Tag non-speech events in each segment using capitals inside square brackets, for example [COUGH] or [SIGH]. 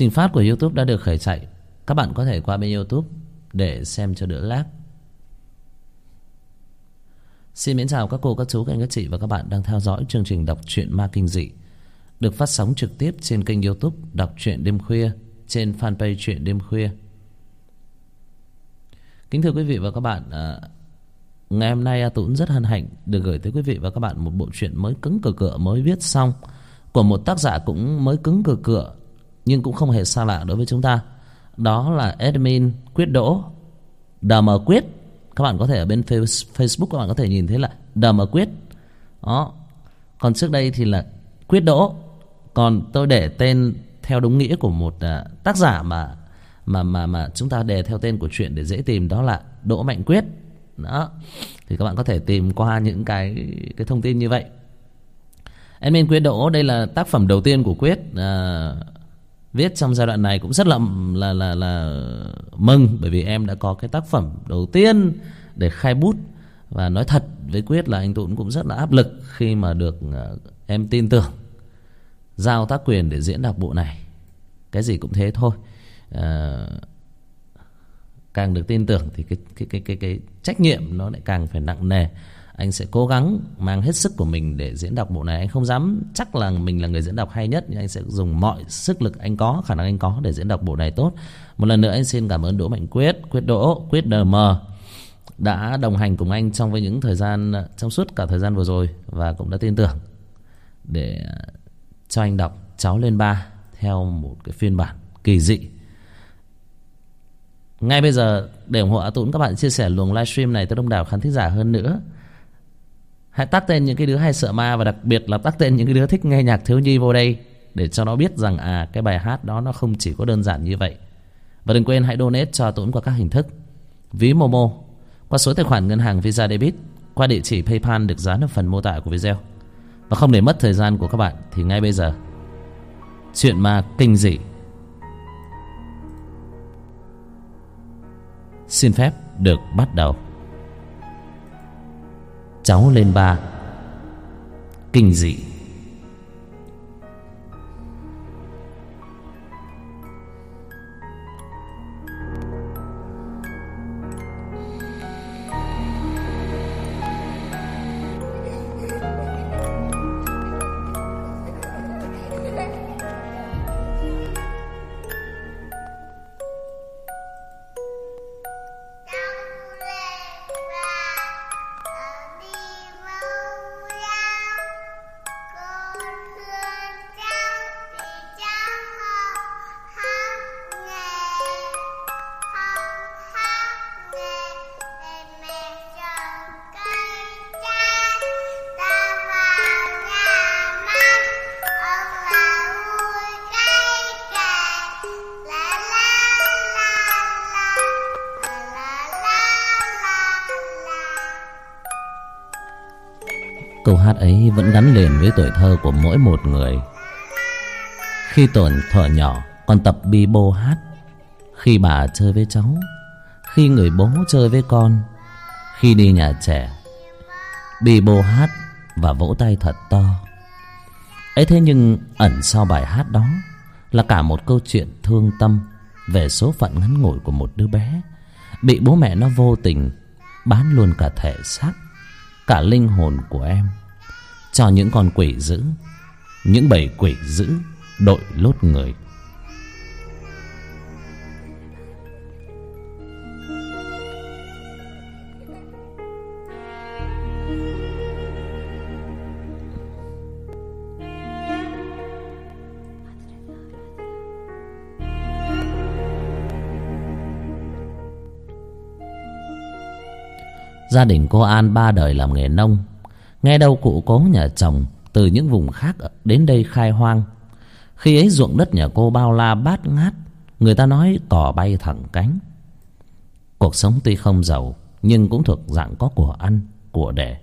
Trình phát của Youtube đã được khởi chạy Các bạn có thể qua bên Youtube Để xem cho đỡ lag Xin mến chào các cô, các chú, các anh, các chị Và các bạn đang theo dõi chương trình đọc truyện ma kinh dị. Được phát sóng trực tiếp trên kênh Youtube Đọc truyện đêm khuya Trên fanpage truyện đêm khuya. Kính thưa quý vị và các bạn à, Ngày hôm nay A Tũng rất hân hạnh Được gửi tới quý vị và các bạn Một bộ truyện mới cứng cờ cựa mới viết xong Của một tác giả cũng mới cứng cờ cựa nhưng cũng không hề xa lạ đối với chúng ta Đó là admin Quyết Đỗ Đờ mờ Quyết Các bạn có thể ở bên Facebook Các bạn có thể nhìn thấy là Đờ mờ Quyết Đó Còn trước đây thì là Quyết Đỗ Còn tôi để tên theo đúng nghĩa của một uh, tác giả mà mà mà mà chúng ta đề theo tên của chuyện để dễ tìm đó là Đỗ Mạnh Quyết. Đó. Thì các bạn có thể tìm qua những cái cái thông tin như vậy. Admin Quyết Đỗ đây là tác phẩm đầu tiên của Quyết à, viết trong giai đoạn này cũng rất là là là là mừng bởi vì em đã có cái tác phẩm đầu tiên để khai bút. Và nói thật với Quyết là anh tụn cũng rất là áp lực khi mà được ờ, em tin tưởng giao tác quyền để diễn đọc bộ này. Cái gì cũng thế thôi. À, càng được tin tưởng thì cái cái cái cái cái trách nhiệm nó lại càng phải nặng nề anh sẽ cố gắng mang hết sức của mình để diễn đọc bộ này. Anh không dám chắc là mình là người diễn đọc hay nhất, nhưng anh sẽ dùng mọi sức lực anh có, khả năng anh có để diễn đọc bộ này tốt. Một lần nữa anh xin cảm ơn đỗ mạnh quyết quyết đỗ, quyết đm đã đồng hành cùng anh trong với những thời gian, trong suốt cả thời gian vừa rồi và cũng đã tin tưởng để ờ, cho anh đọc cháu lên ba theo một cái phiên bản kỳ dị. Ngay bây giờ để ủng hộ A Tũng, các bạn chia sẻ luồng livestream này tới đông đảo khán thính giả hơn nữa. Hãy tắt tên những cái đứa hay sợ ma và đặc biệt là tắt tên những cái đứa thích nghe nhạc thiếu nhi vô đây để cho nó biết rằng à cái bài hát đó nó không chỉ có đơn giản như vậy. Và đừng quên hãy donate cho tuấn qua các hình thức. Ví Momo, qua số tài khoản ngân hàng Visa Debit, qua địa chỉ PayPal được dán ở phần mô tả của video. Và không để mất thời gian của các bạn thì ngay bây giờ, chuyện ma kinh dị xin phép được bắt đầu cháu lên ba. Kinh dị. Câu hát ấy vẫn gắn liền với tuổi thơ của mỗi một người. Khi tổn thở nhỏ, con tập bi bô hát. Khi bà chơi với cháu, Khi người bố chơi với con, Khi đi nhà trẻ, Bi bô hát và vỗ tay thật to. Ấy thế nhưng ẩn sau bài hát đó Là cả một câu chuyện thương tâm Về số phận ngắn ngủi của một đứa bé. Bị bố mẹ nó vô tình Bán luôn cả thể xác. Cả linh hồn của em. Cho những con quỷ dữ, những bầy quỷ dữ, đội lốt người. Gia đình cô an ba đời làm nghề nông. Nghe đâu cụ cố nhà chồng Từ những vùng khác đến đây khai hoang. Khi ấy ruộng đất nhà cô bao la bát ngát, Người ta nói cỏ bay thẳng cánh. Cuộc sống tuy không giàu, Nhưng cũng thuộc dạng có của ăn, Của để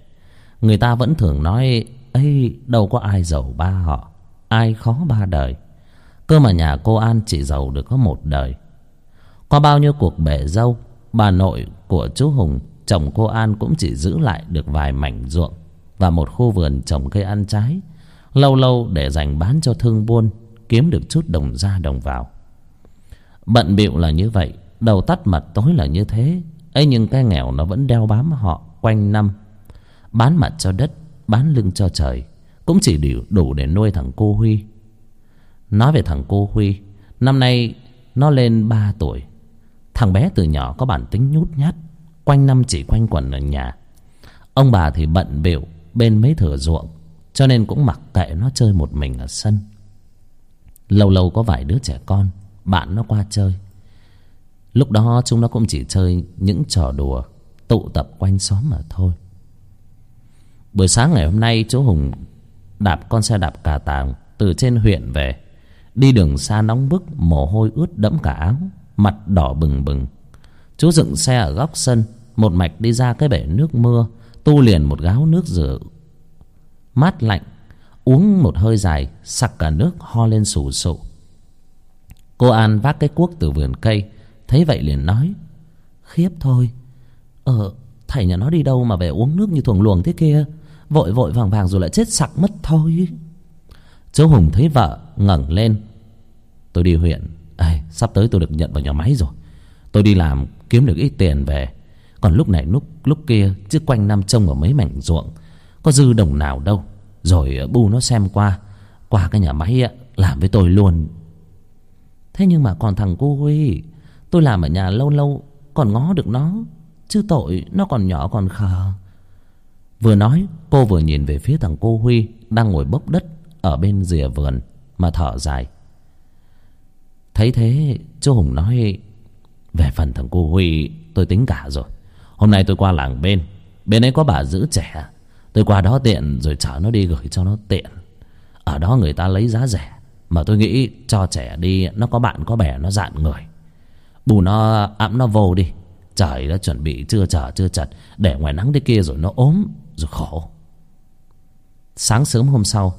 Người ta vẫn thường nói ấy đâu có ai giàu ba họ, Ai khó ba đời. Cơ mà nhà cô An chỉ giàu được có một đời. Qua bao nhiêu cuộc bể dâu, Bà nội của chú Hùng Chồng cô An cũng chỉ giữ lại được vài mảnh ruộng và một khu vườn trồng cây ăn trái. Lâu lâu để dành bán cho thương buôn kiếm được chút đồng ra đồng vào. Bận bịu là như vậy đầu tắt mặt tối là như thế. Ấy nhưng cái nghèo nó vẫn đeo bám họ quanh năm. Bán mặt cho đất bán lưng cho trời cũng chỉ đủ, đủ để nuôi thằng cô huy. Nói về thằng cô huy năm nay nó lên ba tuổi. Thằng bé từ nhỏ có bản tính nhút nhát quanh năm chỉ quanh quẩn ở nhà. Ông bà thì bận bịu bên mấy thửa ruộng, cho nên cũng mặc kệ nó chơi một mình ở sân. Lâu lâu có vài đứa trẻ con, bạn nó qua chơi. Lúc đó chúng nó cũng chỉ chơi những trò đùa, tụ tập quanh xóm mà thôi. Buổi sáng ngày hôm nay, chú hùng đạp con xe đạp cà tàng từ trên huyện về, đi đường xa nóng bức, mồ hôi ướt đẫm cả áo, mặt đỏ bừng bừng. Chú dựng xe ở góc sân một mạch đi ra cái bể nước mưa tu liền một gáo nước rửa mát lạnh uống một hơi dài sặc cả nước ho lên sù sụ. Cô an vác cái cuốc từ vườn cây thấy vậy liền nói khiếp thôi. Ờ thầy nhà nó đi đâu mà về uống nước như thuồng luồng thế kia? Vội vội vàng vàng rồi lại chết sặc mất thôi. Chú hùng thấy vợ ngẩng lên. Tôi đi huyện. Ê, sắp tới tôi được nhận vào nhà máy rồi. Tôi đi làm kiếm được ít tiền về còn lúc này, lúc lúc kia, chứ quanh năm trông ở mấy mảnh ruộng, có dư đồng nào đâu. Rồi ờ, bu nó xem qua qua cái nhà máy làm với tôi luôn. Thế nhưng mà còn thằng cô huy, tôi làm ở nhà lâu lâu, còn ngó được nó, chứ tội nó còn nhỏ còn khờ. Vừa nói, cô vừa nhìn về phía thằng cô huy đang ngồi bốc đất ở bên rìa vườn mà thở dài. Thấy thế, chú hùng nói, về phần thằng cô huy, tôi tính cả rồi hôm nay tôi qua làng bên. Bên ấy có bà giữ trẻ. Tôi qua đó tiện rồi chở nó đi gửi cho nó tiện. Ở đó người ta lấy giá rẻ. Mà tôi nghĩ cho trẻ đi, nó có bạn, có bè, nó dạn người. Bù nó ẵm nó vô đi. Trời đã chuẩn bị chưa chờ chưa chật. Để ngoài nắng thế kia rồi nó ốm, rồi khổ. Sáng sớm hôm sau,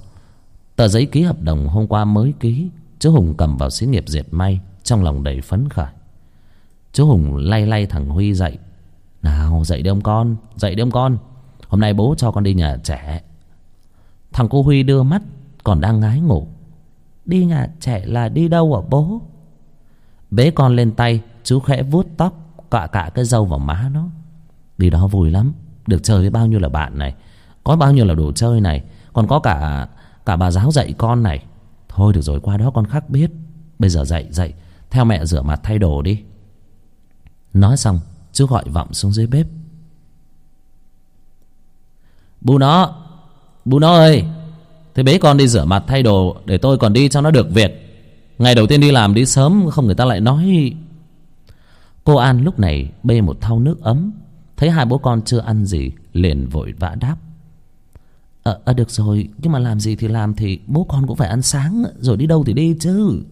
tờ giấy ký hợp đồng hôm qua mới ký. Chú hùng cầm vào xí nghiệp dệt may, trong lòng đầy phấn khởi. Chú hùng lay lay thằng huy dậy nào, dậy đi ông con, dậy đi ông con. Hôm nay bố cho con đi nhà trẻ. Thằng cô huy đưa mắt, còn đang ngái ngủ. Đi nhà trẻ là đi đâu hả bố? Bế con lên tay, chú khẽ vuốt tóc cạ cạ cái râu vào má nó. Đi đó vui lắm, được chơi với bao nhiêu là bạn này. Có bao nhiêu là đồ chơi này, còn có cả cả bà giáo dạy con này. Thôi được rồi, qua đó con khác biết. Bây giờ dậy dậy, theo mẹ rửa mặt thay đồ đi. Nói xong chú gọi vọng xuống dưới bếp. Bu nó bu nó ơi thế bế con đi rửa mặt thay đồ để tôi còn đi cho nó được việc ngày đầu tiên đi làm đi sớm không người ta lại nói. Cô an lúc này bê một thau nước ấm thấy hai bố con chưa ăn gì liền vội vã đáp. Ờ à, được rồi nhưng mà làm gì thì làm thì bố con cũng phải ăn sáng rồi đi đâu thì đi chứ.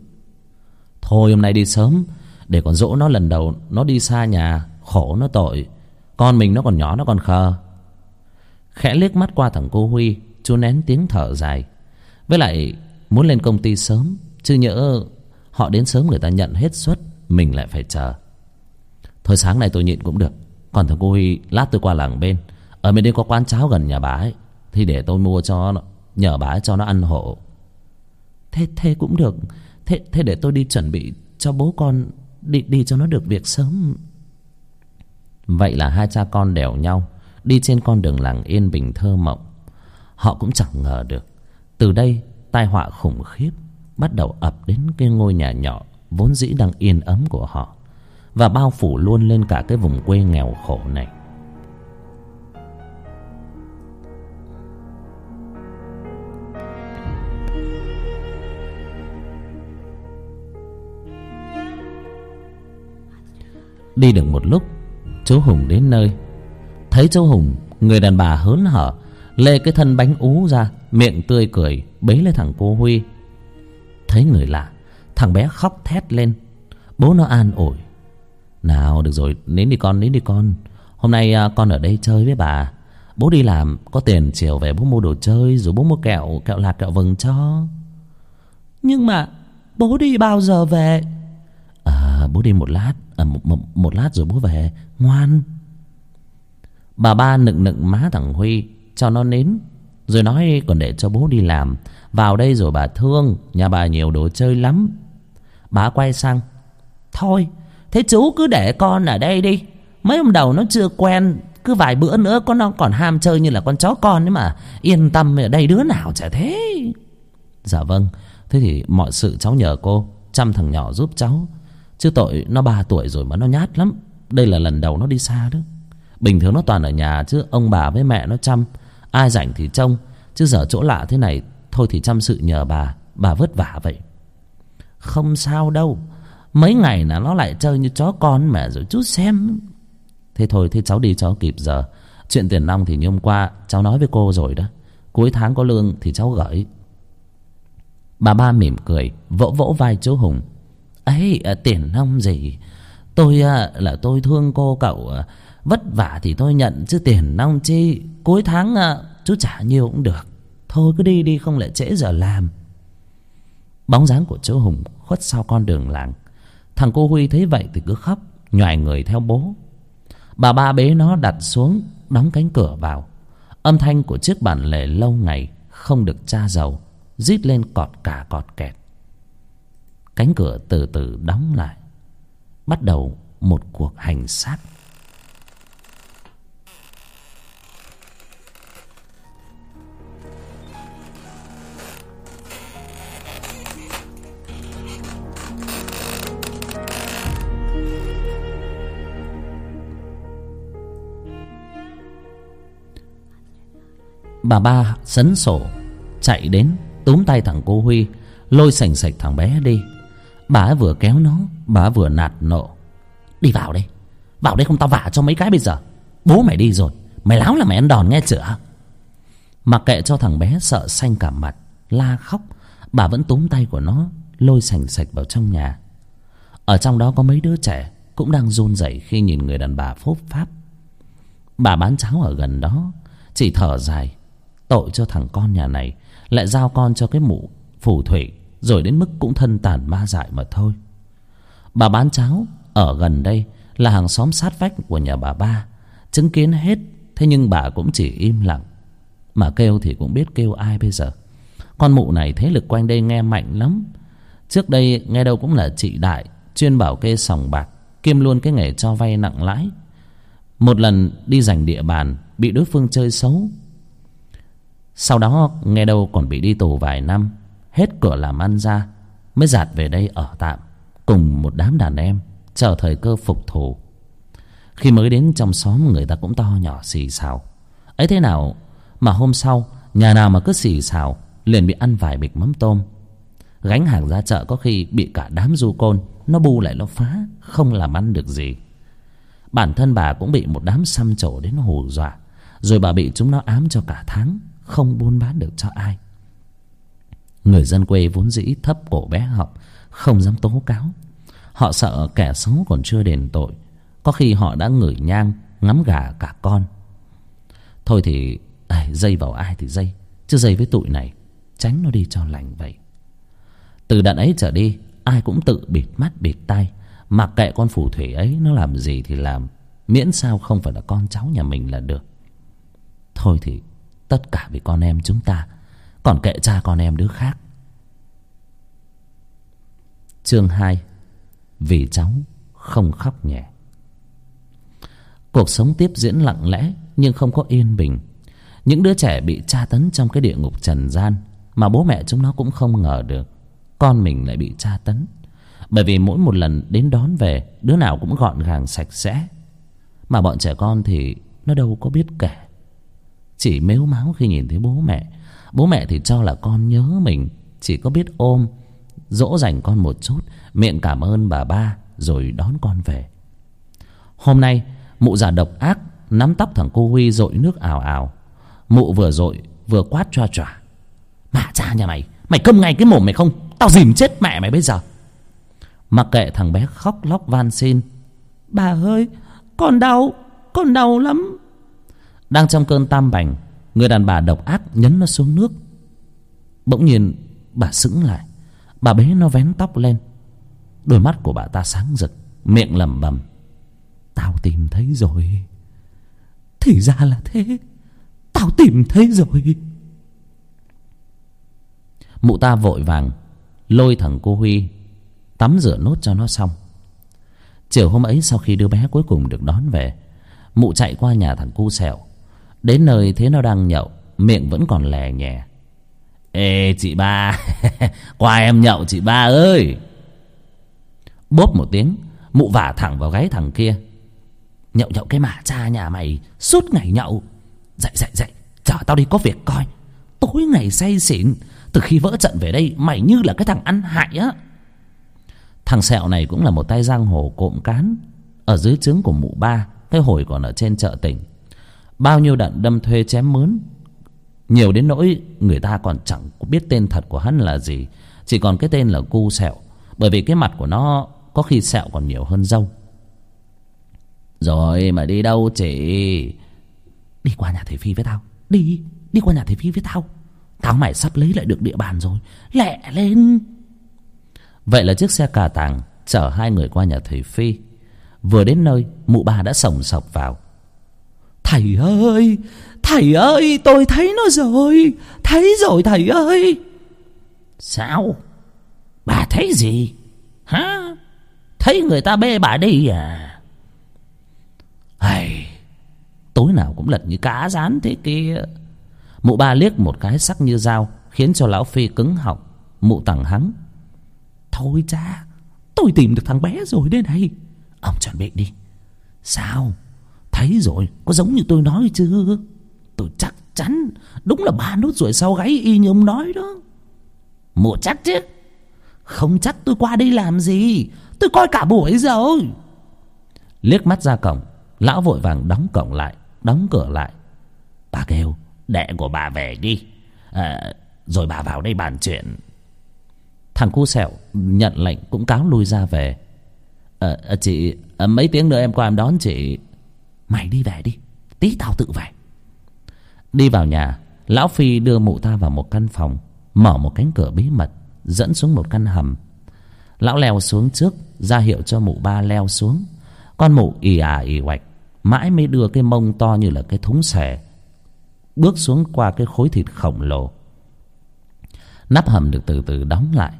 Thôi hôm nay đi sớm để còn dỗ nó lần đầu nó đi xa nhà khổ nó tội. Con mình nó còn nhỏ nó còn khờ. Khẽ liếc mắt qua thằng cô huy chú nén tiếng thở dài. Với lại, muốn lên công ty sớm, chứ nhỡ họ đến sớm người ta nhận hết suất, mình lại phải chờ. Thôi sáng nay tôi nhịn cũng được. Còn thằng cô huy lát tôi qua làng bên. Ở bên đây có quán cháo gần nhà bà ấy. Thì để tôi mua cho nó, nhờ bà ấy cho nó ăn hộ. Thế thế cũng được. Thế thế để tôi đi chuẩn bị cho bố con đi đi cho nó được việc sớm vậy là hai cha con đèo nhau, đi trên con đường làng yên bình thơ mộng. Họ cũng chẳng ngờ được, từ đây tai họa khủng khiếp bắt đầu ập đến cái ngôi nhà nhỏ vốn dĩ đang yên ấm của họ và bao phủ luôn lên cả cái vùng quê nghèo khổ này. Đi được một lúc chú hùng đến nơi. Thấy chú hùng người đàn bà hớn hở lê cái thân bánh ú ra miệng tươi cười bế lấy thằng cô huy. Thấy người lạ thằng bé khóc thét lên. Bố nó an ủi. Nào được rồi nín đi con nín đi con. Hôm nay à, con ở đây chơi với bà. Bố đi làm có tiền chiều về bố mua đồ chơi rồi bố mua kẹo kẹo lạc kẹo vừng cho. Nhưng mà bố đi bao giờ về? À bố đi một lát à, một, một, một lát rồi bố về ngoan. Bà ba nựng nựng má thằng huy, cho nó nín, rồi nói còn để cho bố đi làm. Vào đây rồi bà thương, nhà bà nhiều đồ chơi lắm. Bà quay sang, thôi, thế chú cứ để con ở đây đi. Mấy hôm đầu nó chưa quen, cứ vài bữa nữa con nó còn ham chơi như là con chó con ấy mà. Yên tâm, ở đây đứa nào chả thế. Dạ vâng thế thì mọi sự cháu nhờ cô, chăm thằng nhỏ giúp cháu. Chứ tội nó ba tuổi rồi mà nó nhát lắm đây là lần đầu nó đi xa đó. Bình thường nó toàn ở nhà chứ ông bà với mẹ nó chăm. Ai rảnh thì trông. Chứ giờ chỗ lạ thế này thôi thì chăm sự nhờ bà. Bà vất vả vậy. Không sao đâu. Mấy ngày là nó lại chơi như chó con mà rồi chú xem. Thế thôi thế cháu đi cháu kịp giờ. Chuyện tiền nong thì như hôm qua cháu nói với cô rồi đó. Cuối tháng có lương thì cháu gửi. Bà ba mỉm cười vỗ vỗ vai chú hùng. Ấy à, tiền nong gì? Tôi à, là tôi thương cô cậu à, vất vả thì tôi nhận, chứ tiền nong chi, cuối tháng à, chú trả nhiều cũng được. Thôi cứ đi đi, không lại trễ giờ làm. Bóng dáng của chú hùng khuất sau con đường làng. Thằng cô huy thấy vậy thì cứ khóc, nhoài người theo bố. Bà ba bế nó đặt xuống, đóng cánh cửa vào. Âm thanh của chiếc bàn lề lâu ngày không được tra dầu, rít lên cọt cả cọt kẹt. Cánh cửa từ từ đóng lại bắt đầu một cuộc hành xác. Bà ba sấn sổ, chạy đến túm tay thằng cô huy, lôi sành sạch thằng bé đi. Bà ấy vừa kéo nó bà vừa nạt nộ. Đi vào đây. Vào đây không tao vả cho mấy cái bây giờ. Bố mày đi rồi. Mày láo là mày ăn đòn nghe chưa? mặc kệ cho thằng bé sợ xanh cả mặt, la khóc, bà vẫn túm tay của nó, lôi sành sạch vào trong nhà. Ở trong đó có mấy đứa trẻ cũng đang run rẩy khi nhìn người đàn bà phốp pháp. Bà bán cháo ở gần đó, chỉ thở dài. Tội cho thằng con nhà này, lại giao con cho cái mụ phù thủy, rồi đến mức cũng thân tàn ma dại mà thôi bà bán cháo, ở gần đây là hàng xóm sát vách của nhà bà ba, chứng kiến hết, thế nhưng bà cũng chỉ im lặng. Mà kêu thì cũng biết kêu ai bây giờ. Con mụ này thế lực quanh đây nghe mạnh lắm. Trước đây nghe đâu cũng là chị đại, chuyên bảo kê sòng bạc, kiêm luôn cái nghề cho vay nặng lãi. Một lần đi giành địa bàn, bị đối phương chơi xấu. Sau đó nghe đâu còn bị đi tù vài năm, hết cửa làm ăn ra, mới giạt về đây ở tạm cùng một đám đàn em, chờ thời cơ phục thù. Khi mới đến trong xóm, người ta cũng to nhỏ xì xào. Ấy thế nào mà hôm sau, nhà nào mà cứ xì xào, liền bị ăn vài bịch mắm tôm. Gánh hàng ra chợ có khi bị cả đám du côn, nó bu lại nó phá, không làm ăn được gì. Bản thân bà cũng bị một đám xăm trổ đến hù dọa, rồi bà bị chúng nó ám cho cả tháng, không buôn bán được cho ai. Người dân quê vốn dĩ thấp cổ bé học không dám tố cáo. Họ sợ kẻ xấu còn chưa đền tội có khi họ đã ngửi nhang ngắm gà cả con. Thôi thì à, dây vào ai thì dây chứ dây với tụi này tránh nó đi cho lành vậy. Từ đợt ấy trở đi ai cũng tự bịt mắt bịt tai. Mặc kệ con phù thủy ấy nó làm gì thì làm miễn sao không phải là con cháu nhà mình là được. Thôi thì tất cả vì con em chúng ta còn kệ cha con em đứa khác chương hai, vì cháu không khóc nhẹ. Cuộc sống tiếp diễn lặng lẽ nhưng không có yên bình. Những đứa trẻ bị tra tấn trong cái địa ngục trần gian mà bố mẹ chúng nó cũng không ngờ được. Con mình lại bị tra tấn. Bởi vì mỗi một lần đến đón về, đứa nào cũng gọn gàng, sạch sẽ. Mà bọn trẻ con thì nó đâu có biết kể. Chỉ mếu máo khi nhìn thấy bố mẹ. Bố mẹ thì cho là con nhớ mình, chỉ có biết ôm dỗ dành con một chút, miệng cảm ơn bà ba, rồi đón con về. Hôm nay, mụ già độc ác nắm tóc thằng cô huy dội nước ào ào. Mụ vừa dội, vừa quát choa choa. Mà cha nhà mày mày câm ngay cái mồm mày không? Tao dìm chết mẹ mày bây giờ. Mặc kệ thằng bé khóc lóc van xin. Bà ơi, con đau con đau lắm. Đang trong cơn tam bành, người đàn bà độc ác nhấn nó xuống nước. Bỗng nhiên bà sững lại bà bế nó vén tóc lên. Đôi mắt của bà ta sáng rực, miệng lẩm bẩm tao tìm thấy rồi. Thì ra là thế. Tao tìm thấy rồi. Mụ ta vội vàng, lôi thằng cô huy, tắm rửa nốt cho nó xong. Chiều hôm ấy sau khi đứa bé cuối cùng được đón về, mụ chạy qua nhà thằng cu sẹo. Đến nơi thấy nó đang nhậu, miệng vẫn còn lè nhè ê, chị ba. [LAUGHS] Qua em nhậu, chị ba ơi. Bốp một tiếng, mụ vả thẳng vào gáy thằng kia. Nhậu nhậu cái mả cha nhà mày suốt ngày nhậu. Dậy dậy dậy chờ tao đi có việc coi. Tối ngày say xỉn, từ khi vỡ trận về đây, mày như là cái thằng ăn hại á. Thằng sẹo này cũng là một tay giang hồ cộm cán. Ở dưới trướng của mụ ba, cái hồi còn ở trên chợ tỉnh. Bao nhiêu đận đâm thuê chém mướn nhiều đến nỗi người ta còn chẳng biết tên thật của hắn là gì, chỉ còn cái tên là cu sẹo, bởi vì cái mặt của nó có khi sẹo còn nhiều hơn dâu rồi mà đi đâu chị? Đi qua nhà thầy phi với tao. Đi đi qua nhà thầy phi với tao. Tao mày sắp lấy lại được địa bàn rồi. Lẹ lên. Vậy là chiếc xe cà tàng chở hai người qua nhà thầy phi. Vừa đến nơi, mụ bà đã sồng sọc vào. Thầy ơi thầy ơi, tôi thấy nó rồi. Thấy rồi thầy ơi. Sao? Bà thấy gì? Hả? Thấy người ta bê bà đi à? Hay tối nào cũng lật như cá rán thế kia. Mụ ba liếc một cái sắc như dao, khiến cho lão phi cứng họng. Mụ tằng hắng. Thôi cha, tôi tìm được thằng bé rồi đây này. Ông chuẩn bị đi. Sao? Thấy rồi, có giống như tôi nói chưa tôi chắc chắn đúng là ba nốt ruồi sau gáy y như ông nói đó. Mụ chắc chứ. Không chắc tôi qua đây làm gì. Tôi coi cả buổi rồi. Liếc mắt ra cổng lão vội vàng đóng cổng lại đóng cửa lại. Bà kêu đệ của bà về đi. À, rồi bà vào đây bàn chuyện. Thằng cu sẹo nhận lệnh cũng cáo lui ra về. À, à, chị à, mấy tiếng nữa em qua em đón chị. Mày đi về đi tí tao tự về đi vào nhà, lão phi đưa mụ ta vào một căn phòng, mở một cánh cửa bí mật, dẫn xuống một căn hầm. Lão leo xuống trước, ra hiệu cho mụ ba leo xuống. Con mụ ì à ì oạch, mãi mới đưa cái mông to như là cái thúng xẻ, bước xuống qua cái khối thịt khổng lồ. Nắp hầm được từ từ đóng lại,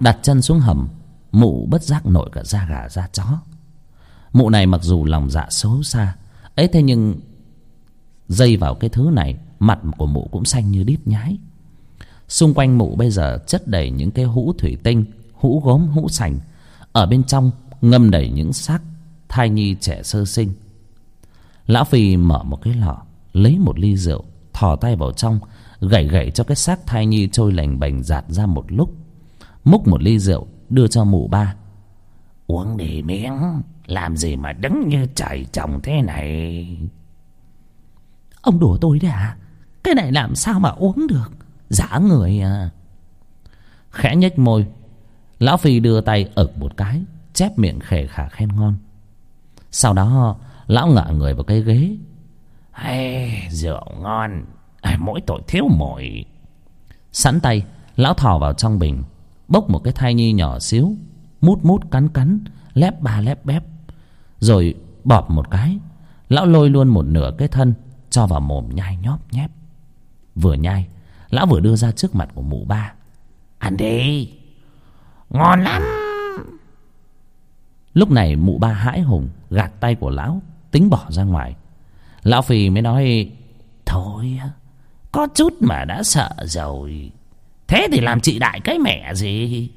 đặt chân xuống hầm, mụ bất giác nổi cả da gà da chó. Mụ này mặc dù lòng dạ xấu xa, ấy thế nhưng dây vào cái thứ này, mặt của mụ cũng xanh như đít nhái. Xung quanh mụ bây giờ chất đầy những cái hũ thủy tinh, hũ gốm, hũ sành. Ở bên trong ngâm đầy những xác thai nhi trẻ sơ sinh. Lão phi mở một cái lọ, lấy một ly rượu, thò tay vào trong gẩy gẩy cho cái xác thai nhi trôi lành bành giạt ra một lúc. Múc một ly rượu, đưa cho mụ ba. Uống đi miếng, làm gì mà đứng như trời trồng thế này? Ông đùa tôi đấy à cái này làm sao mà uống được? Giả người à. Khẽ nhếch môi. Lão phi đưa tay ực một cái chép miệng khề khả khen ngon. Sau đó lão ngả người vào cái ghế. Hey, rượu ngon. Mỗi tội thiếu mồi sẵn tay lão thò vào trong bình bốc một cái thai nhi nhỏ xíu mút mút cắn cắn lép ba lép bép. Rồi bọp một cái lão lôi luôn một nửa cái thân cho vào mồm nhai nhóp nhép. Vừa nhai, lão vừa đưa ra trước mặt của mụ ba. Ăn đi, ngon lắm. Lúc này mụ ba hãi hùng, gạt tay của lão, tính bỏ ra ngoài. Lão phì mới nói, thôi, có chút mà đã sợ rồi. Thế thì làm chị đại cái mẹ gì?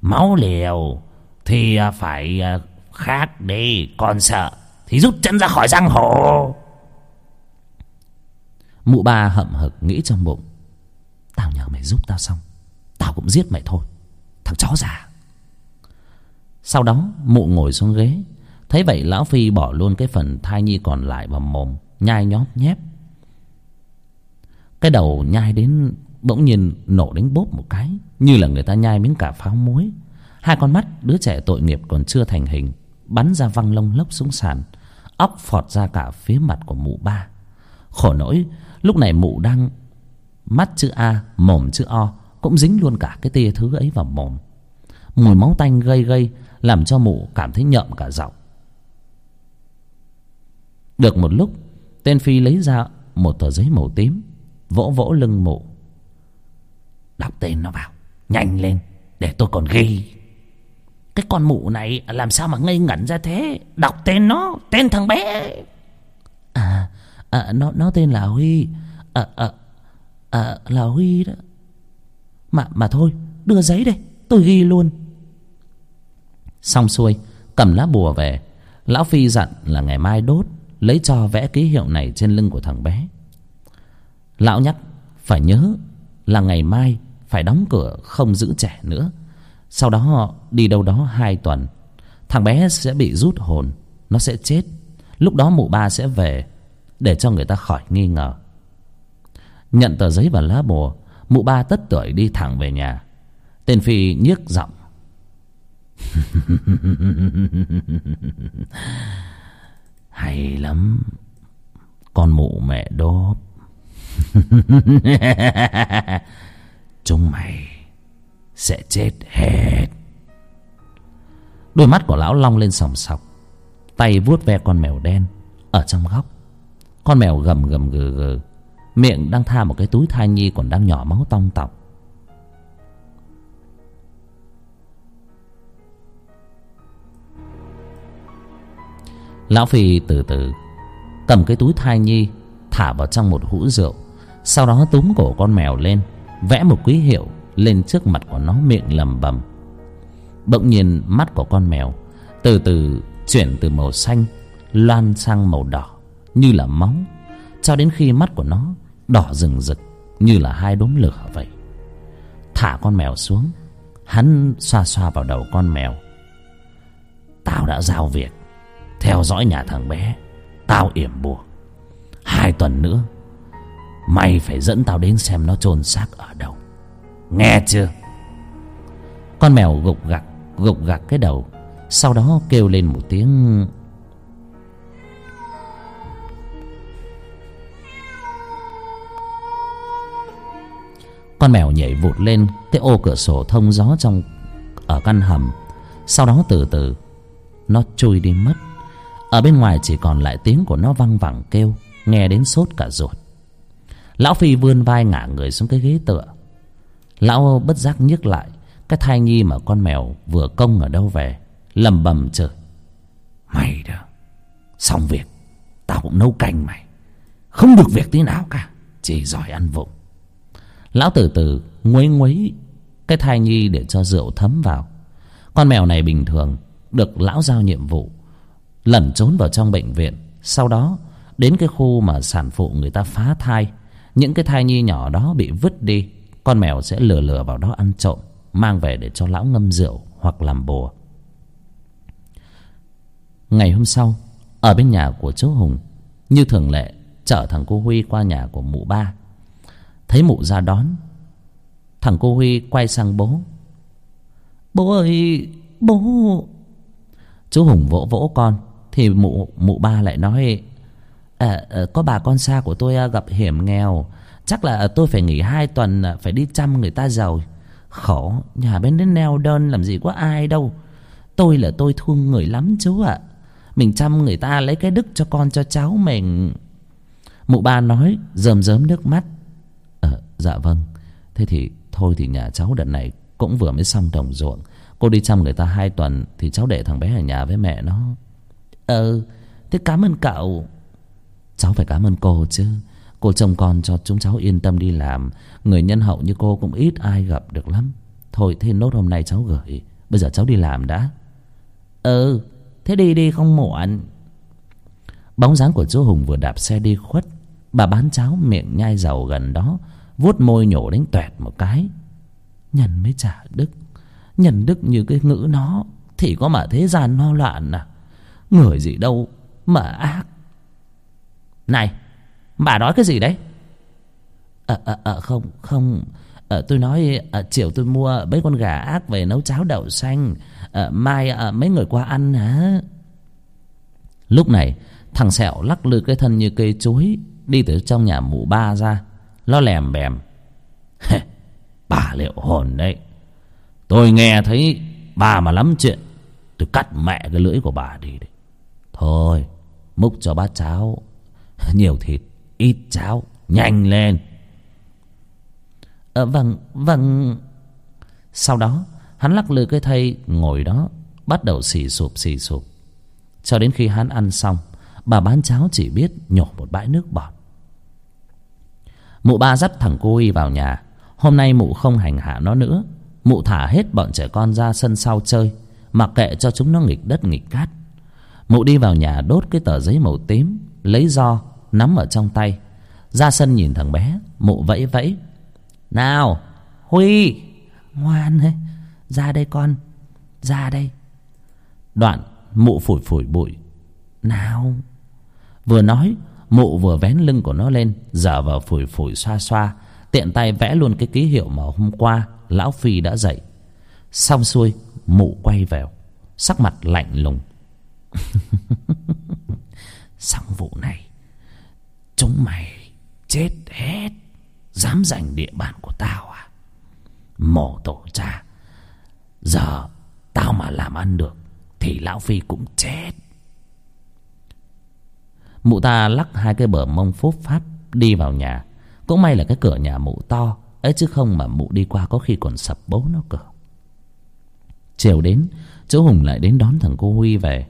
Máu liều, thì à, phải à, khác đi, còn sợ thì rút chân ra khỏi giang hồ mụ ba hậm hực nghĩ trong bụng. Tao nhờ mày giúp tao xong, tao cũng giết mày thôi. Thằng chó già. Sau đó, mụ ngồi xuống ghế. Thấy vậy, lão phi bỏ luôn cái phần thai nhi còn lại vào mồm, nhai nhóp nhép. Cái đầu nhai đến, bỗng nhiên nổ đến bốp một cái, như là người ta nhai miếng cả pháo muối. Hai con mắt đứa trẻ tội nghiệp còn chưa thành hình, bắn ra văng lông lốc xuống sàn, óc phọt ra cả phía mặt của mụ ba. Khổ nỗi lúc này mụ đang mắt chữ a, mồm chữ o, cũng dính luôn cả cái tia thứ ấy vào mồm. Mùi máu tanh gây gây làm cho mụ cảm thấy nhợm cả giọng. Được một lúc, tên phi lấy ra một tờ giấy màu tím, vỗ vỗ lưng mụ. Đọc tên nó vào, nhanh lên, để tôi còn ghi. Cái con mụ này làm sao mà ngây ngẩn ra thế? Đọc tên nó, tên thằng bé. ấy à nó nó tên là huy. À, à, à là huy đó. Mà mà thôi đưa giấy đây tôi ghi luôn. Xong xuôi cầm lá bùa về. Lão phi dặn là ngày mai đốt lấy cho vẽ ký hiệu này trên lưng của thằng bé. Lão nhắc phải nhớ là ngày mai phải đóng cửa không giữ trẻ nữa. Sau đó họ đi đâu đó hai tuần thằng bé sẽ bị rút hồn nó sẽ chết. Lúc đó mụ ba sẽ về để cho người ta khỏi nghi ngờ. Nhận tờ giấy và lá bùa, mụ ba tất tuổi đi thẳng về nhà. Tên phi nhiếc giọng. [LAUGHS] Hay lắm, con mụ mẹ đốp. [LAUGHS] Chúng mày sẽ chết hết. Đôi mắt của lão long lên sòng sọc, tay vuốt ve con mèo đen ở trong góc con mèo gầm gầm gừ gừ. Miệng đang tha một cái túi thai nhi còn đang nhỏ máu tong tọc. Lão phi từ từ cầm cái túi thai nhi, thả vào trong một hũ rượu. Sau đó túm cổ con mèo lên, vẽ một ký hiệu lên trước mặt của nó miệng lầm bầm. Bỗng nhiên mắt của con mèo từ từ chuyển từ màu xanh, loan sang màu đỏ như là máu, cho đến khi mắt của nó đỏ rừng rực như là hai đốm lửa vậy. Thả con mèo xuống, hắn xoa xoa vào đầu con mèo. Tao đã giao việc, theo dõi nhà thằng bé, tao yểm buộc hai tuần nữa, mày phải dẫn tao đến xem nó chôn xác ở đâu. Nghe chưa? Con mèo gục gặc gục gặc cái đầu, sau đó kêu lên một tiếng con mèo nhảy vụt lên cái ô cửa sổ thông gió trong, ở căn hầm. Sau đó từ từ, nó chui đi mất. Ở bên ngoài chỉ còn lại tiếng của nó văng vẳng kêu, nghe đến sốt cả ruột. Lão phi vươn vai ngả người xuống cái ghế tựa. Lão bất giác nhức lại cái thai nhi mà con mèo vừa công ở đâu về lầm bầm chửi. Mày đó, xong việc, tao cũng nấu canh mày. Không được việc tí nào cả, chỉ giỏi ăn vụng lão từ từ nguấy nguấy cái thai nhi để cho rượu thấm vào. Con mèo này bình thường được lão giao nhiệm vụ lẩn trốn vào trong bệnh viện. Sau đó, đến cái khu mà sản phụ người ta phá thai, những cái thai nhi nhỏ đó bị vứt đi, con mèo sẽ lừa lừa vào đó ăn trộm, mang về để cho lão ngâm rượu hoặc làm bùa. Ngày hôm sau, ở bên nhà của chú hùng, như thường lệ, chở thằng cô huy qua nhà của mụ ba thấy mụ ra đón. Thằng cô huy quay sang bố. Bố ơi bố. Chú hùng vỗ vỗ con thì mụ mụ ba lại nói à, ờ, có bà con xa của tôi à, gặp hiểm nghèo. Chắc là tôi phải nghỉ hai tuần à, phải đi chăm người ta giàu. Khổ nhà bên đến neo đơn làm gì có ai đâu. Tôi là tôi thương người lắm chú ạ. Mình chăm người ta lấy cái đức cho con cho cháu mình. Mụ ba nói rơm rớm nước mắt dạ vâng. Thế thì thôi thì nhà cháu đợt này cũng vừa mới xong đồng ruộng. Cô đi chăm người ta hai tuần thì cháu để thằng bé ở nhà với mẹ nó. Ờ thế cảm ơn cậu. Cháu phải cảm ơn cô chứ. Cô trông con cho chúng cháu yên tâm đi làm. Người nhân hậu như cô cũng ít ai gặp được lắm. Thôi, thế nốt hôm nay cháu gửi. Bây giờ cháu đi làm đã. Ừ thế đi đi, không muộn. Bóng dáng của chú hùng vừa đạp xe đi khuất. Bà bán cháo miệng nhai dầu gần đó vuốt môi nhổ đánh toẹt một cái. Nhân mới trả đức. Nhân đức như cái ngữ nó thì có mà thế gian no loạn à. Người gì đâu mà ác. Này bà nói cái gì đấy? Ờ à, à, à, không không. À, tôi nói à, chiều tôi mua mấy con gà ác về nấu cháo đậu xanh. À, mai à, mấy người qua ăn hả? Lúc này thằng sẹo lắc lư cái thân như cây chuối đi từ trong nhà mụ ba ra. Nó lèm bèm. Bà liệu hồn đấy. Tôi nghe thấy bà mà lắm chuyện tôi cắt mẹ cái lưỡi của bà đi đấy thôi múc cho bát cháo nhiều thịt ít cháo nhanh lên. Ờ, vâng vâng. Sau đó hắn lắc lư cái thây ngồi đó bắt đầu xì sụp xì sụp. Cho đến khi hắn ăn xong bà bán cháo chỉ biết nhổ một bãi nước bọt mụ ba dắt thằng cô y vào nhà. Hôm nay mụ không hành hạ nó nữa. Mụ thả hết bọn trẻ con ra sân sau chơi, mặc kệ cho chúng nó nghịch đất nghịch cát. Mụ đi vào nhà đốt cái tờ giấy màu tím, lấy do, nắm ở trong tay. Ra sân nhìn thằng bé, mụ vẫy vẫy. Nào, huy! Ngoan ấy ra đây con, ra đây. Đoạn mụ phủi phủi bụi. Nào. Vừa nói mụ vừa vén lưng của nó lên, dở vào phủi phủi xoa xoa, tiện tay vẽ luôn cái ký hiệu mà hôm qua lão phi đã dạy. Xong xuôi, mụ quay vào, sắc mặt lạnh lùng. [LAUGHS] Xong vụ này, chúng mày chết hết, dám giành địa bàn của tao à? Mổ tổ cha, giờ tao mà làm ăn được thì lão phi cũng chết mụ ta lắc hai cái bờ mông phốp pháp đi vào nhà. Cũng may là cái cửa nhà mụ to, ấy chứ không mà mụ đi qua có khi còn sập bố nó cửa chiều đến, chú hùng lại đến đón thằng cô huy về.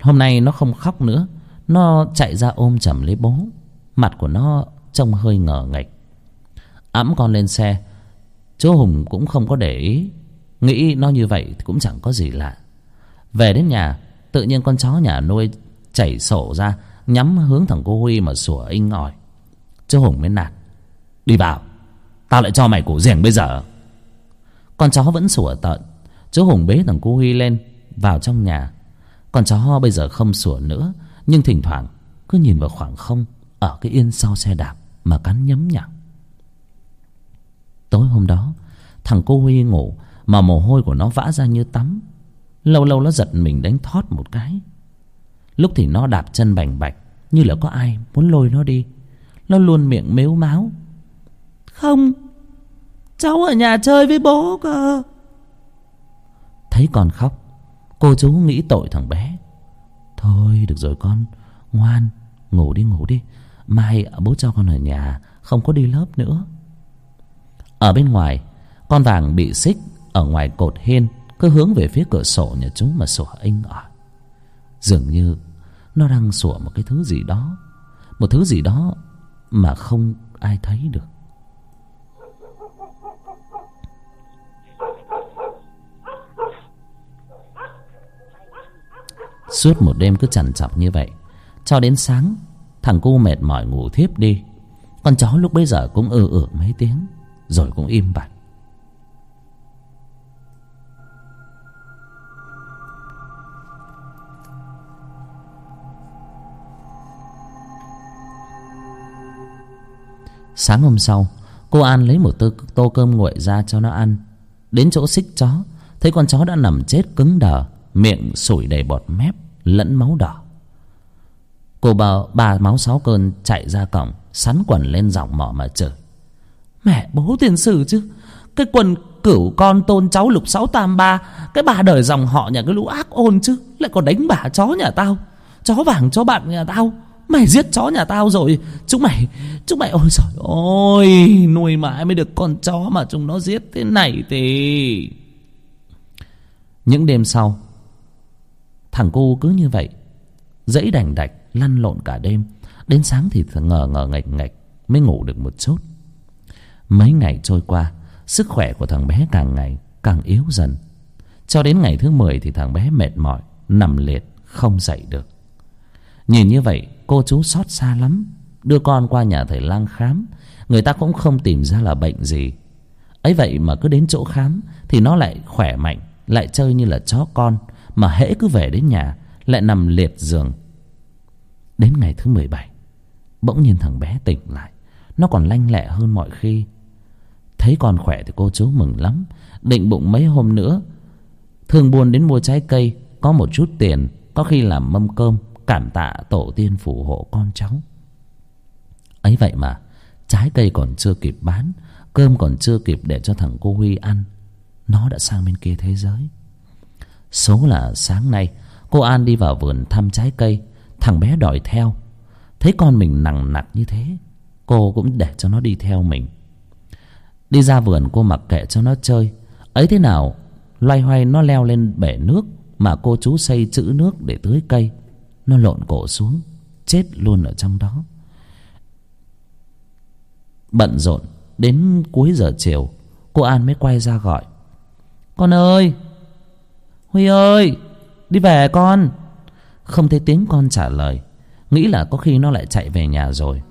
Hôm nay nó không khóc nữa, nó chạy ra ôm chầm lấy bố. Mặt của nó trông hơi ngờ nghệch ẵm con lên xe. Chú hùng cũng không có để ý. Nghĩ nó như vậy thì cũng chẳng có gì lạ. Về đến nhà, tự nhiên con chó nhà nuôi chảy sổ ra nhắm hướng thằng cô huy mà sủa inh ỏi. Chú hùng mới nạt. Đi vào, tao lại cho mày củ riềng bây giờ. Con chó vẫn sủa tợn chú hùng bế thằng cô huy lên, vào trong nhà. Con chó ho bây giờ không sủa nữa, nhưng thỉnh thoảng cứ nhìn vào khoảng không, ở cái yên sau xe đạp mà cắn nhấm nhặng tối hôm đó, thằng cô huy ngủ mà mồ hôi của nó vã ra như tắm. Lâu lâu nó giật mình đánh thót một cái lúc thì nó đạp chân bành bạch, như là có ai muốn lôi nó đi. Nó luôn miệng mếu máo không, cháu ở nhà chơi với bố cơ. Thấy con khóc, cô chú nghĩ tội thằng bé. Thôi được rồi con, ngoan, ngủ đi ngủ đi. Mai bố cho con ở nhà, không có đi lớp nữa. Ở bên ngoài, con vàng bị xích ở ngoài cột hiên cứ hướng về phía cửa sổ nhà chú mà sủa inh ỏi. Dường như nó đang sủa một cái thứ gì đó, một thứ gì đó mà không ai thấy được. Suốt một đêm cứ chằn chọc như vậy, cho đến sáng, thằng cu mệt mỏi ngủ thiếp đi. Con chó lúc bấy giờ cũng ư ử mấy tiếng, rồi cũng im bặt. Sáng hôm sau cô an lấy một tô, tô cơm nguội ra cho nó ăn. Đến chỗ xích chó thấy con chó đã nằm chết cứng đờ miệng sủi đầy bọt mép lẫn máu đỏ. Cô bà, bà máu sáu cơn chạy ra cổng sắn quần lên giọng mỏ mà chửi. Mẹ bố tiền sử chứ? Cái quần cửu con tôn cháu lục sáu tam ba cái bà đời dòng họ nhà cái lũ ác ôn chứ? Lại còn đánh bà chó nhà tao. Chó vàng chó bạn nhà tao mày giết chó nhà tao rồi. Chúng mày chúng mày, ôi trời ôi nuôi mãi mới được con chó mà chúng nó giết thế này thì. Những đêm sau, thằng cô cứ như vậy, dãy đành đạch, lăn lộn cả đêm. Đến sáng thì ngờ ngờ nghệch nghệch mới ngủ được một chút. Mấy ngày trôi qua, sức khỏe của thằng bé càng ngày càng yếu dần. Cho đến ngày thứ mười thì thằng bé mệt mỏi, nằm liệt, không dậy được. Nhìn như vậy cô chú xót xa lắm. Đưa con qua nhà thầy lang khám, người ta cũng không tìm ra là bệnh gì. Ấy vậy mà cứ đến chỗ khám thì nó lại khỏe mạnh, lại chơi như là chó con, mà hễ cứ về đến nhà lại nằm liệt giường. Đến ngày thứ mười bảy, bỗng nhiên thằng bé tỉnh lại. Nó còn lanh lẹ hơn mọi khi. Thấy con khỏe thì cô chú mừng lắm. Định bụng mấy hôm nữa thường buồn đến mua trái cây, có một chút tiền, có khi làm mâm cơm cảm tạ tổ tiên phù hộ con cháu. Ấy vậy mà, trái cây còn chưa kịp bán, cơm còn chưa kịp để cho thằng cô huy ăn, nó đã sang bên kia thế giới. Số là sáng nay, cô an đi vào vườn thăm trái cây, thằng bé đòi theo. Thấy con mình nằng nặc như thế, cô cũng để cho nó đi theo mình. Đi ra vườn, cô mặc kệ cho nó chơi. Ấy thế nào, loay hoay nó leo lên bể nước mà cô chú xây chữ nước để tưới cây nó lộn cổ xuống, chết luôn ở trong đó. Bận rộn, đến cuối giờ chiều, cô an mới quay ra gọi. Con ơi! Huy ơi! Đi về con! Không thấy tiếng con trả lời, nghĩ là có khi nó lại chạy về nhà rồi.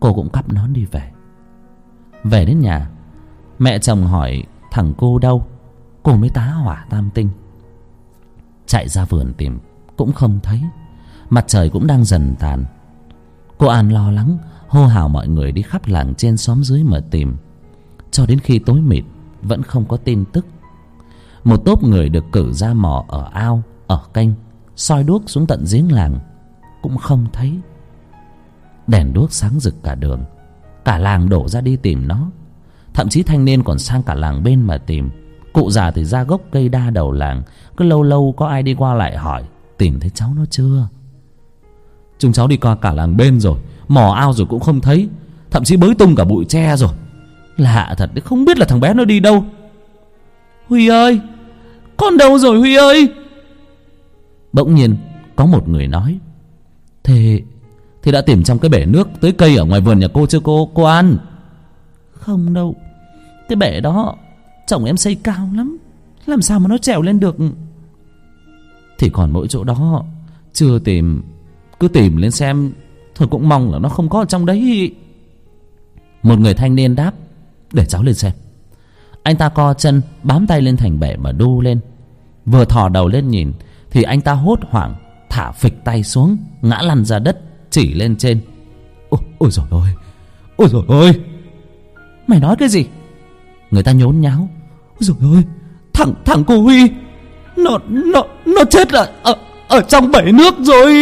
Cô cũng cắp nón đi về. Về đến nhà, mẹ chồng hỏi thằng cô đâu cô mới tá hỏa tam tinh. Chạy ra vườn tìm, cũng không thấy mặt trời cũng đang dần tàn. Cô an lo lắng, hô hào mọi người đi khắp làng trên xóm dưới mà tìm. Cho đến khi tối mịt, vẫn không có tin tức. Một tốp người được cử ra mò ở ao, ở kênh soi đuốc xuống tận giếng làng. Cũng không thấy. Đèn đuốc sáng rực cả đường. Cả làng đổ ra đi tìm nó. Thậm chí thanh niên còn sang cả làng bên mà tìm. Cụ già thì ra gốc cây đa đầu làng. Cứ lâu lâu có ai đi qua lại hỏi, tìm thấy cháu nó chưa? Chúng cháu đi qua cả làng bên rồi, mò ao rồi cũng không thấy, thậm chí bới tung cả bụi tre rồi. Lạ thật, đấy không biết là thằng bé nó đi đâu. Huy ơi, con đâu rồi huy ơi? Bỗng nhiên, có một người nói thế thì đã tìm trong cái bể nước tới cây ở ngoài vườn nhà cô chưa cô? Cô an không đâu, cái bể đó chồng em xây cao lắm, làm sao mà nó trèo lên được? Thì còn mỗi chỗ đó, chưa tìm cứ tìm lên xem thôi cũng mong là nó không có ở trong đấy. Một người thanh niên đáp để cháu lên xem. Anh ta co chân bám tay lên thành bể mà đu lên. Vừa thò đầu lên nhìn thì anh ta hốt hoảng thả phịch tay xuống ngã lăn ra đất chỉ lên trên. Ôi, ôi rồi ôi ôi rồi ôi mày nói cái gì? Người ta nhốn nháo. Ôi rồi ôi thằng thằng cô huy nó nó nó chết là ở, ở trong bể nước rồi.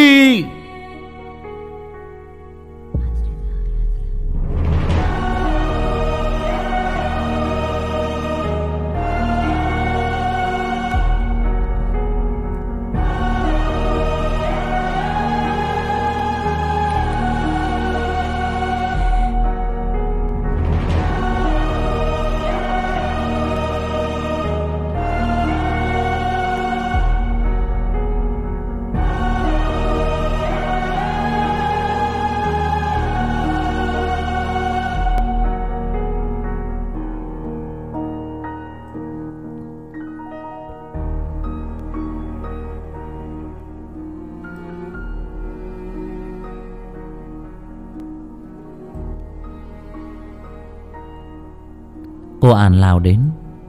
Cô an lao đến,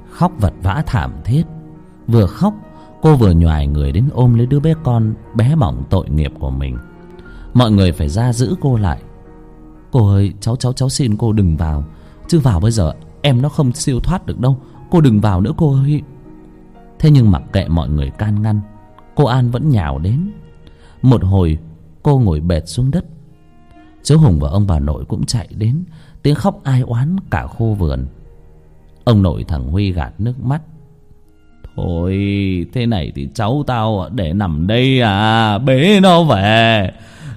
khóc vật vã thảm thiết. Vừa khóc, cô vừa nhoài người đến ôm lấy đứa bé con bé bỏng tội nghiệp của mình. Mọi người phải ra giữ cô lại. Cô ơi, cháu cháu cháu xin cô đừng vào. Chứ vào bây giờ, em nó không siêu thoát được đâu. Cô đừng vào nữa, cô ơi. Thế nhưng mặc kệ mọi người can ngăn, cô an vẫn nhào đến. Một hồi, cô ngồi bệt xuống đất. Chú hùng và ông bà nội cũng chạy đến. Tiếng khóc ai oán cả khu vườn ông nội thằng huy gạt nước mắt. Thôi thế này thì cháu tao để nằm đây à bế nó về.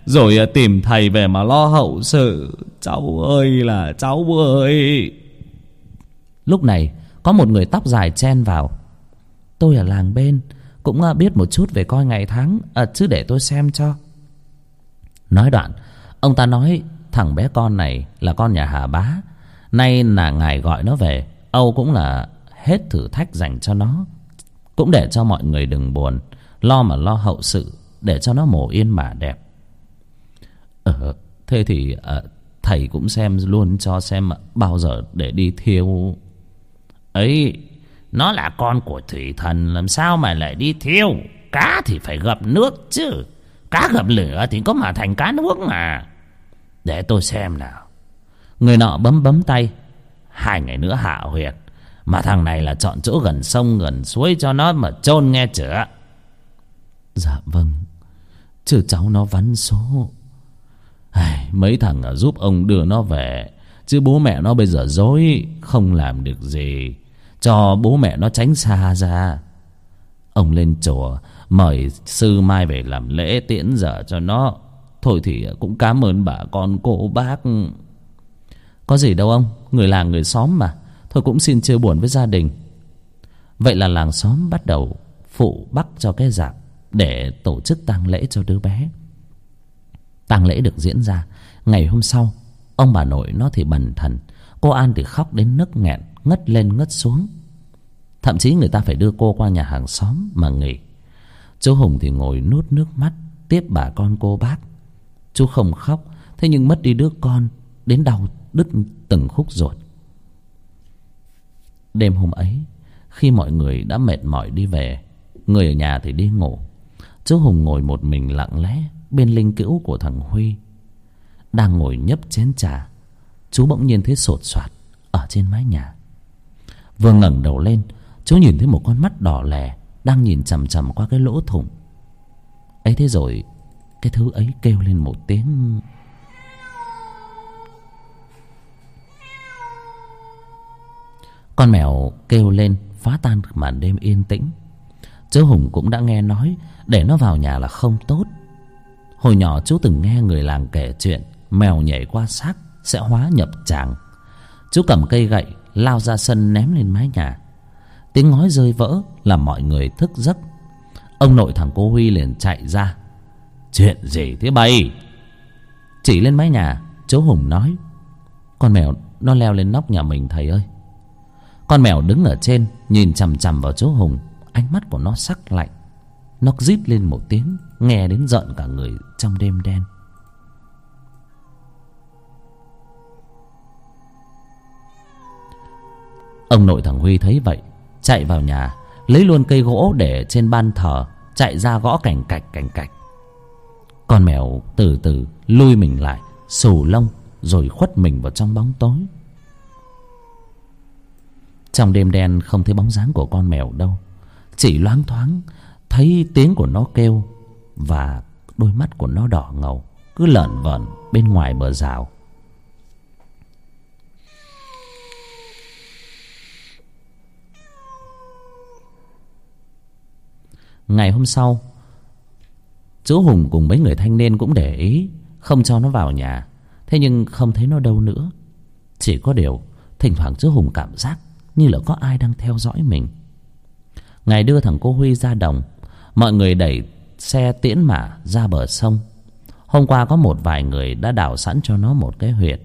Rồi à, tìm thầy về mà lo hậu sự. Cháu ơi là cháu ơi. Lúc này có một người tóc dài chen vào. Tôi ở làng bên cũng à, biết một chút về coi ngày tháng à, chứ để tôi xem cho. Nói đoạn ông ta nói thằng bé con này là con nhà hà bá. Nay là ngài gọi nó về âu cũng là hết thử thách dành cho nó. Cũng để cho mọi người đừng buồn lo mà lo hậu sự để cho nó mổ yên mà đẹp. Ờ thế thì à, thầy cũng xem luôn cho xem bao giờ để đi thiêu. Ấy nó là con của thủy thần làm sao mà lại đi thiêu? Cá thì phải gặp nước chứ. Cá gặp lửa thì có mà thành cá nước mà. Để tôi xem nào. Người nọ bấm bấm tay hai ngày nữa hạ huyệt mà thằng này là chọn chỗ gần sông gần suối cho nó mà chôn nghe chữa dạ vâng. Chứ cháu nó vắn số. Ai, mấy thằng giúp ông đưa nó về. Chứ bố mẹ nó bây giờ dối không làm được gì. Cho bố mẹ nó tránh xa ra. Ông lên chùa mời sư mai về làm lễ tiễn giờ cho nó. Thôi thì cũng cảm ơn bà con cô bác có gì đâu ông, Người làng người xóm mà. Thôi cũng xin chia buồn với gia đình. Vậy là làng xóm bắt đầu phụ bắc cho cái dạp để tổ chức tang lễ cho đứa bé. Tang lễ được diễn ra. Ngày hôm sau, ông bà nội nó thì bần thần. Cô an thì khóc đến nức nghẹn, ngất lên ngất xuống. Thậm chí người ta phải đưa cô qua nhà hàng xóm mà nghỉ. Chú hùng thì ngồi nuốt nước mắt, tiếp bà con cô bác. Chú không khóc, thế nhưng mất đi đứa con, đến đau đứt từng khúc ruột. Đêm hôm ấy, khi mọi người đã mệt mỏi đi về, người ở nhà thì đi ngủ. Chú hùng ngồi một mình lặng lẽ bên linh cữu của thằng huy. Đang ngồi nhấp chén trà, chú bỗng nhiên thấy sột soạt ở trên mái nhà. Vừa ngẩng đầu lên, chú nhìn thấy một con mắt đỏ lè đang nhìn chằm chằm qua cái lỗ thủng. Ấy thế rồi, cái thứ ấy kêu lên một tiếng. Con mèo kêu lên, phá tan màn đêm yên tĩnh. Chú hùng cũng đã nghe nói, để nó vào nhà là không tốt. Hồi nhỏ chú từng nghe người làng kể chuyện, mèo nhảy qua xác sẽ hóa nhập tràng. Chú cầm cây gậy, lao ra sân ném lên mái nhà. Tiếng ngói rơi vỡ, làm mọi người thức giấc. Ông nội thằng cô huy liền chạy ra. Chuyện gì thế bay? Chỉ lên mái nhà, chú hùng nói. Con mèo, nó leo lên nóc nhà mình, thầy ơi con mèo đứng ở trên, nhìn chằm chằm vào chú hùng. Ánh mắt của nó sắc lạnh. Nó rít lên một tiếng, nghe đến giận cả người trong đêm đen. Ông nội thằng huy thấy vậy, chạy vào nhà, lấy luôn cây gỗ để trên ban thờ, chạy ra gõ cảnh cạch cảnh cạch. Con mèo từ từ lui mình lại sù lông, rồi khuất mình vào trong bóng tối trong đêm đen không thấy bóng dáng của con mèo đâu. Chỉ loáng thoáng thấy tiếng của nó kêu và đôi mắt của nó đỏ ngầu, cứ lợn vợn bên ngoài bờ rào. Ngày hôm sau, chú hùng cùng mấy người thanh niên cũng để ý, không cho nó vào nhà. Thế nhưng không thấy nó đâu nữa. Chỉ có điều, thỉnh thoảng chú hùng cảm giác như là có ai đang theo dõi mình. Ngày đưa thằng cô huy ra đồng. Mọi người đẩy xe tiễn mả ra bờ sông. Hôm qua có một vài người đã đào sẵn cho nó một cái huyệt.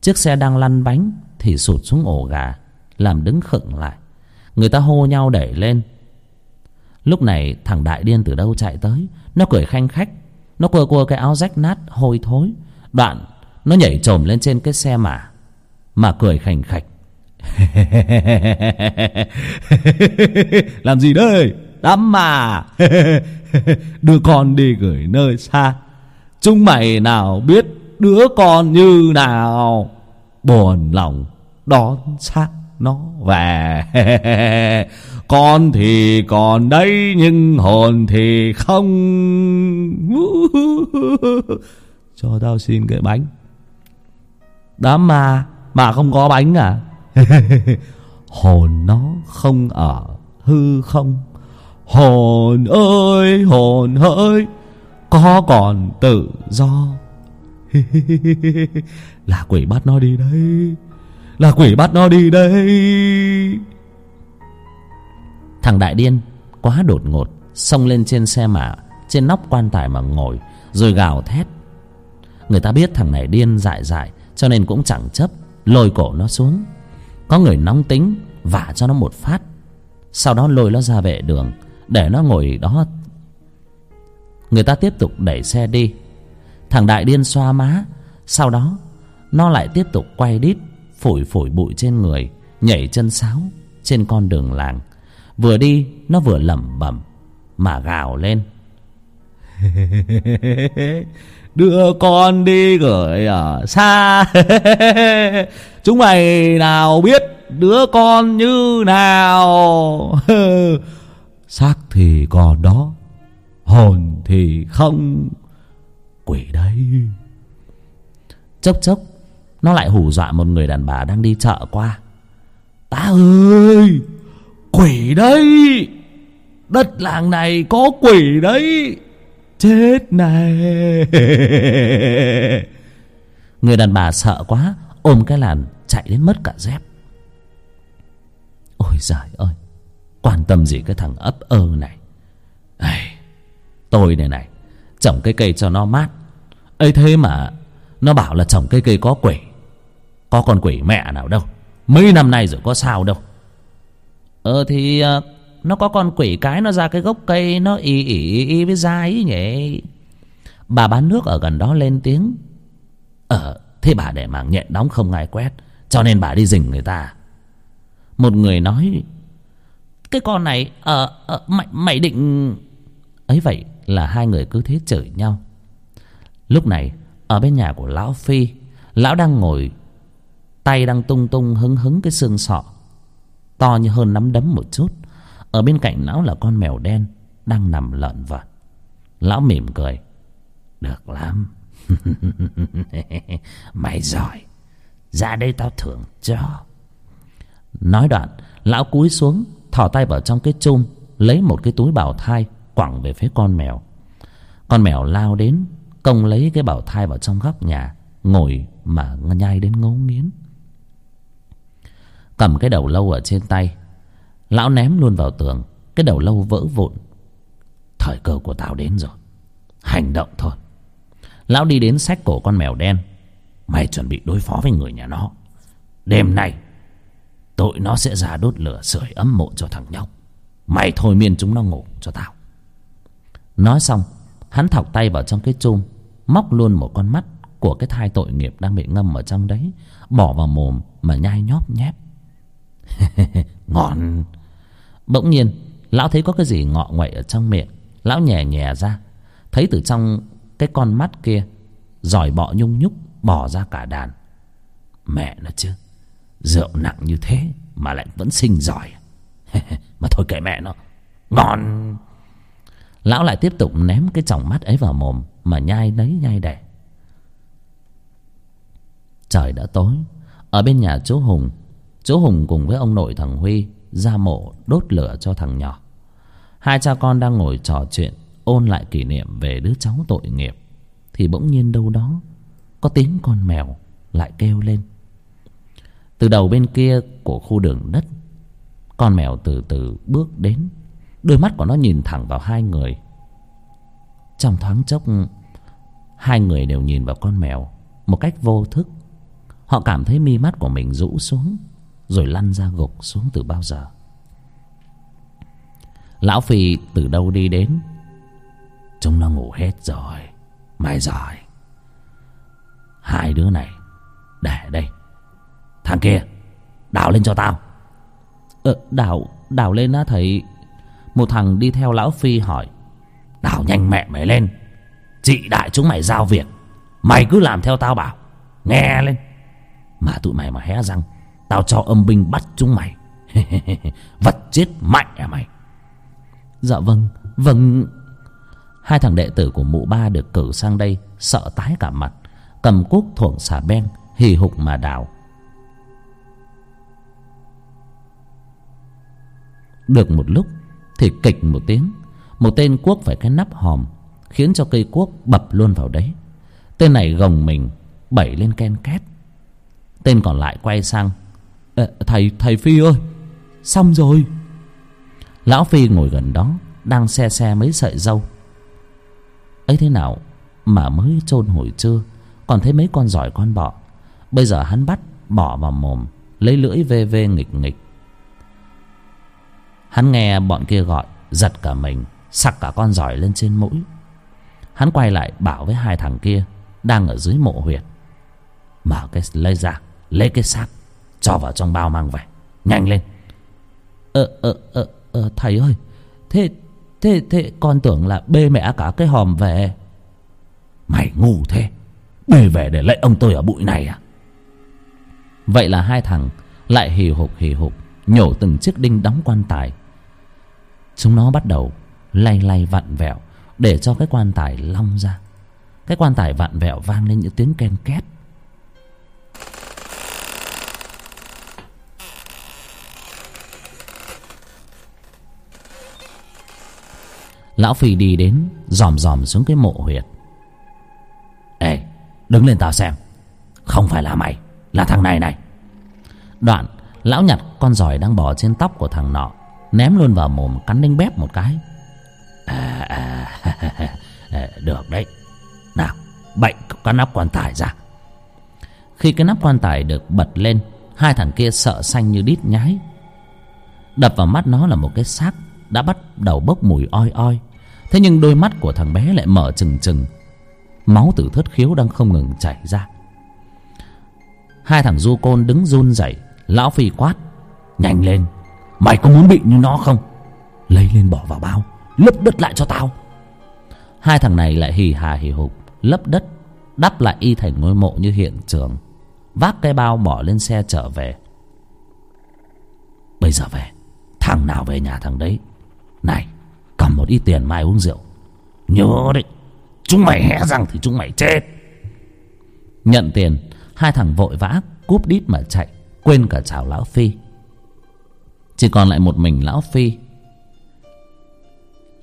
Chiếc xe đang lăn bánh thì sụt xuống ổ gà, làm đứng khựng lại. Người ta hô nhau đẩy lên. Lúc này thằng đại điên từ đâu chạy tới? Nó cười khanh khách. Nó cua cua cái áo rách nát hôi thối. Đoạn, nó nhảy trồm lên trên cái xe mà mà cười khành khạch. [LAUGHS] làm gì đây? Đám mà. [LAUGHS] Đưa con đi gửi nơi xa. Chúng mày nào biết đứa con như nào? Buồn lòng đón xác nó về. [LAUGHS] Con thì còn đấy nhưng hồn thì không. Cho tao xin cái bánh. Đám mà mà không có bánh à [LAUGHS] hồn nó không ở hư không? Hồn ơi hồn ơi có còn tự do? [LAUGHS] Là quỷ bắt nó đi đây là quỷ bắt nó đi đây thằng đại điên quá đột ngột, xông lên trên xe mả trên nóc quan tài mà ngồi, rồi gào thét. Người ta biết thằng này điên dại dại, cho nên cũng chẳng chấp, lôi cổ nó xuống có người nóng tính vả cho nó một phát. Sau đó lôi nó ra vệ đường, để nó ngồi đó. Người ta tiếp tục đẩy xe đi. Thằng đại điên xoa má. Sau đó, nó lại tiếp tục quay đít, phủi phủi bụi trên người, nhảy chân sáo trên con đường làng. Vừa đi, nó vừa lẩm bẩm, mà gào lên. [LAUGHS] Đưa con đi gửi ở xa. [LAUGHS] chúng mày nào biết đứa con như nào? [LAUGHS] Xác thì còn đó, hồn thì không. Quỷ đây chốc chốc, nó lại hù dọa một người đàn bà đang đi chợ qua. Ta ơi, quỷ đây đất làng này có quỷ đấy. Chết này! [LAUGHS] Người đàn bà sợ quá ôm cái làn chạy đến mất cả dép. Ôi giời ơi quan tâm gì cái thằng ấp ơ này? Ây, tôi này này trồng cây cây cho nó mát. Ấy thế mà nó bảo là trồng cây cây có quỷ có con quỷ mẹ nào đâu. Mấy năm nay rồi có sao đâu. Ờ thì ờ, nó có con quỷ cái nó ra cái gốc cây nó ì ì ì với dai ấy nhỉ? Bà bán nước ở gần đó lên tiếng. Ờ thế bà để mảng nhện đóng không ai quét cho nên bà đi rình người ta. Một người nói cái con này ờ uh, uh, mày, mày định ấy vậy là hai người cứ thế chửi nhau. Lúc này ở bên nhà của lão phi lão đang ngồi tay đang tung tung hứng hứng cái xương sọ to như hơn nắm đấm một chút. Ở bên cạnh lão là con mèo đen đang nằm lợn vợt. Lão mỉm cười được lắm. [LAUGHS] mày giỏi. Ra đây tao thưởng cho. Nói đoạn, lão cúi xuống, thò tay vào trong cái chum, lấy một cái túi bảo thai, quẳng về phía con mèo. Con mèo lao đến, công lấy cái bảo thai vào trong góc nhà, ngồi mà nhai đến ngấu nghiến. Cầm cái đầu lâu ở trên tay, lão ném luôn vào tường, cái đầu lâu vỡ vụn. Thời cơ của tao đến rồi. Hành động thôi lão đi đến xách cổ con mèo đen. Mày chuẩn bị đối phó với người nhà nó. Đêm nay, tội nó sẽ ra đốt lửa sưởi ấm mộ cho thằng nhóc. Mày thôi miên chúng nó ngủ cho tao. Nói xong, hắn thọc tay vào trong cái chum, móc luôn một con mắt của cái thai tội nghiệp đang bị ngâm ở trong đấy, bỏ vào mồm mà nhai nhóp nhép. [LAUGHS] Ngon. Bỗng nhiên, lão thấy có cái gì ngọ nguậy ở trong miệng. Lão nhè nhè ra, thấy từ trong cái con mắt kia, giỏi bọ nhung nhúc, bỏ ra cả đàn. Mẹ nó chứ, rượu nặng như thế mà lại vẫn sinh giỏi. [LAUGHS] Mà thôi kệ mẹ nó, ngon. Lão lại tiếp tục ném cái tròng mắt ấy vào mồm mà nhai nấy nhai đẻ. Trời đã tối, ở bên nhà chú hùng chú hùng cùng với ông nội thằng huy ra mộ đốt lửa cho thằng nhỏ. Hai cha con đang ngồi trò chuyện ôn lại kỷ niệm về đứa cháu tội nghiệp, thì bỗng nhiên đâu đó có tiếng con mèo lại kêu lên. Từ đầu bên kia của khu đường đất, con mèo từ từ bước đến, đôi mắt của nó nhìn thẳng vào hai người. Trong thoáng chốc, hai người đều nhìn vào con mèo một cách vô thức. Họ cảm thấy mi mắt của mình rũ xuống, rồi lăn ra gục xuống từ bao giờ. Lão phi từ đâu đi đến? Chúng nó ngủ hết rồi. Mày giỏi. Hai đứa này, để đây. Thằng kia, đào lên cho tao. Ờ đào đào lên á, thầy. Một thằng đi theo lão phi hỏi. Đào nhanh mẹ mày lên. Chị đại chúng mày giao việc. Mày cứ làm theo tao bảo. Nghe lên. Mà tụi mày mà hé răng, tao cho âm binh bắt chúng mày. [LAUGHS] Vật chết mạnh à mày. Dạ vâng vâng hai thằng đệ tử của mụ ba được cử sang đây, sợ tái cả mặt. Cầm cuốc thuổng xà beng, hì hục mà đào. Được một lúc, thì kịch một tiếng. Một tên cuốc phải cái nắp hòm, khiến cho cây cuốc bập luôn vào đấy. Tên này gồng mình, bẩy lên ken két. Tên còn lại quay sang thầy thầy phi ơi, xong rồi. Lão phi ngồi gần đó, đang xe xe mấy sợi dâu ấy thế nào mà mới chôn hồi trưa còn thấy mấy con giỏi con bọ. Bây giờ hắn bắt, bỏ vào mồm, lấy lưỡi vê vê nghịch nghịch. Hắn nghe bọn kia gọi, giật cả mình, sặc cả con giỏi lên trên mũi. Hắn quay lại bảo với hai thằng kia, đang ở dưới mộ huyệt. Mở cái, lấy ra, lấy cái xác, cho vào trong bao mang về. Nhanh lên. Ờ ờ ờ ờ thầy ơi, thế thế thế con tưởng là bê mẹ cả cái hòm về. Mày ngu thế. Bê về để lấy ông tôi ở bụi này à? Vậy là hai thằng lại hì hục hì hục nhổ từng chiếc đinh đóng quan tài. Chúng nó bắt đầu lay lay vặn vẹo để cho cái quan tài long ra. Cái quan tài vặn vẹo vang lên những tiếng ken két lão phi đi đến dòm dòm xuống cái mộ huyệt. Ê đứng lên tao xem. Không phải là mày là thằng này này. Đoạn lão nhặt con giỏi đang bò trên tóc của thằng nọ ném luôn vào mồm cắn đinh bép một cái. À, à, [LAUGHS] à, được đấy. Nào bệnh cái nắp quan tài ra. Khi cái nắp quan tài được bật lên hai thằng kia sợ xanh như đít nhái. Đập vào mắt nó là một cái xác đã bắt đầu bốc mùi oi oi thế nhưng đôi mắt của thằng bé lại mở trừng trừng. Máu từ thất khiếu đang không ngừng chảy ra. Hai thằng du côn đứng run rẩy, lão phi quát, nhanh lên, mày có muốn bị như nó không? Lấy lên bỏ vào bao, lấp đất lại cho tao. Hai thằng này lại hì hà hì hục, lấp đất, đắp lại y thành ngôi mộ như hiện trường, vác cái bao bỏ lên xe trở về. Bây giờ về, thằng nào về nhà thằng đấy? Này cầm một ít tiền mai uống rượu. Nhớ đấy, chúng mày hé răng thì chúng mày chết. Nhận tiền, hai thằng vội vã cúp đít mà chạy, quên cả chào lão phi. Chỉ còn lại một mình lão phi.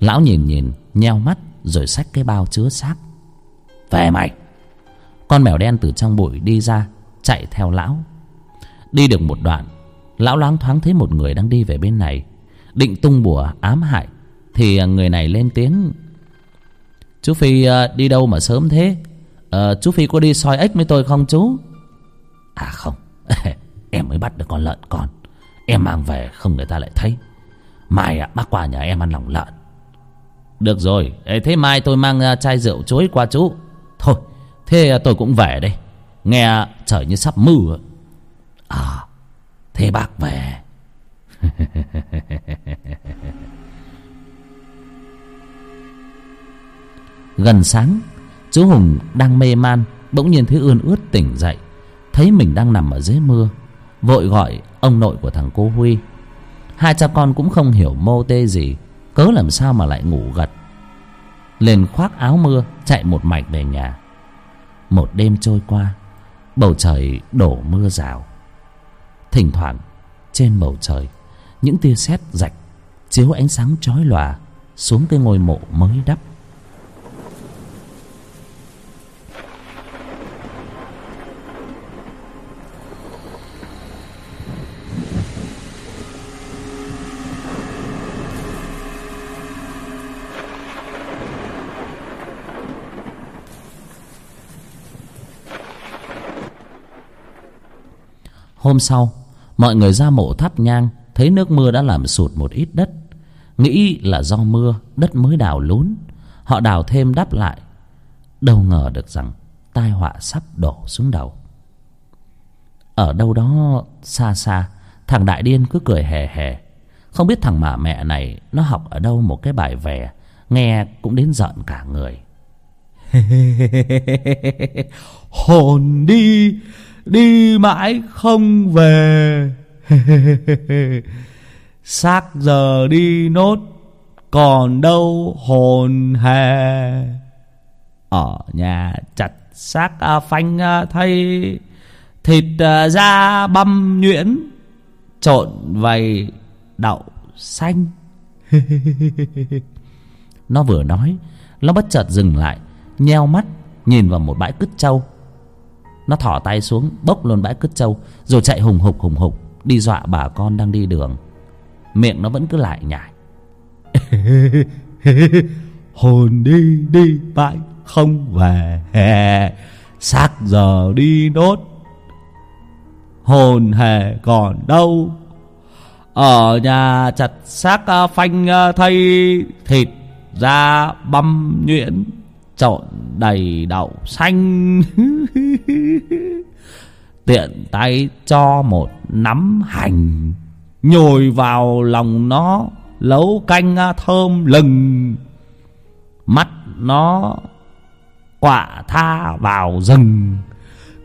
Lão nhìn nhìn, nheo mắt, rồi xách cái bao chứa xác. Về mày! Con mèo đen từ trong bụi đi ra, chạy theo lão. Đi được một đoạn, lão loáng thoáng thấy một người đang đi về bên này, định tung bùa ám hại thì người này lên tiếng. Chú phi à, đi đâu mà sớm thế? À, chú phi có đi soi ếch với tôi không chú? À không. [LAUGHS] Em mới bắt được con lợn con. Em mang về không người ta lại thấy. Mai ạ bác qua nhà em ăn lòng lợn. Được rồi. Thế mai tôi mang à, chai rượu chối qua chú. Thôi thế à, tôi cũng về đây. Nghe trời như sắp mưa. À thế bác về. [LAUGHS] gần sáng, chú hùng đang mê man, bỗng nhiên thấy ươn ướt tỉnh dậy. Thấy mình đang nằm ở dưới mưa, vội gọi ông nội của thằng cô huy. Hai cha con cũng không hiểu mô tê gì, cớ làm sao mà lại ngủ gật. Liền khoác áo mưa, chạy một mạch về nhà. Một đêm trôi qua, bầu trời đổ mưa rào. Thỉnh thoảng, trên bầu trời, những tia sét rạch chiếu ánh sáng chói lòa xuống cái ngôi mộ mới đắp. Hôm sau, mọi người ra mộ thắp nhang, thấy nước mưa đã làm sụt một ít đất. Nghĩ là do mưa, đất mới đào lún. Họ đào thêm đắp lại. Đâu ngờ được rằng tai họa sắp đổ xuống đầu. Ở đâu đó xa xa, thằng đại điên cứ cười hề hề. Không biết thằng mà mẹ này nó học ở đâu một cái bài vè, nghe cũng đến giận cả người. [LAUGHS] Hồn đi đi mãi không về. [LAUGHS] Xác giờ đi nốt, còn đâu hồn hề ở nhà chặt xác à, phanh à, thay, thịt à, da băm nhuyễn, trộn vầy đậu xanh. [LAUGHS] Nó vừa nói, nó bất chợt dừng lại, nheo mắt, nhìn vào một bãi cứt trâu nó thỏ tay xuống, bốc luôn bãi cứt trâu, rồi chạy hùng hục hùng hục, đi dọa bà con đang đi đường. Miệng nó vẫn cứ lại nhải. [LAUGHS] Hồn đi đi bãi không về, xác giờ đi nốt hồn hề còn đâu? Ở nhà chặt xác à, phanh à, thay thịt da băm nhuyễn trộn đầy đậu xanh. [LAUGHS] Tiện tay cho một nắm hành, nhồi vào lòng nó, lấu canh thơm lừng. Mắt nó quạ tha vào rừng,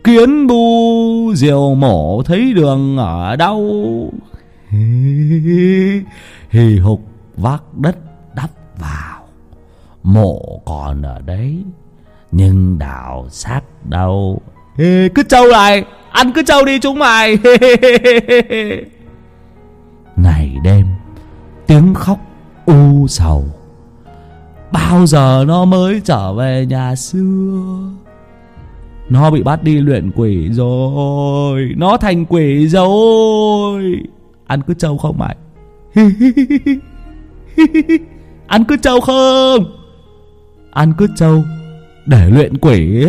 kiến bu diều mổ thấy đường ở đâu. [LAUGHS] Hì hục vác đất đắp vào mộ còn ở đấy. Nhưng đào xác đâu? Ê, cứ trâu này ăn cứ trâu đi chúng mày. [LAUGHS] Ngày đêm tiếng khóc u sầu. Bao giờ nó mới trở về nhà xưa? Nó bị bắt đi luyện quỷ rồi nó thành quỷ rồi. Ăn cứ trâu không mày? [LAUGHS] Ăn cứ trâu không? Ăn cứt trâu. Để luyện quỷ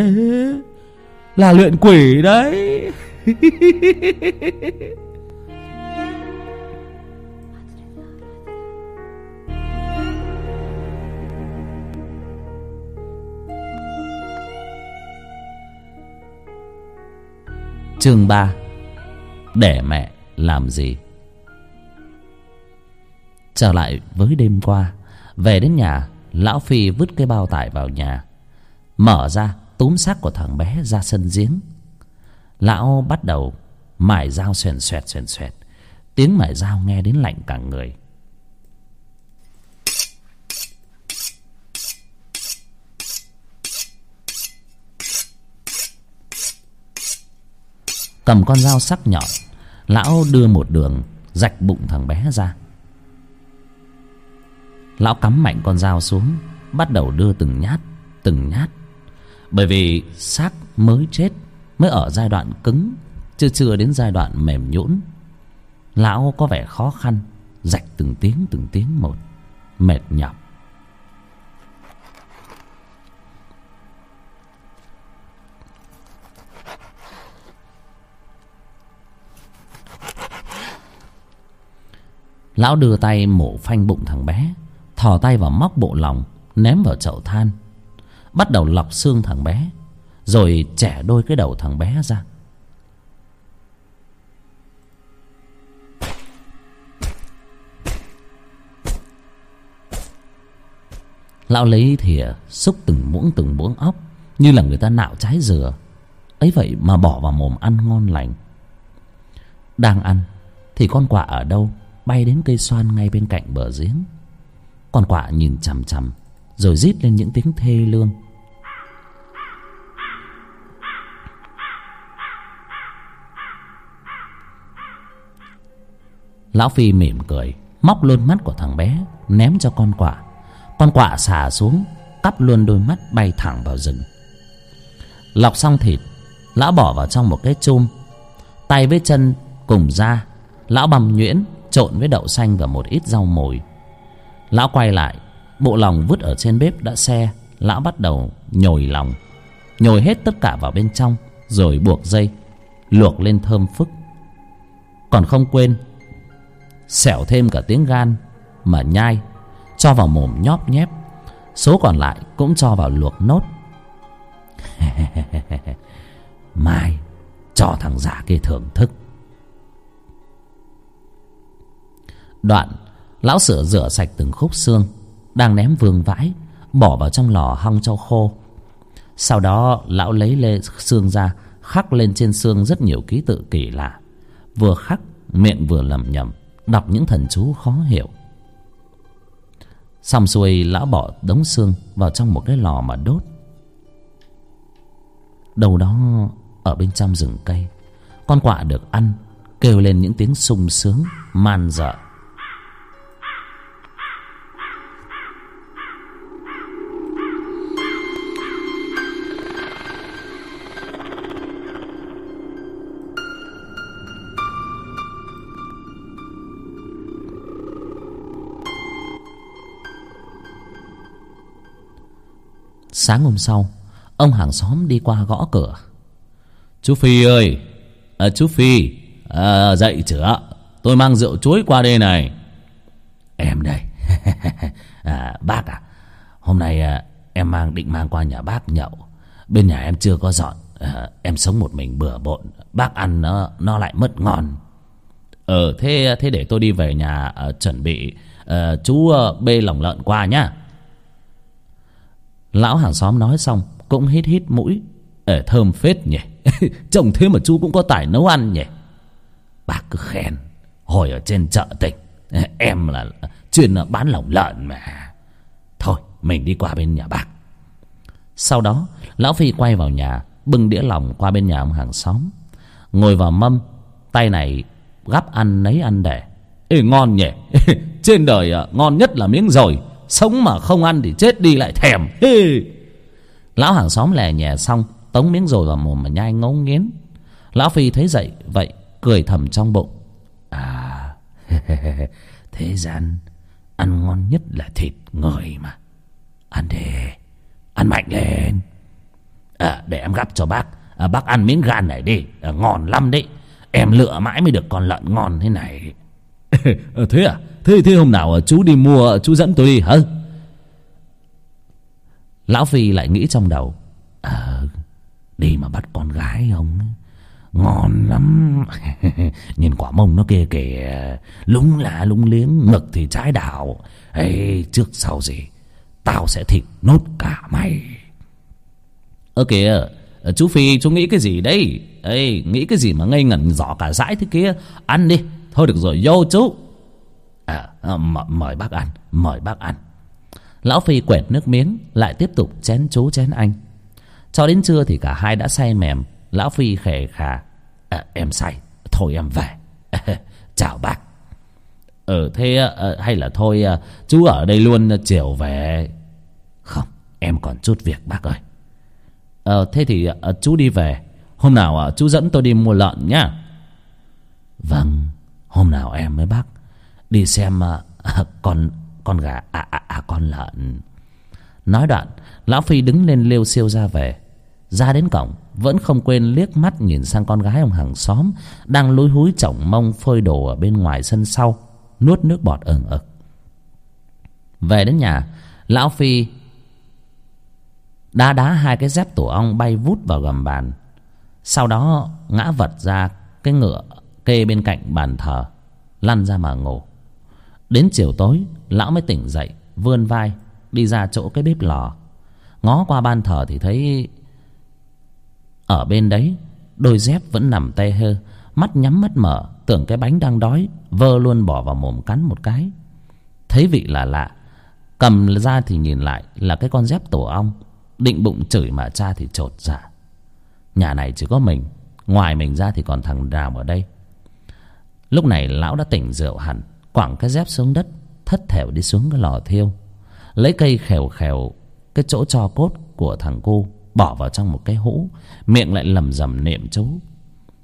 là luyện quỷ đấy. [LAUGHS] Chương ba. Để mẹ làm gì? Trở lại với đêm qua, về đến nhà lão phi vứt cái bao tải vào nhà, mở ra, túm xác của thằng bé ra sân giếng. Lão bắt đầu mài dao xoèn xoẹt xoèn xoẹt. Tiếng mài dao nghe đến lạnh cả người. Cầm con dao sắc nhọn, lão đưa một đường rạch bụng thằng bé ra lão cắm mạnh con dao xuống, bắt đầu đưa từng nhát từng nhát. Bởi vì xác mới chết, mới ở giai đoạn cứng, chưa chưa đến giai đoạn mềm nhũn. Lão có vẻ khó khăn, rạch từng tiếng từng tiếng một, mệt nhọc. Lão đưa tay mổ phanh bụng thằng bé thò tay vào móc bộ lòng ném vào chậu than. Bắt đầu lọc xương thằng bé, rồi chẻ đôi cái đầu thằng bé ra. Lão lấy thìa xúc từng muỗng từng muỗng óc, như là người ta nạo trái dừa. Ấy vậy mà bỏ vào mồm ăn ngon lành. Đang ăn thì con quạ ở đâu bay đến cây xoan ngay bên cạnh bờ giếng con quạ nhìn chằm chằm, rồi rít lên những tiếng thê lương. Lão phi mỉm cười, móc luôn mắt của thằng bé, ném cho con quạ. Con quạ xà xuống, cắp luôn đôi mắt bay thẳng vào rừng. Lọc xong thịt, lão bỏ vào trong một cái chum. Tay với chân cùng da lão băm nhuyễn, trộn với đậu xanh và một ít rau mồi lão quay lại, bộ lòng vứt ở trên bếp đã xe, lão bắt đầu nhồi lòng. Nhồi hết tất cả vào bên trong, rồi buộc dây, luộc lên thơm phức. Còn không quên, xẻo thêm cả tiếng gan mà nhai, cho vào mồm nhóp nhép. Số còn lại cũng cho vào luộc nốt. [LAUGHS] Mai, cho thằng giả kia thưởng thức. Đoạn lão sửa rửa sạch từng khúc xương, đang ném vương vãi, bỏ vào trong lò hong cho khô. Sau đó, lão lấy lê xương ra, khắc lên trên xương rất nhiều ký tự kỳ lạ. Vừa khắc, miệng vừa lẩm nhẩm, đọc những thần chú khó hiểu. Xong xuôi, lão bỏ đống xương vào trong một cái lò mà đốt. Đâu đó, ở bên trong rừng cây, con quạ được ăn, kêu lên những tiếng sung sướng, man dợ. Sáng hôm sau ông hàng xóm đi qua gõ cửa. Chú phi ơi à, chú phi à, dậy chửa tôi mang rượu chuối qua đây này. Em đây. [LAUGHS] À, bác à hôm nay à, em mang định mang qua nhà bác nhậu. Bên nhà em chưa có dọn à, em sống một mình bừa bộn bác ăn nó nó lại mất ngon. Ờ thế thế để tôi đi về nhà à, chuẩn bị à, chú à, bê lòng lợn qua nhá lão hàng xóm nói xong cũng hít hít mũi. Ể thơm phết nhỉ. [LAUGHS] Trông thế mà chú cũng có tài nấu ăn nhỉ. Bác cứ khen hồi ở trên chợ tỉnh em là chuyên bán lòng lợn mà. Thôi mình đi qua bên nhà bác. Sau đó lão phi quay vào nhà bưng đĩa lòng qua bên nhà ông hàng xóm. Ngồi vào mâm tay này gắp ăn nấy ăn để ê ngon nhỉ. [LAUGHS] Trên đời à, ngon nhất là miếng rồi sống mà không ăn thì chết đi lại thèm. Lão hàng xóm lè nhè xong tống miếng rồi vào mồm mà nhai ngấu nghiến lão phi thấy dậy vậy cười thầm trong bụng. À [LAUGHS] thế gian ăn ngon nhất là thịt người mà. Ăn đi ăn mạnh lên. À, để em gắp cho bác. À, bác ăn miếng gan này đi. À, ngon lắm đấy. Em lựa mãi mới được con lợn ngon thế này. [LAUGHS] Ờ, thế à? Thế thế hôm nào ờ, chú đi mua ờ, chú dẫn tôi đi hả? Lão phi lại nghĩ trong đầu à, đi mà bắt con gái không? Ngon lắm. [LAUGHS] Nhìn quả mông nó kia kìa lúng lá lúng liếng ngực thì trái đảo ê trước sau gì? Tao sẽ thịt nốt cả mày. Ơ kìa chú phi chú nghĩ cái gì đấy? Ê nghĩ cái gì mà ngây ngẩn giỏ cả dãi thế kia? Ăn đi thôi được rồi vô chú à, à mời bác ăn mời bác ăn. Lão phi quẹt nước miếng lại tiếp tục chén chú chén anh. Cho đến trưa thì cả hai đã say mềm. Lão phi khề khà à, em say thôi em về. [LAUGHS] Chào bác. Ừ, ờ thế à, hay là thôi à, chú ở đây luôn chiều về. Không em còn chút việc bác ơi. Ờ thế thì à, chú đi về. Hôm nào à, chú dẫn tôi đi mua lợn nhá. Vâng hôm nào em với bác đi xem à, [LAUGHS] con con gà à, à, à con lợn. Nói đoạn lão phi đứng lên lêu siêu ra về. Ra đến cổng vẫn không quên liếc mắt nhìn sang con gái ông hàng xóm đang lúi húi chỏng mông phơi đồ ở bên ngoài sân sau nuốt nước bọt ừng ực. Về đến nhà lão phi đá đá hai cái dép tổ ong bay vút vào gầm bàn. Sau đó ngã vật ra cái ngựa kê bên cạnh bàn thờ lăn ra mà ngủ đến chiều tối, lão mới tỉnh dậy, vươn vai, đi ra chỗ cái bếp lò. Ngó qua ban thờ thì thấy ở bên đấy, đôi dép vẫn nằm tê hơ, mắt nhắm mắt mở, tưởng cái bánh đang đói, vơ luôn bỏ vào mồm cắn một cái. Thấy vị là lạ, cầm ra thì nhìn lại là cái con dép tổ ong, định bụng chửi mà cha thì chột dạ. Nhà này chỉ có mình, ngoài mình ra thì còn thằng nào ở đây. Lúc này lão đã tỉnh rượu hẳn quẳng cái dép xuống đất, thất thểu đi xuống cái lò thiêu. Lấy cây khèo khèo, cái chỗ cho cốt của thằng cu, bỏ vào trong một cái hũ, miệng lại lầm rầm niệm chú.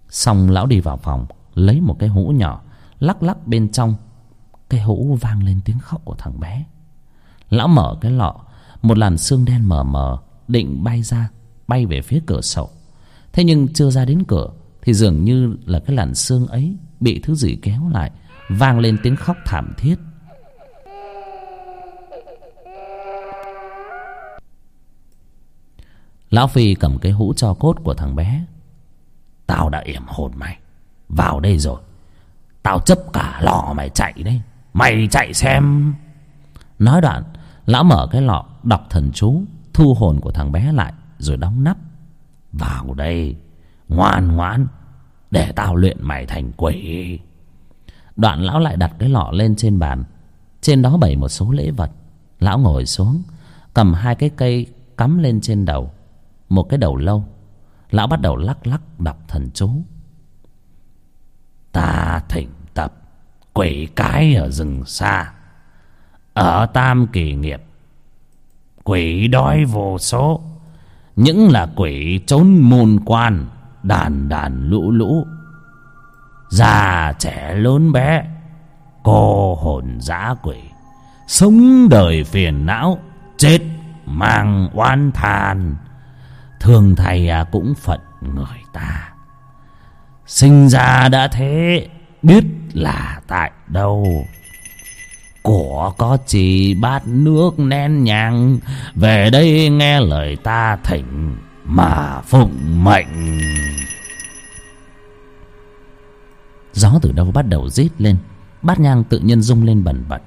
Xong lão đi vào phòng, lấy một cái hũ nhỏ, lắc lắc bên trong. Cái hũ vang lên tiếng khóc của thằng bé. Lão mở cái lọ, một làn xương đen mờ mờ, định bay ra, bay về phía cửa sổ. Thế nhưng chưa ra đến cửa, thì dường như là cái làn xương ấy bị thứ gì kéo lại vang lên tiếng khóc thảm thiết. Lão phi cầm cái hũ cho cốt của thằng bé. Tao đã yểm hồn mày. Vào đây rồi. Tao chấp cả lò mày chạy đấy. Mày chạy xem. Nói đoạn, lão mở cái lọ đọc thần chú, thu hồn của thằng bé lại, rồi đóng nắp. Vào đây, ngoan ngoãn, để tao luyện mày thành quỷ đoạn lão lại đặt cái lọ lên trên bàn. Trên đó bày một số lễ vật. Lão ngồi xuống, cầm hai cái cây cắm lên trên đầu. Một cái đầu lâu. Lão bắt đầu lắc lắc đọc thần chú. Ta thỉnh tập quỷ cái ở rừng xa. Ở tam kỳ nghiệp, quỷ đói vô số. Những là quỷ trốn môn quan, đàn đàn lũ lũ già trẻ lớn bé, cô hồn dã quỷ, sống đời phiền não, chết mang oan than. Thường thầy à cũng phận người ta. Sinh ra đã thế, biết là tại đâu. Của có chỉ bát nước nén nhang, về đây nghe lời ta thỉnh mà phụng mệnh gió từ đâu bắt đầu rít lên, bát nhang tự nhiên rung lên bần bật.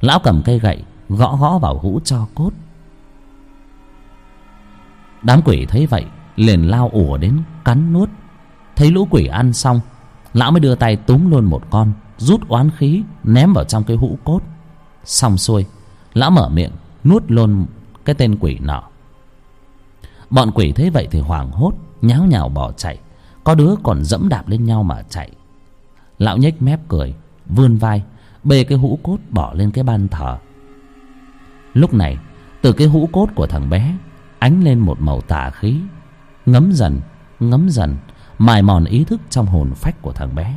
Lão cầm cây gậy, gõ gõ vào hũ cho cốt. Đám quỷ thấy vậy, liền lao ùa đến, cắn nuốt. Thấy lũ quỷ ăn xong, lão mới đưa tay túm luôn một con, rút oán khí, ném vào trong cái hũ cốt. Xong xuôi, lão mở miệng, nuốt luôn cái tên quỷ nọ. Bọn quỷ thấy vậy thì hoảng hốt, nháo nhào bỏ chạy. Có đứa còn dẫm đạp lên nhau mà chạy lão nhếch mép cười, vươn vai, bê cái hũ cốt bỏ lên cái ban thờ. Lúc này, từ cái hũ cốt của thằng bé, ánh lên một màu tà khí, ngấm dần ngấm dần, mài mòn ý thức trong hồn phách của thằng bé.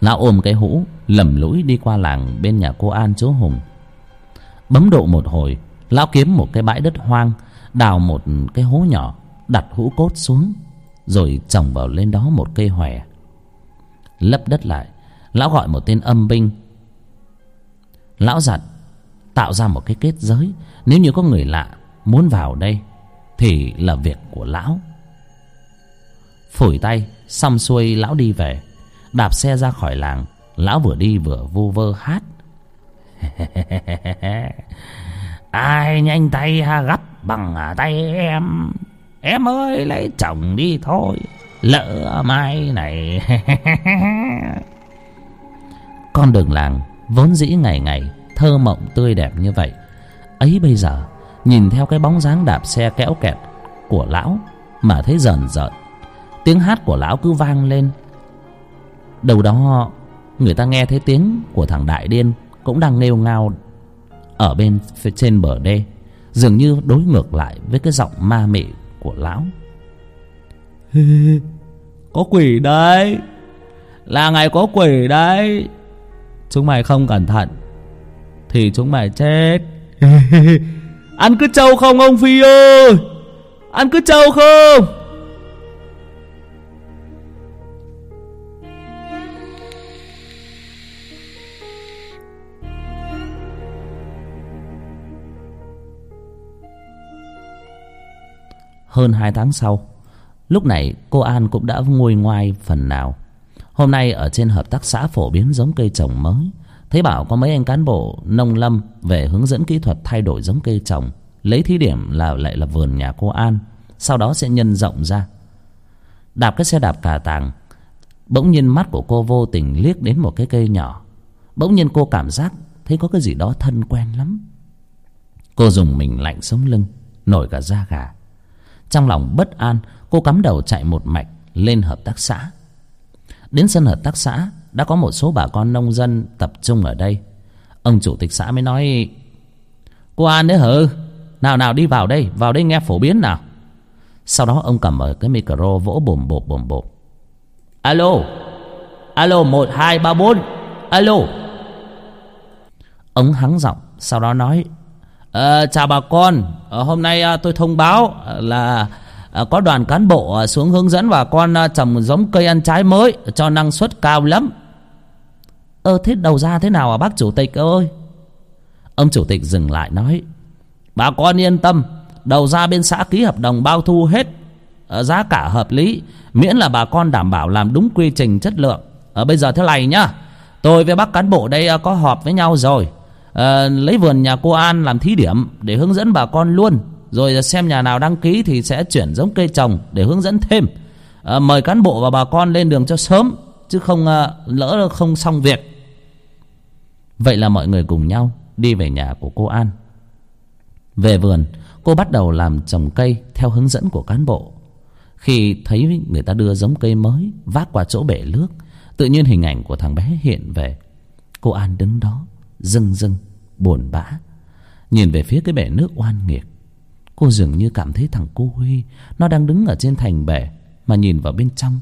Lão ôm cái hũ, lầm lũi đi qua làng bên nhà cô an chú hùng. Bấm độ một hồi, lão kiếm một cái bãi đất hoang, đào một cái hố nhỏ, đặt hũ cốt xuống, rồi trồng vào lên đó một cây hòe lấp đất lại. Lão gọi một tên âm binh. Lão dặn, tạo ra một cái kết giới. Nếu như có người lạ muốn vào đây, thì là việc của lão. Phủi tay, xong xuôi lão đi về. Đạp xe ra khỏi làng, lão vừa đi vừa vu vơ hát. [LAUGHS] Ai nhanh tay ha gấp bằng à tay em. Em ơi, lấy chồng đi thôi lỡ mai này. [LAUGHS] Con đường làng vốn dĩ ngày ngày thơ mộng tươi đẹp như vậy. Ấy bây giờ, nhìn theo cái bóng dáng đạp xe kéo kẹt của lão mà thấy rờn rợn. Tiếng hát của lão cứ vang lên. Đâu đó, người ta nghe thấy tiếng của thằng đại điên cũng đang nêu ngao ở bên phía trên bờ đê, dường như đối ngược lại với cái giọng ma mị của lão. [LAUGHS] có quỷ đấy. Là ngày có quỷ đấy. Chúng mày không cẩn thận, thì chúng mày chết. [LAUGHS] Ăn cứ trâu không, ông phi ơi? Ăn cứ trâu không? Hơn hai tháng sau lúc này, cô an cũng đã nguôi ngoai phần nào. Hôm nay ở trên hợp tác xã phổ biến giống cây trồng mới. Thấy bảo có mấy anh cán bộ nông lâm về hướng dẫn kỹ thuật thay đổi giống cây trồng, lấy thí điểm là lại là vườn nhà cô an, sau đó sẽ nhân rộng ra. Đạp cái xe đạp cà tàng, bỗng nhiên mắt của cô vô tình liếc đến một cái cây nhỏ. Bỗng nhiên cô cảm giác thấy có cái gì đó thân quen lắm. Cô dùng mình lạnh sống lưng, nổi cả da gà. Trong lòng bất an cô cắm đầu chạy một mạch lên hợp tác xã. Đến sân hợp tác xã đã có một số bà con nông dân tập trung ở đây. Ông chủ tịch xã mới nói cô an đấy hử nào nào đi vào đây vào đây nghe phổ biến nào. Sau đó ông cầm ở cái micro vỗ bồm bộp bồm bộp. Alo alo một hai ba bốn alo. Ông hắng giọng sau đó nói à, chào bà con à, hôm nay à, tôi thông báo là Ờ, có đoàn cán bộ ờ, xuống hướng dẫn bà con ờ, trồng giống cây ăn trái mới cho năng suất cao lắm. Ơ thế đầu ra thế nào à bác chủ tịch ơi? Ông chủ tịch dừng lại nói bà con yên tâm đầu ra bên xã ký hợp đồng bao thu hết giá cả hợp lý miễn là bà con đảm bảo làm đúng quy trình chất lượng. À, bây giờ thế này nhá tôi với bác cán bộ đây có họp với nhau rồi. À, lấy vườn nhà cô an làm thí điểm để hướng dẫn bà con luôn rồi xem nhà nào đăng ký thì sẽ chuyển giống cây trồng để hướng dẫn thêm. À, mời cán bộ và bà con lên đường cho sớm chứ không à, lỡ không xong việc. Vậy là mọi người cùng nhau đi về nhà của cô an. Về vườn cô bắt đầu làm trồng cây theo hướng dẫn của cán bộ. Khi thấy người ta đưa giống cây mới vác qua chỗ bể nước tự nhiên hình ảnh của thằng bé hiện về. Cô an đứng đó rưng rưng buồn bã nhìn về phía cái bể nước oan nghiệt cô dường như cảm thấy thằng cô huy, nó đang đứng ở trên thành bể, mà nhìn vào bên trong.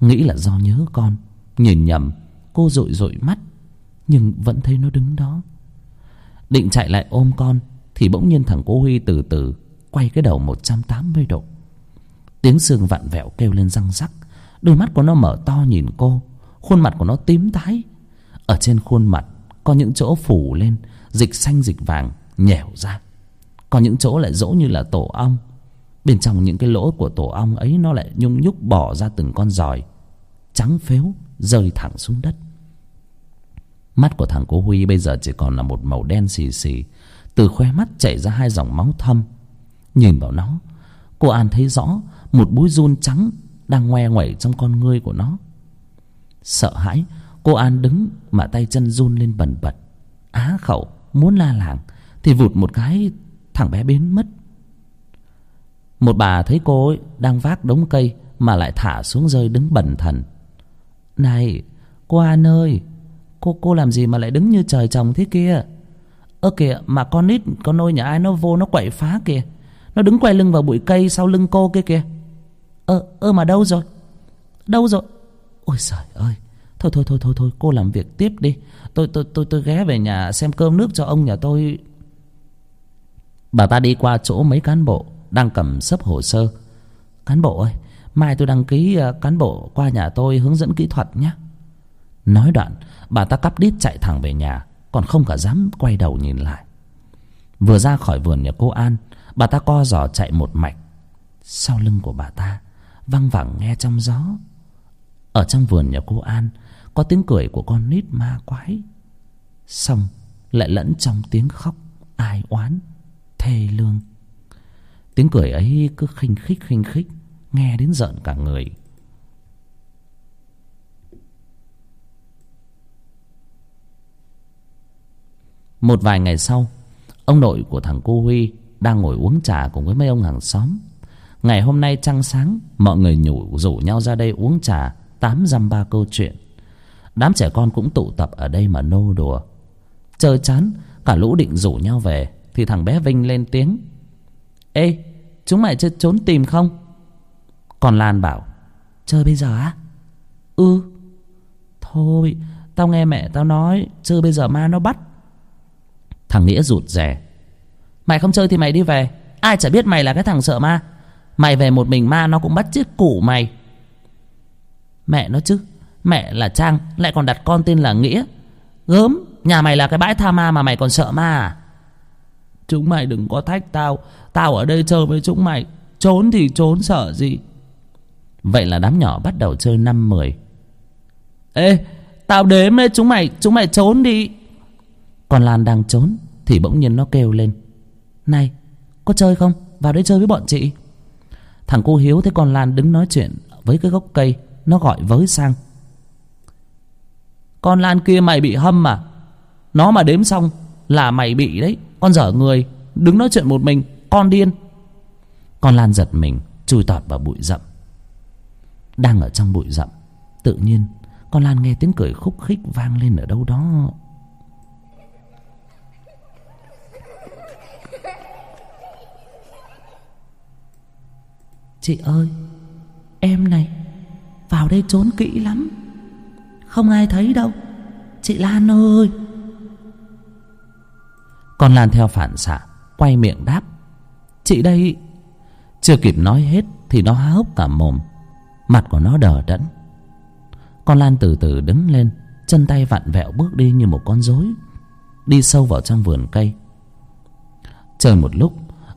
Nghĩ là do nhớ con, nhìn nhầm, cô dội dội mắt, nhưng vẫn thấy nó đứng đó. Định chạy lại ôm con, thì bỗng nhiên thằng cô huy từ từ quay cái đầu một trăm tám mươi độ. Tiếng xương vặn vẹo kêu lên răng rắc, đôi mắt của nó mở to nhìn cô, khuôn mặt của nó tím tái. Ở trên khuôn mặt có những chỗ phủ lên, dịch xanh dịch vàng, nhẻo ra còn những chỗ lại dỗ như là tổ ong. Bên trong những cái lỗ của tổ ong ấy nó lại nhung nhúc bỏ ra từng con giòi, trắng phếu, rơi thẳng xuống đất. Mắt của thằng cố huy bây giờ chỉ còn là một màu đen xì xì. Từ khoe mắt chảy ra hai dòng máu thâm. Nhìn vào nó, cô an thấy rõ một búi run trắng đang ngoe nguẩy trong con ngươi của nó. Sợ hãi, cô an đứng mà tay chân run lên bần bật. Á khẩu, muốn la làng thì vụt một cái thằng bé biến mất. Một bà thấy cô ấy đang vác đống cây mà lại thả xuống rơi đứng bần thần. Này, cô an ơi, cô cô làm gì mà lại đứng như trời trồng thế kia? Ơ kìa, mà con nít, con nôi nhà ai nó vô nó quậy phá kìa. Nó đứng quay lưng vào bụi cây sau lưng cô kia kìa. Ơ ơ mà đâu rồi? Đâu rồi? Ôi trời ơi, thôi thôi thôi thôi thôi, cô làm việc tiếp đi. Tôi tôi tôi tôi ghé về nhà xem cơm nước cho ông nhà tôi bà ta đi qua chỗ mấy cán bộ đang cầm sấp hồ sơ. Cán bộ ơi, mai tôi đăng ký ờ, cán bộ qua nhà tôi hướng dẫn kỹ thuật nhé. Nói đoạn, bà ta cắp đít chạy thẳng về nhà, còn không cả dám quay đầu nhìn lại. Vừa ra khỏi vườn nhà cô an, bà ta co giò chạy một mạch. Sau lưng của bà ta, văng vẳng nghe trong gió. Ở trong vườn nhà cô an, có tiếng cười của con nít ma quái. Xong, lại lẫn trong tiếng khóc, ai oán thê lương. Tiếng cười ấy cứ khinh khích khinh khích, nghe đến giận cả người. Một vài ngày sau, ông nội của thằng cô huy đang ngồi uống trà cùng với mấy ông hàng xóm. Ngày hôm nay trăng sáng, mọi người nhủ rủ nhau ra đây uống trà, tám dăm ba câu chuyện. Đám trẻ con cũng tụ tập ở đây mà nô đùa. Chơi chán, cả lũ định rủ nhau về thì thằng bé vinh lên tiếng. Ê, chúng mày chơi trốn tìm không? Còn lan bảo, chơi bây giờ á? Ừ. Thôi, tao nghe mẹ tao nói, chơi bây giờ ma nó bắt. Thằng nghĩa rụt rè. Mày không chơi thì mày đi về. Ai chả biết mày là cái thằng sợ ma. Mày về một mình ma nó cũng bắt chết củ mày. Mẹ nó chứ, mẹ là trang, lại còn đặt con tên là nghĩa. Gớm, nhà mày là cái bãi tha ma mà mày còn sợ ma à? Chúng mày đừng có thách tao. Tao ở đây chơi với chúng mày. Trốn thì trốn, sợ gì? Vậy là đám nhỏ bắt đầu chơi năm mười. Ê, tao đếm đấy chúng mày chúng mày trốn đi. Còn lan đang trốn thì bỗng nhiên nó kêu lên. Này, có chơi không? Vào đây chơi với bọn chị. Thằng cô hiếu thấy con lan đứng nói chuyện với cái gốc cây, nó gọi với sang. Con lan kia mày bị hâm à? Nó mà đếm xong là mày bị đấy con dở người, đứng nói chuyện một mình, con điên con lan giật mình, chui tọt vào bụi rậm. Đang ở trong bụi rậm, tự nhiên, con lan nghe tiếng cười khúc khích vang lên ở đâu đó. Chị ơi, em này, vào đây trốn kỹ lắm. Không ai thấy đâu. Chị lan ơi con lan theo phản xạ, quay miệng đáp. Chị đây, chưa kịp nói hết thì nó há hốc cả mồm. Mặt của nó đờ đẫn. Con lan từ từ đứng lên, chân tay vặn vẹo bước đi như một con rối, đi sâu vào trong vườn cây. Chờ một lúc,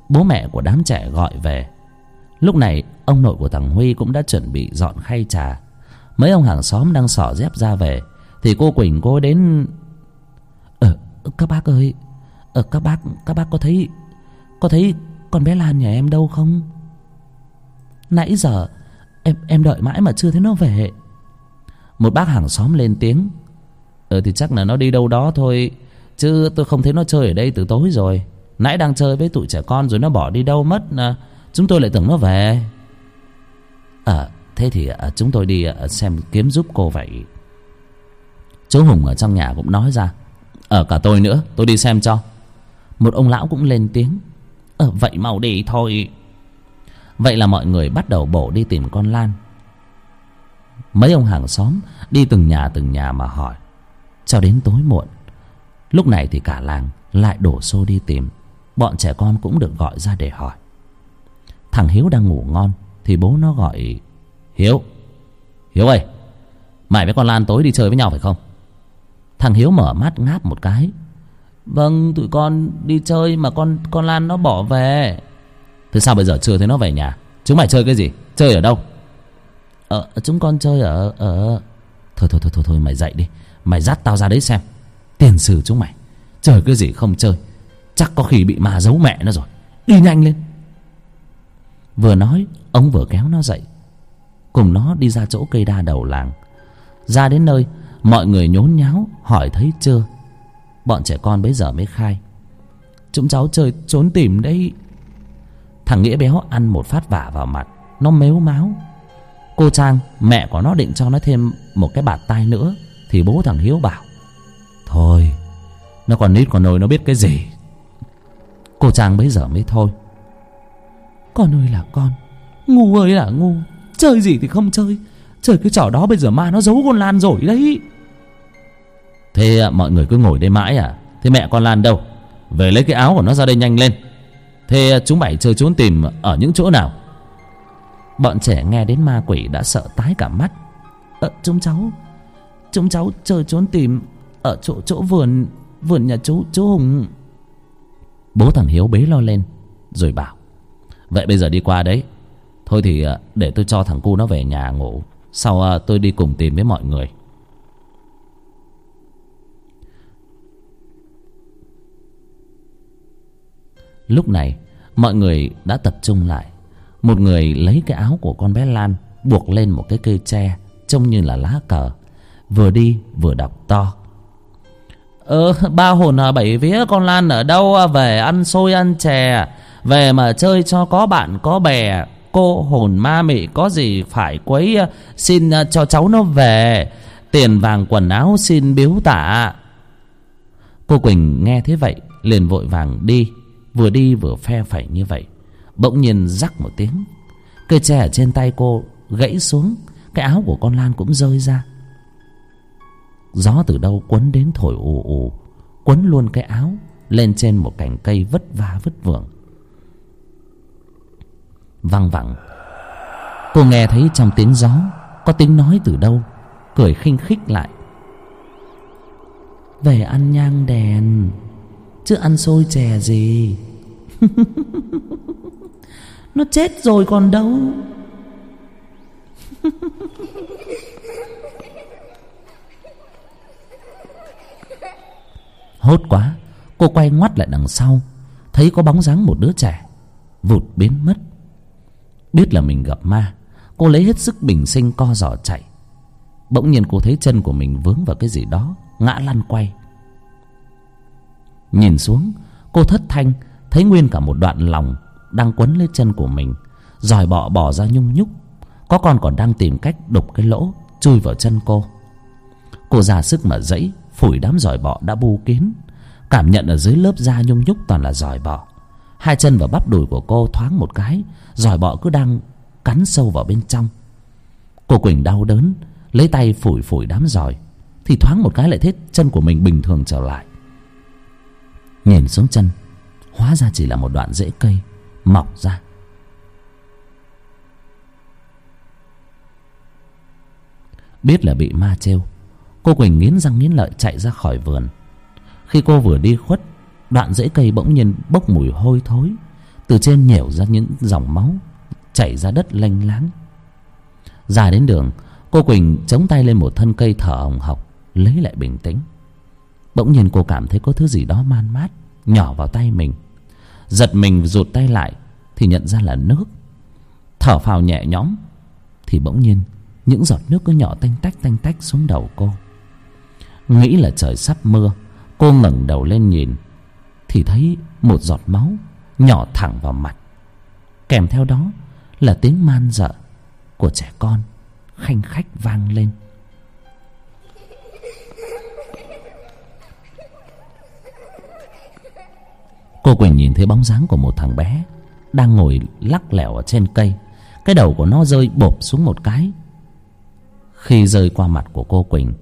bố mẹ của đám trẻ gọi về. Lúc này, ông nội của thằng huy cũng đã chuẩn bị dọn khay trà. Mấy ông hàng xóm đang xỏ dép ra về, thì cô quỳnh cô đến ờ các bác ơi ờ các bác các bác có thấy có thấy con bé lan nhà em đâu không? Nãy giờ em em đợi mãi mà chưa thấy nó về. Một bác hàng xóm lên tiếng. Ờ thì chắc là nó đi đâu đó thôi chứ tôi không thấy nó chơi ở đây từ tối rồi. Nãy đang chơi với tụi trẻ con rồi nó bỏ đi đâu mất à, chúng tôi lại tưởng nó về. Ờ thế thì à, chúng tôi đi à, xem kiếm giúp cô vậy. Chú hùng ở trong nhà cũng nói ra. Ở cả tôi nữa tôi đi xem cho một ông lão cũng lên tiếng. Ờ vậy mau đi thôi. Vậy là mọi người bắt đầu bổ đi tìm con lan. Mấy ông hàng xóm đi từng nhà từng nhà mà hỏi. Cho đến tối muộn, lúc này thì cả làng lại đổ xô đi tìm. Bọn trẻ con cũng được gọi ra để hỏi. Thằng hiếu đang ngủ ngon thì bố nó gọi, hiếu hiếu ơi, mày với con lan tối đi chơi với nhau phải không? Thằng hiếu mở mắt ngáp một cái vâng tụi con đi chơi mà con con lan nó bỏ về. Thế sao bây giờ chưa thấy nó về nhà? Chúng mày chơi cái gì? Chơi ở đâu? Ờ chúng con chơi ở ở thôi thôi thôi thôi thôi, mày dậy đi. Mày dắt tao ra đấy xem. Tiền sử chúng mày. Chơi cái gì không chơi. Chắc có khi bị ma giấu mẹ nó rồi. Đi nhanh lên. Vừa nói, ông vừa kéo nó dậy. Cùng nó đi ra chỗ cây đa đầu làng. Ra đến nơi, mọi người nhốn nháo, hỏi thấy chưa? Bọn trẻ con bấy giờ mới khai. Chúng cháu chơi trốn tìm đấy. Thằng nghĩa béo ăn một phát vả vào mặt, nó mếu máo cô trang, mẹ của nó định cho nó thêm một cái bạt tai nữa, thì bố thằng hiếu bảo, thôi, nó còn nít còn nồi nó biết cái gì? Cô trang bấy giờ mới thôi, con ơi là con, ngu ơi là ngu, chơi gì thì không chơi. Trời cái trò đó bây giờ ma nó giấu con Lan rồi đấy. Thế à, mọi người cứ ngồi đây mãi à? Thế mẹ con Lan đâu? Về lấy cái áo của nó ra đây nhanh lên. Thế à, chúng bảy chơi trốn tìm ở những chỗ nào? Bọn trẻ nghe đến ma quỷ đã sợ tái cả mắt. Ờ, Chúng cháu Chúng cháu chơi trốn tìm Ở chỗ chỗ vườn Vườn nhà chú chú Hùng. Bố thằng Hiếu bế lo lên Rồi bảo Vậy bây giờ đi qua đấy. Thôi thì à, để tôi cho thằng cu nó về nhà ngủ. Sau tôi đi cùng tìm với mọi người. Lúc này Mọi người đã tập trung lại. Một người lấy cái áo của con bé Lan Buộc lên một cái cây tre Trông như là lá cờ Vừa đi vừa đọc to. Ờ ba hồn à, bảy vía con Lan ở đâu à? Về ăn xôi ăn chè Về mà chơi cho có bạn có bè. Cô hồn ma mị có gì phải quấy Xin à, cho cháu nó về. Tiền vàng quần áo xin biếu tả Cô Quỳnh nghe thế vậy liền vội vàng đi. Vừa đi vừa phe phẩy như vậy. Bỗng nhiên rắc một tiếng, Cây tre ở trên tay cô gãy xuống, Cái áo của con Lan cũng rơi ra. Gió từ đâu quấn đến thổi ù ù Quấn luôn cái áo Lên trên một cành cây vất vả vất vưởng. Văng vẳng, Cô nghe thấy trong tiếng gió Có tiếng nói từ đâu, Cười khinh khích lại. Về ăn nhang đèn Chứ ăn xôi chè gì? [LAUGHS] Nó chết rồi còn đâu. [LAUGHS] Hốt quá, Cô quay ngoắt lại đằng sau, Thấy có bóng dáng một đứa trẻ, Vụt biến mất. Biết là mình gặp ma, Cô lấy hết sức bình sinh co giò chạy. Bỗng nhiên cô thấy chân của mình vướng vào cái gì đó, Ngã lăn quay. Nhìn xuống, Cô thất thanh, Thấy nguyên cả một đoạn lòng Đang quấn lấy chân của mình, dòi bọ bỏ ra nhung nhúc. Có con còn đang tìm cách đục cái lỗ, Chui vào chân cô. Cô ra sức mà dẫy, Phủi đám giỏi bọ đã bu kín. Cảm nhận ở dưới lớp da nhung nhúc toàn là giỏi bọ. Hai chân và bắp đùi của cô thoáng một cái Giỏi bọ cứ đang cắn sâu vào bên trong. Cô Quỳnh đau đớn, Lấy tay phủi phủi đám giỏi Thì thoáng một cái lại thấy chân của mình bình thường trở lại. Nhìn xuống chân, Hóa ra chỉ là một đoạn rễ cây, Mọc ra. Biết là bị ma trêu, Cô Quỳnh nghiến răng nghiến lợi chạy ra khỏi vườn. Khi cô vừa đi khuất, Đoạn rễ cây bỗng nhiên bốc mùi hôi thối, Từ trên nhểu ra những dòng máu, Chảy ra đất lênh láng. Ra đến đường, Cô Quỳnh chống tay lên một thân cây thở hồng hộc, Lấy lại bình tĩnh. Bỗng nhiên cô cảm thấy có thứ gì đó man mát, Nhỏ vào tay mình. Giật mình rụt tay lại Thì nhận ra là nước. Thở phào nhẹ nhõm Thì bỗng nhiên những giọt nước cứ nhỏ tanh tách tanh tách xuống đầu cô. Nghĩ là trời sắp mưa, Cô ngẩng đầu lên nhìn Thì thấy một giọt máu Nhỏ thẳng vào mặt. Kèm theo đó là tiếng man dợ Của trẻ con Khanh khách vang lên. Cô Quỳnh nhìn thấy bóng dáng của một thằng bé Đang ngồi lắc lẻo ở trên cây. Cái đầu của nó rơi bộp xuống một cái. Khi rơi qua mặt của cô Quỳnh,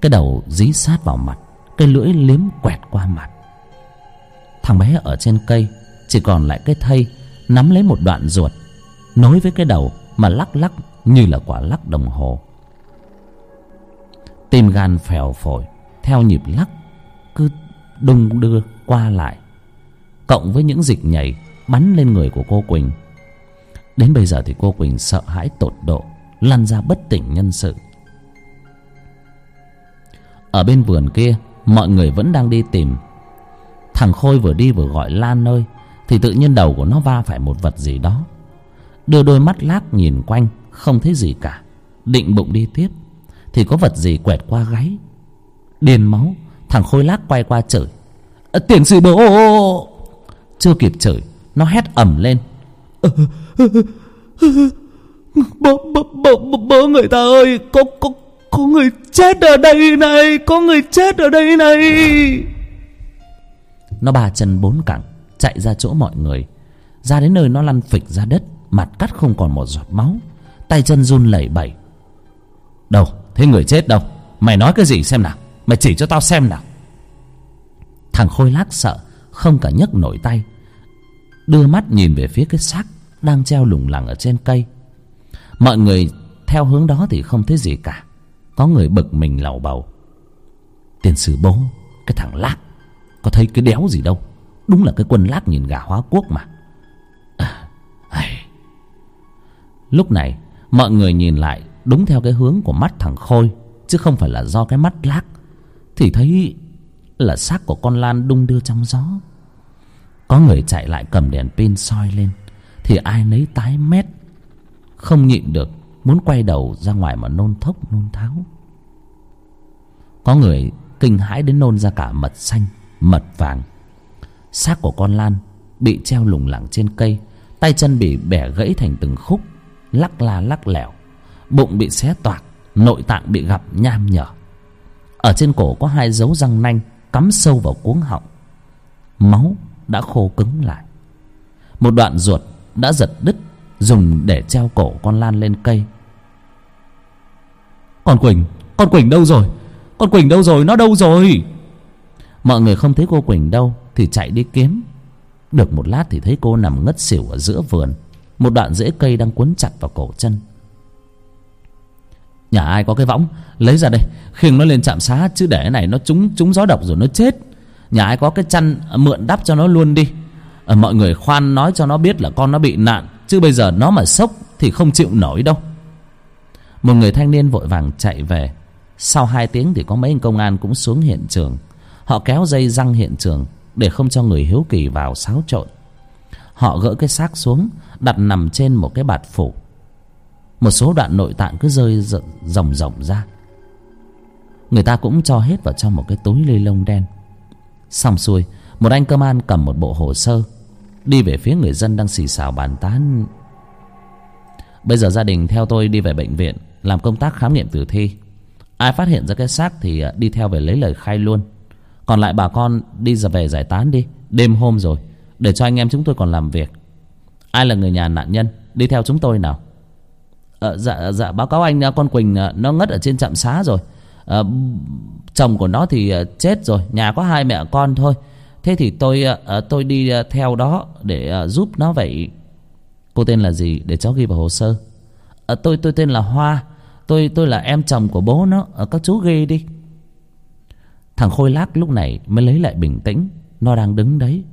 Cái đầu dí sát vào mặt, Cái lưỡi liếm quẹt qua mặt. Thằng bé ở trên cây, Chỉ còn lại cái thây, Nắm lấy một đoạn ruột, Nối với cái đầu Mà lắc lắc như là quả lắc đồng hồ. Tim gan phèo phổi, Theo nhịp lắc Cứ đung đưa qua lại cộng với những dịch nhảy bắn lên người của cô quỳnh. Đến bây giờ thì cô quỳnh sợ hãi tột độ, lăn ra bất tỉnh nhân sự. Ở bên vườn kia, mọi người vẫn đang đi tìm. Thằng khôi vừa đi vừa gọi lan ơi, thì tự nhiên đầu của nó va phải một vật gì đó. Đưa đôi mắt lác nhìn quanh, không thấy gì cả. Định bụng đi tiếp, thì có vật gì quẹt qua gáy. Điên máu, thằng khôi lác quay qua chửi. Ờ, tiền sư bố chưa kịp chửi nó hét ầm lên. Bố bố bố bố người ta ơi có có có người chết ở đây này có người chết ở đây này. Nó ba chân bốn cẳng chạy ra chỗ mọi người. Ra đến nơi nó lăn phịch ra đất mặt cắt không còn một giọt máu. Tay chân run lẩy bẩy. Đâu thế người chết đâu? Mày nói cái gì xem nào? Mày chỉ cho tao xem nào. Thằng khôi lác sợ không cả nhấc nổi tay. Đưa mắt nhìn về phía cái xác đang treo lủng lẳng ở trên cây. Mọi người theo hướng đó thì không thấy gì cả. Có người bực mình lầu bầu. Tiền sử bố cái thằng lác có thấy cái đéo gì đâu. Đúng là cái quân lác nhìn gà hóa quốc mà. À, lúc này mọi người nhìn lại đúng theo cái hướng của mắt thằng khôi chứ không phải là do cái mắt lác. Thì thấy là xác của con lan đung đưa trong gió. Có người chạy lại cầm đèn pin soi lên, thì ai nấy tái mét. Không nhịn được, muốn quay đầu ra ngoài mà nôn thốc, nôn tháo. Có người kinh hãi đến nôn ra cả mật xanh, mật vàng. Xác của con lan bị treo lủng lẳng trên cây, tay chân bị bẻ gãy thành từng khúc, lắc la lắc lẻo. Bụng bị xé toạc, nội tạng bị gặp nham nhở. Ở trên cổ có hai dấu răng nanh cắm sâu vào cuống họng. Máu đã khô cứng lại. Một đoạn ruột đã giật đứt, dùng để treo cổ con lan lên cây. Con quỳnh con quỳnh đâu rồi? Con quỳnh đâu rồi? Nó đâu rồi? Mọi người không thấy cô quỳnh đâu, thì chạy đi kiếm. Được một lát thì thấy cô nằm ngất xỉu ở giữa vườn. Một đoạn rễ cây đang quấn chặt vào cổ chân nhà ai có cái võng? Lấy ra đây. Khiêng nó lên trạm xá chứ để này nó trúng trúng gió độc rồi nó chết. Nhà ai có cái chăn à, mượn đắp cho nó luôn đi. À, mọi người khoan nói cho nó biết là con nó bị nạn chứ bây giờ nó mà sốc thì không chịu nổi đâu. Một người thanh niên vội vàng chạy về. Sau hai tiếng thì có mấy anh công an cũng xuống hiện trường. Họ kéo dây răng hiện trường để không cho người hiếu kỳ vào xáo trộn. Họ gỡ cái xác xuống đặt nằm trên một cái bạt phủ một số đoạn nội tạng cứ rơi rồng rồng ra. Người ta cũng cho hết vào trong một cái túi ly lông đen. Xong xuôi, một anh công an cầm một bộ hồ sơ, đi về phía người dân đang xì xào bàn tán. Bây giờ gia đình theo tôi đi về bệnh viện, làm công tác khám nghiệm tử thi. Ai phát hiện ra cái xác thì à, đi theo về lấy lời khai luôn. Còn lại bà con đi giờ về giải tán đi. Đêm hôm rồi, để cho anh em chúng tôi còn làm việc. Ai là người nhà nạn nhân, đi theo chúng tôi nào? À, dạ dạ báo cáo anh con quỳnh ờ, nó ngất ở trên trạm xá rồi. À, chồng của nó thì chết rồi nhà có hai mẹ con thôi. Thế thì tôi tôi đi theo đó để giúp nó vậy. Cô tên là gì? Để cháu ghi vào hồ sơ. À, tôi tôi tên là hoa. Tôi tôi là em chồng của bố nó. À, các chú ghi đi. Thằng khôi lác lúc này mới lấy lại bình tĩnh. Nó đang đứng đấy.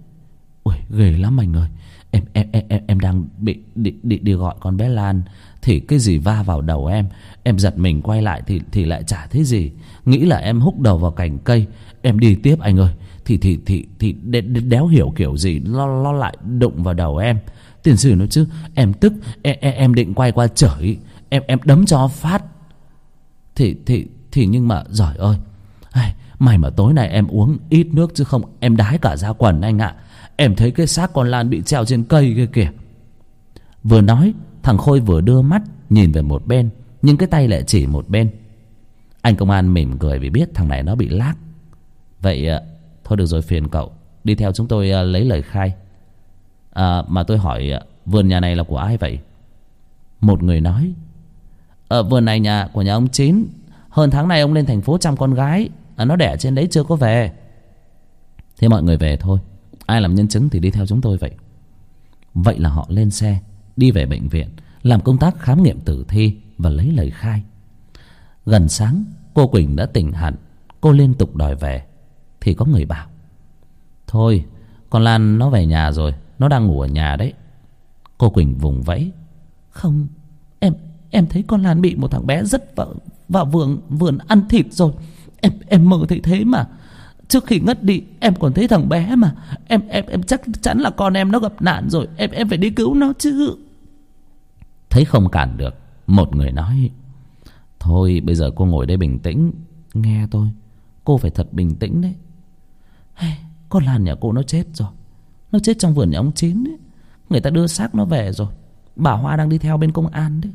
Ui ghê lắm anh ơi. Em em em em em đang bị đi, đi đi gọi con bé lan thì cái gì va vào đầu em? Em giật mình quay lại thì thì lại chả thấy gì. Nghĩ là em húc đầu vào cành cây. Em đi tiếp anh ơi. Thì thì thì thì đéo hiểu kiểu gì lo lo lại đụng vào đầu em. Tiền sử nó chứ em tức em, em, định quay qua chửi. Em em đấm cho phát. Thì thì thì nhưng mà giỏi ơi. Mày mà tối nay em uống ít nước chứ không em đái cả ra quần anh ạ. Em thấy cái xác con lan bị treo trên cây kia kìa. Vừa nói thằng khôi vừa đưa mắt nhìn về một bên nhưng cái tay lại chỉ một bên. Anh công an mỉm cười vì biết thằng này nó bị lác. Vậy à, thôi được rồi phiền cậu đi theo chúng tôi à, lấy lời khai. À, mà tôi hỏi à, vườn nhà này là của ai vậy? Một người nói ở vườn này nhà của nhà ông chín. Hơn tháng này ông lên thành phố chăm con gái à, nó đẻ trên đấy chưa có về. Thế mọi người về thôi. Ai làm nhân chứng thì đi theo chúng tôi vậy. Vậy là họ lên xe đi về bệnh viện, làm công tác khám nghiệm tử thi và lấy lời khai. Gần sáng, cô quỳnh đã tỉnh hẳn, cô liên tục đòi về, thì có người bảo, thôi, con lan nó về nhà rồi, nó đang ngủ ở nhà đấy. Cô quỳnh vùng vẫy, không, em em thấy con lan bị một thằng bé rất vào vào vườn vườn ăn thịt rồi. Em em mơ thấy thế mà. Trước khi ngất đi, em còn thấy thằng bé mà. Em em em chắc chắn là con em nó gặp nạn rồi. Em em phải đi cứu nó chứ thấy không cản được một người nói thôi bây giờ cô ngồi đây bình tĩnh nghe tôi cô phải thật bình tĩnh đấy. Hey, con lan nhà cô nó chết rồi nó chết trong vườn nhà ông chín đấy người ta đưa xác nó về rồi bà hoa đang đi theo bên công an đấy.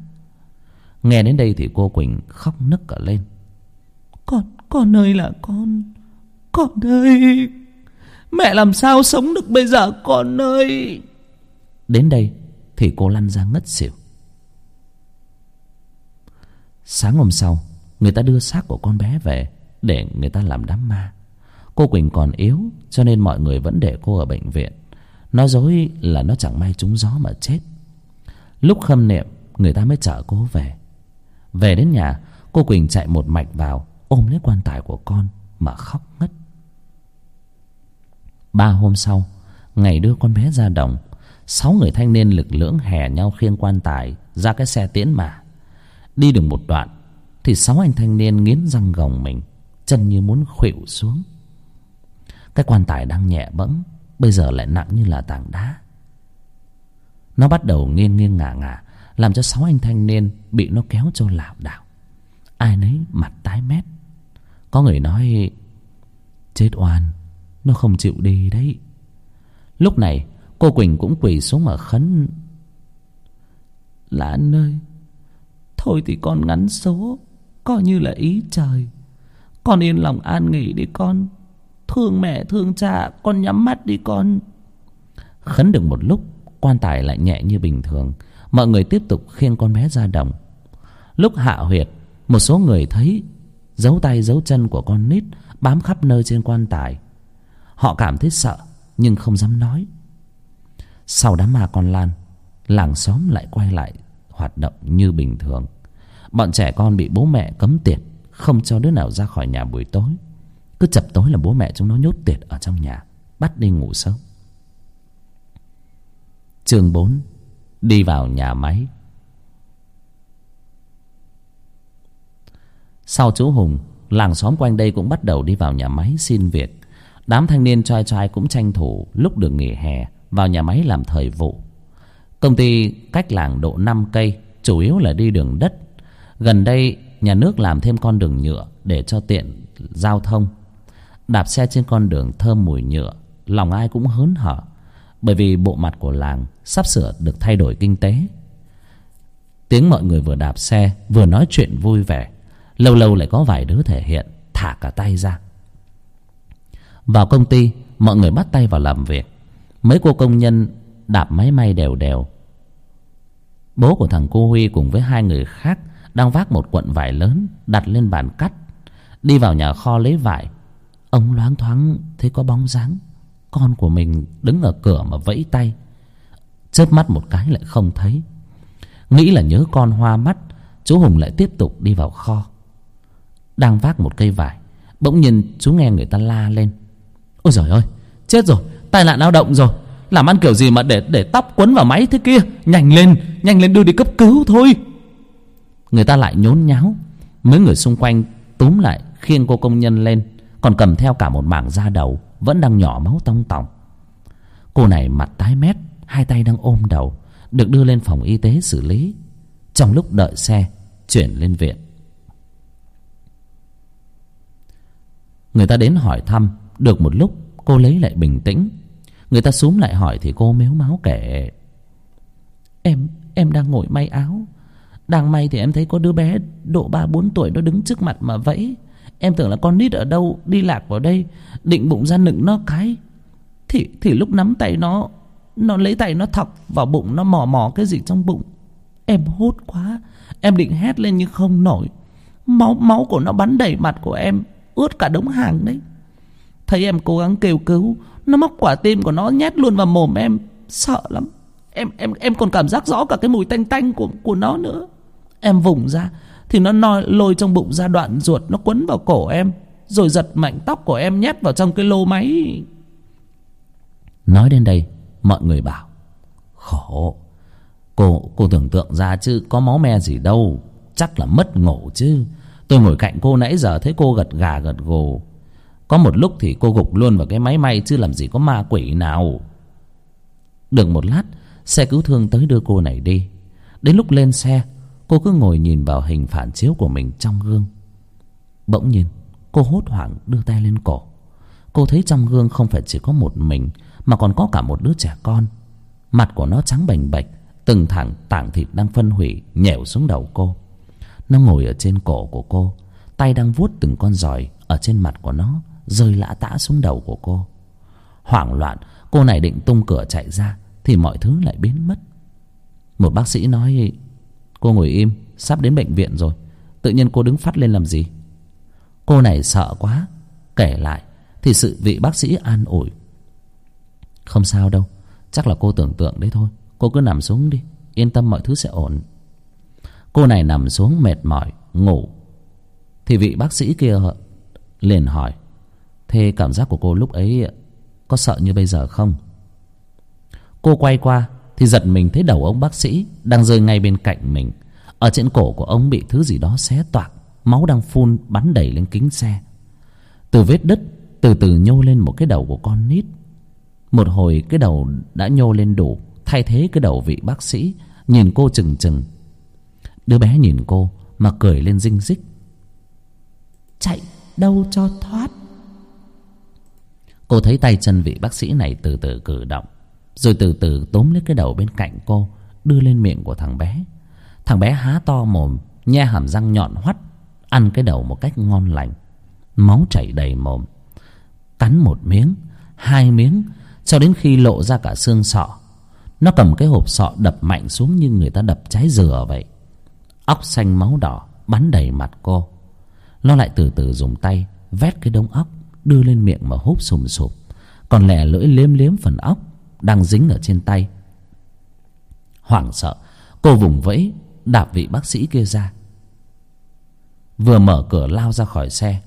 Nghe đến đây thì cô quỳnh khóc nức cả lên. Con con ơi là con con ơi mẹ làm sao sống được bây giờ con ơi? Đến đây thì cô lăn ra ngất xỉu sáng hôm sau, người ta đưa xác của con bé về để người ta làm đám ma. Cô quỳnh còn yếu, cho nên mọi người vẫn để cô ở bệnh viện. Nói dối là nó chẳng may trúng gió mà chết. Lúc khâm niệm, người ta mới chở cô về. Về đến nhà, cô quỳnh chạy một mạch vào, ôm lấy quan tài của con mà khóc ngất. Ba hôm sau, ngày đưa con bé ra đồng, sáu người thanh niên lực lưỡng hè nhau khiêng quan tài ra cái xe tiễn mà đi được một đoạn, thì sáu anh thanh niên nghiến răng gồng mình, chân như muốn khuỵu xuống. Cái quan tài đang nhẹ bẫng, bây giờ lại nặng như là tảng đá. Nó bắt đầu nghiêng nghiêng ngả ngả, làm cho sáu anh thanh niên bị nó kéo cho lảo đảo. Ai nấy mặt tái mét. Có người nói, chết oan, nó không chịu đi đấy. Lúc này, cô quỳnh cũng quỳ xuống mà khấn lãn ơi Thôi thì con ngắn số, Coi như là ý trời. Con yên lòng an nghỉ đi con. Thương mẹ, thương cha, Con nhắm mắt đi con. Khấn được một lúc, Quan tài lại nhẹ như bình thường. Mọi người tiếp tục khiêng con bé ra đồng. Lúc hạ huyệt, Một số người thấy Dấu tay dấu chân của con nít Bám khắp nơi trên quan tài. Họ cảm thấy sợ, Nhưng không dám nói. Sau đám ma con Lan, Làng xóm lại quay lại Hoạt động như bình thường. Bọn trẻ con bị bố mẹ cấm tiệt, Không cho đứa nào ra khỏi nhà buổi tối. Cứ chập tối là bố mẹ chúng nó nhốt tiệt ở trong nhà, Bắt đi ngủ sớm. Chương bốn, Đi vào nhà máy. Sau chú Hùng, Làng xóm quanh đây cũng bắt đầu đi vào nhà máy xin việc. Đám thanh niên trai trai cũng tranh thủ Lúc được nghỉ hè Vào nhà máy làm thời vụ. Công ty cách làng độ năm cây, Chủ yếu là đi đường đất. Gần đây, nhà nước làm thêm con đường nhựa Để cho tiện giao thông. Đạp xe trên con đường thơm mùi nhựa, Lòng ai cũng hớn hở, Bởi vì bộ mặt của làng Sắp sửa được thay đổi kinh tế. Tiếng mọi người vừa đạp xe, Vừa nói chuyện vui vẻ. Lâu lâu lại có vài đứa thể hiện, Thả cả tay ra. Vào công ty, Mọi người bắt tay vào làm việc. Mấy cô công nhân đạp máy may đều đều Bố của thằng cô Huy cùng với hai người khác Đang vác một cuộn vải lớn Đặt lên bàn cắt, Đi vào nhà kho lấy vải. Ông loáng thoáng thấy có bóng dáng, Con của mình đứng ở cửa mà vẫy tay. Chớp mắt một cái lại không thấy. Nghĩ là nhớ con hoa mắt, Chú Hùng lại tiếp tục đi vào kho. Đang vác một cây vải, Bỗng nhiên chú nghe người ta la lên. Ôi giời ơi, Chết rồi, Tai nạn lao động rồi làm ăn kiểu gì mà để để tóc quấn vào máy thế kia? Nhanh lên nhanh lên đưa đi cấp cứu thôi. Người ta lại nhốn nháo. Mấy người xung quanh túm lại, khiêng cô công nhân lên. Còn cầm theo cả một mảng da đầu, vẫn đang nhỏ máu tong tỏng cô này mặt tái mét, hai tay đang ôm đầu, được đưa lên phòng y tế xử lý. Trong lúc đợi xe, chuyển lên viện. Người ta đến hỏi thăm, được một lúc, cô lấy lại bình tĩnh người ta xúm lại hỏi thì cô mếu máu kể. Em em đang ngồi may áo. Đang may thì em thấy có đứa bé độ ba, bốn tuổi nó đứng trước mặt mà vẫy. Em tưởng là con nít ở đâu, đi lạc vào đây, định bụng ra nựng nó cái. Thì thì lúc nắm tay nó nó lấy tay nó thọc vào bụng, nó mò mò cái gì trong bụng. Em hốt quá, em định hét lên nhưng không nổi. Máu máu của nó bắn đầy mặt của em, ướt cả đống hàng đấy. Thấy em cố gắng kêu cứu nó móc quả tim của nó nhét luôn vào mồm em. Sợ lắm. Em em em còn cảm giác rõ cả cái mùi tanh tanh của của nó nữa. Em vùng ra. Thì nó noi, lôi trong bụng ra đoạn ruột. Nó quấn vào cổ em. Rồi giật mạnh tóc của em nhét vào trong cái lô máy. Nói đến đây, mọi người bảo, khổ. Cô cô tưởng tượng ra chứ, có máu me gì đâu. Chắc là mất ngủ chứ. Tôi ngồi cạnh cô nãy giờ thấy cô gật gà gật gù có một lúc thì cô gục luôn vào cái máy may chứ làm gì có ma quỷ nào. Được một lát, xe cứu thương tới đưa cô này đi. Đến lúc lên xe, cô cứ ngồi nhìn vào hình phản chiếu của mình trong gương. Bỗng nhiên, cô hốt hoảng đưa tay lên cổ. Cô thấy trong gương không phải chỉ có một mình, mà còn có cả một đứa trẻ con. Mặt của nó trắng bềnh bệch từng thẳng tảng thịt đang phân hủy, nhẻo xuống đầu cô. Nó ngồi ở trên cổ của cô, tay đang vuốt từng con giòi ở trên mặt của nó rơi lã tã xuống đầu của cô. Hoảng loạn, cô này định tung cửa chạy ra thì mọi thứ lại biến mất. Một bác sĩ nói, cô ngồi im, sắp đến bệnh viện rồi, tự nhiên cô đứng phát lên làm gì? Cô này sợ quá, kể lại thì sự vị bác sĩ an ủi, không sao đâu, chắc là cô tưởng tượng đấy thôi, cô cứ nằm xuống đi, yên tâm mọi thứ sẽ ổn. Cô này nằm xuống mệt mỏi, ngủ. Thì vị bác sĩ kia liền hỏi thế cảm giác của cô lúc ấy có sợ như bây giờ không? Cô quay qua thì giật mình thấy đầu ông bác sĩ đang rơi ngay bên cạnh mình. Ở trên cổ của ông bị thứ gì đó xé toạc, máu đang phun bắn đầy lên kính xe. Từ vết đứt từ từ nhô lên một cái đầu của con nít. Một hồi cái đầu đã nhô lên đủ, thay thế cái đầu vị bác sĩ. Nhìn cô chừng chừng. Đứa bé nhìn cô mà cười lên rinh rích. Chạy đâu cho thoát? Cô thấy tay chân vị bác sĩ này từ từ cử động, rồi từ từ tóm lấy cái đầu bên cạnh cô, đưa lên miệng của thằng bé. Thằng bé há to mồm, nhe hàm răng nhọn hoắt, ăn cái đầu một cách ngon lành. Máu chảy đầy mồm. Cắn một miếng, hai miếng, cho đến khi lộ ra cả xương sọ. Nó cầm cái hộp sọ đập mạnh xuống như người ta đập trái dừa vậy. Óc xanh máu đỏ, bắn đầy mặt cô. Nó lại từ từ dùng tay vét cái đống óc đưa lên miệng mà húp sùm sụp. Còn lẻ lưỡi liếm liếm phần óc đang dính ở trên tay. Hoảng sợ, cô vùng vẫy, đạp vị bác sĩ kia ra. Vừa mở cửa lao ra khỏi xe.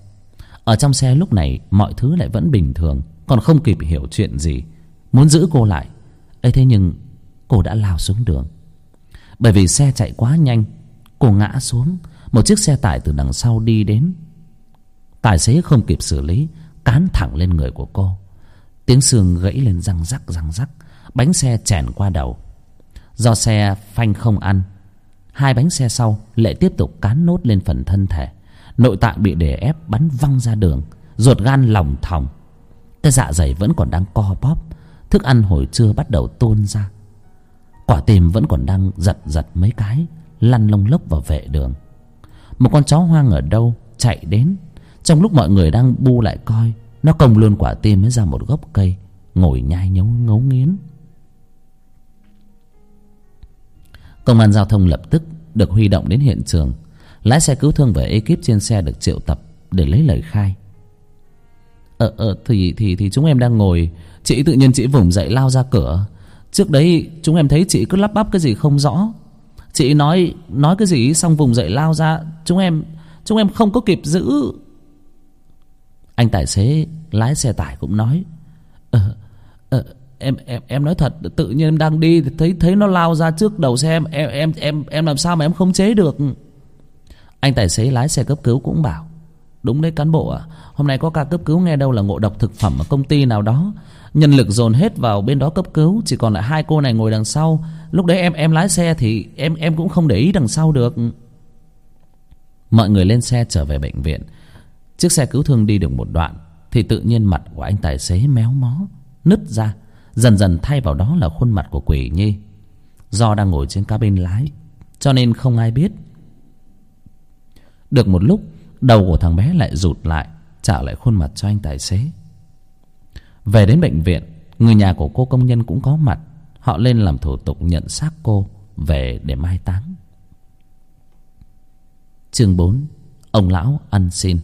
Ở trong xe lúc này, mọi thứ lại vẫn bình thường, còn không kịp hiểu chuyện gì. Muốn giữ cô lại. Ấy thế nhưng cô đã lao xuống đường. Bởi vì xe chạy quá nhanh, cô ngã xuống. Một chiếc xe tải từ đằng sau đi đến. Tài xế không kịp xử lý cán thẳng lên người của cô. Tiếng xương gãy lên răng rắc răng rắc. Bánh xe chèn qua đầu. Do xe phanh không ăn, hai bánh xe sau lại tiếp tục cán nốt lên phần thân thể. Nội tạng bị đè ép bắn văng ra đường, ruột gan lòng thòng. Cái dạ dày vẫn còn đang co bóp, thức ăn hồi trưa bắt đầu tuôn ra. Quả tim vẫn còn đang giật giật mấy cái, lăn lông lốc vào vệ đường. Một con chó hoang ở đâu chạy đến? Trong lúc mọi người đang bu lại coi, nó công luôn quả tim mới ra một gốc cây, ngồi nhai nhấu ngấu nghiến. Công an giao thông lập tức được huy động đến hiện trường. Lái xe cứu thương và ekip trên xe được triệu tập để lấy lời khai. Ờ ờ thì thì thì chúng em đang ngồi. Chị tự nhiên chị vùng dậy lao ra cửa. Trước đấy chúng em thấy chị cứ lắp bắp cái gì không rõ. Chị nói nói cái gì xong vùng dậy lao ra, chúng em chúng em không có kịp giữ anh tài xế lái xe tải cũng nói ờ ờ em em em nói thật, tự nhiên em đang đi thấy thấy nó lao ra trước đầu xe em em em em em làm sao mà em không chế được? Anh tài xế lái xe cấp cứu cũng bảo, đúng đấy cán bộ ạ, hôm nay có ca cấp cứu nghe đâu là ngộ độc thực phẩm ở công ty nào đó. Nhân lực dồn hết vào bên đó cấp cứu, chỉ còn lại hai cô này ngồi đằng sau. Lúc đấy em em lái xe thì em em cũng không để ý đằng sau được. Mọi người lên xe trở về bệnh viện chiếc xe cứu thương đi được một đoạn thì tự nhiên mặt của anh tài xế méo mó, nứt ra, dần dần thay vào đó là khuôn mặt của quỷ nhi. Do đang ngồi trên cabin lái, cho nên không ai biết. Được một lúc, đầu của thằng bé lại rụt lại, trả lại khuôn mặt cho anh tài xế. Về đến bệnh viện, người nhà của cô công nhân cũng có mặt. Họ lên làm thủ tục nhận xác cô về để mai táng. Chương bốn, ông lão ăn xin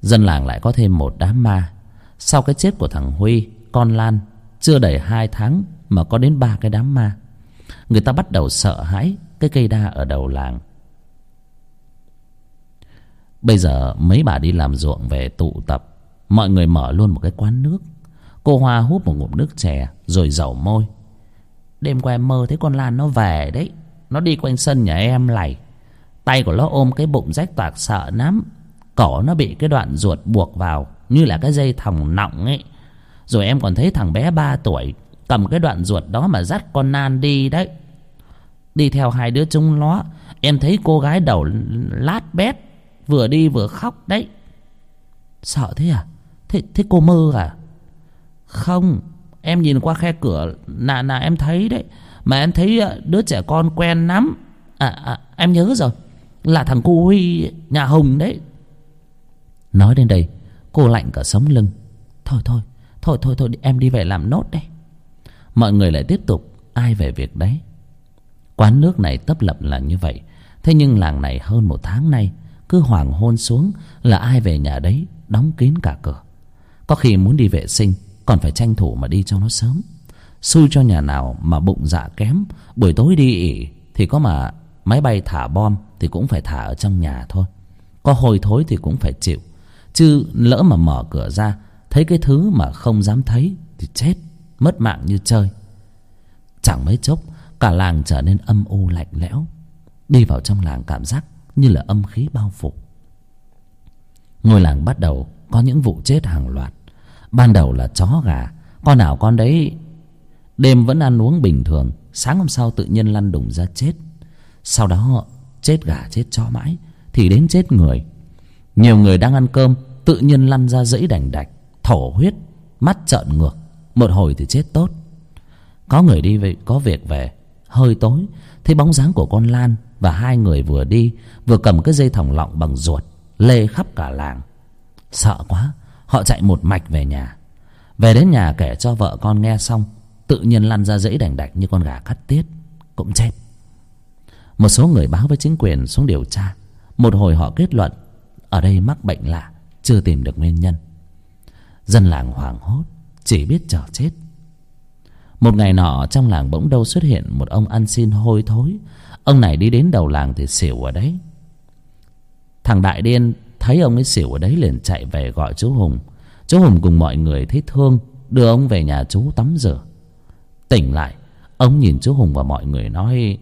dân làng lại có thêm một đám ma. Sau cái chết của thằng huy, con lan, chưa đầy hai tháng mà có đến ba cái đám ma. Người ta bắt đầu sợ hãi cái cây đa ở đầu làng. Bây giờ mấy bà đi làm ruộng về tụ tập. Mọi người mở luôn một cái quán nước. Cô hoa hút một ngụm nước chè rồi dầu môi. Đêm qua em mơ thấy con lan nó về đấy. Nó đi quanh sân nhà em lầy. Tay của nó ôm cái bụng rách toạc sợ lắm cổ nó bị cái đoạn ruột buộc vào như là cái dây thòng nọng ấy. Rồi em còn thấy thằng bé ba tuổi cầm cái đoạn ruột đó mà dắt con nan đi đấy. Đi theo hai đứa chúng nó. Em thấy cô gái đầu lát bét vừa đi vừa khóc đấy. Sợ thế à? Thế thế cô mơ à? Không em nhìn qua khe cửa nà nà em thấy đấy. Mà em thấy ờ, đứa trẻ con quen lắm. À, à em nhớ rồi. Là thằng cô huy nhà hùng đấy nói đến đây, cô lạnh cả sống lưng. Thôi thôi thôi thôi thôi, em đi về làm nốt đây. Mọi người lại tiếp tục ai về việc đấy. Quán nước này tấp lập là như vậy. Thế nhưng làng này hơn một tháng nay, cứ hoàng hôn xuống là ai về nhà đấy đóng kín cả cửa. Có khi muốn đi vệ sinh, còn phải tranh thủ mà đi cho nó sớm. Xui cho nhà nào mà bụng dạ kém, buổi tối đi ỉ thì có mà máy bay thả bom thì cũng phải thả ở trong nhà thôi. Có hôi thối thì cũng phải chịu chứ lỡ mà mở cửa ra, thấy cái thứ mà không dám thấy thì chết, mất mạng như chơi. Chẳng mấy chốc, cả làng trở nên âm u lạnh lẽo. Đi vào trong làng cảm giác như là âm khí bao phủ. Ngôi làng bắt đầu có những vụ chết hàng loạt. Ban đầu là chó gà, con nào con đấy. Đêm vẫn ăn uống bình thường, sáng hôm sau tự nhiên lăn đùng ra chết. Sau đó, chết gà, chết chó mãi, thì đến chết người. Nhiều người đang ăn cơm tự nhiên lăn ra dãy đành đạch, thổ huyết, mắt trợn ngược. Một hồi thì chết tốt. Có người đi về, có việc về. Hơi tối, thấy bóng dáng của con lan và hai người vừa đi, vừa cầm cái dây thòng lọng bằng ruột, lê khắp cả làng. Sợ quá, họ chạy một mạch về nhà. Về đến nhà kể cho vợ con nghe xong, tự nhiên lăn ra dãy đành đạch như con gà cắt tiết, cũng chết. Một số người báo với chính quyền xuống điều tra. Một hồi họ kết luận, ở đây mắc bệnh lạ chưa tìm được nguyên nhân. Dân làng hoảng hốt, chỉ biết chờ chết. Một ngày nọ, trong làng bỗng đâu xuất hiện một ông ăn xin hôi thối. Ông này đi đến đầu làng thì xỉu ở đấy. Thằng đại điên thấy ông ấy xỉu ở đấy liền chạy về gọi chú hùng. Chú hùng cùng mọi người thấy thương, đưa ông về nhà chú tắm rửa. Tỉnh lại, ông nhìn chú hùng và mọi người nói,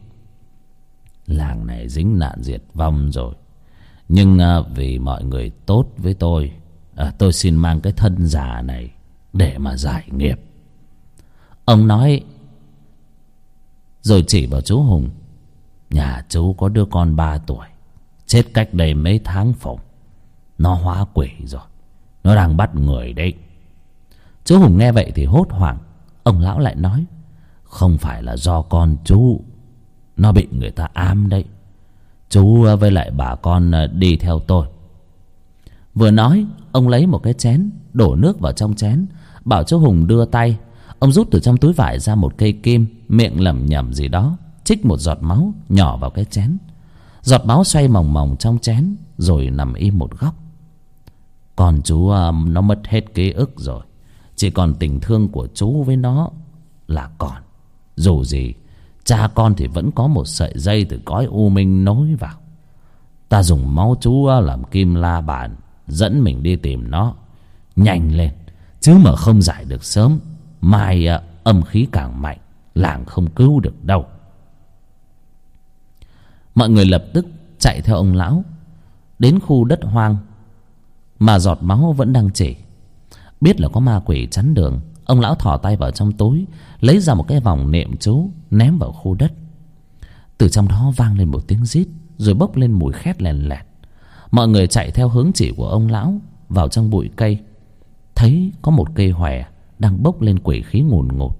làng này dính nạn diệt vong rồi nhưng à, vì mọi người tốt với tôi à, tôi xin mang cái thân già này để mà giải nghiệp. Ông nói rồi chỉ vào chú hùng nhà chú có đứa con ba tuổi chết cách đây mấy tháng phòng, nó hóa quỷ rồi nó đang bắt người đấy. Chú hùng nghe vậy thì hốt hoảng. Ông lão lại nói không phải là do con chú nó bị người ta ám đấy chú ờ, với lại bà con ờ, đi theo tôi. Vừa nói, ông lấy một cái chén, đổ nước vào trong chén, bảo chú hùng đưa tay. Ông rút từ trong túi vải ra một cây kim, miệng lẩm nhẩm gì đó, chích một giọt máu nhỏ vào cái chén. Giọt máu xoay mòng mòng trong chén, rồi nằm im một góc. Còn chú ờ, nó mất hết ký ức rồi. Chỉ còn tình thương của chú với nó là còn. Dù gì cha con thì vẫn có một sợi dây từ cõi u minh nối vào. Ta dùng máu chú làm kim la bàn, dẫn mình đi tìm nó. Nhanh lên, chứ mà không giải được sớm, mai âm khí càng mạnh, làng không cứu được đâu. Mọi người lập tức chạy theo ông lão, đến khu đất hoang. Mà giọt máu vẫn đang chỉ biết là có ma quỷ chắn đường ông lão thò tay vào trong túi, lấy ra một cái vòng niệm chú, ném vào khu đất. Từ trong đó vang lên một tiếng rít, rồi bốc lên mùi khét lèn lẹt. Mọi người chạy theo hướng chỉ của ông lão vào trong bụi cây. Thấy có một cây hòe đang bốc lên quỷ khí ngùn ngụt.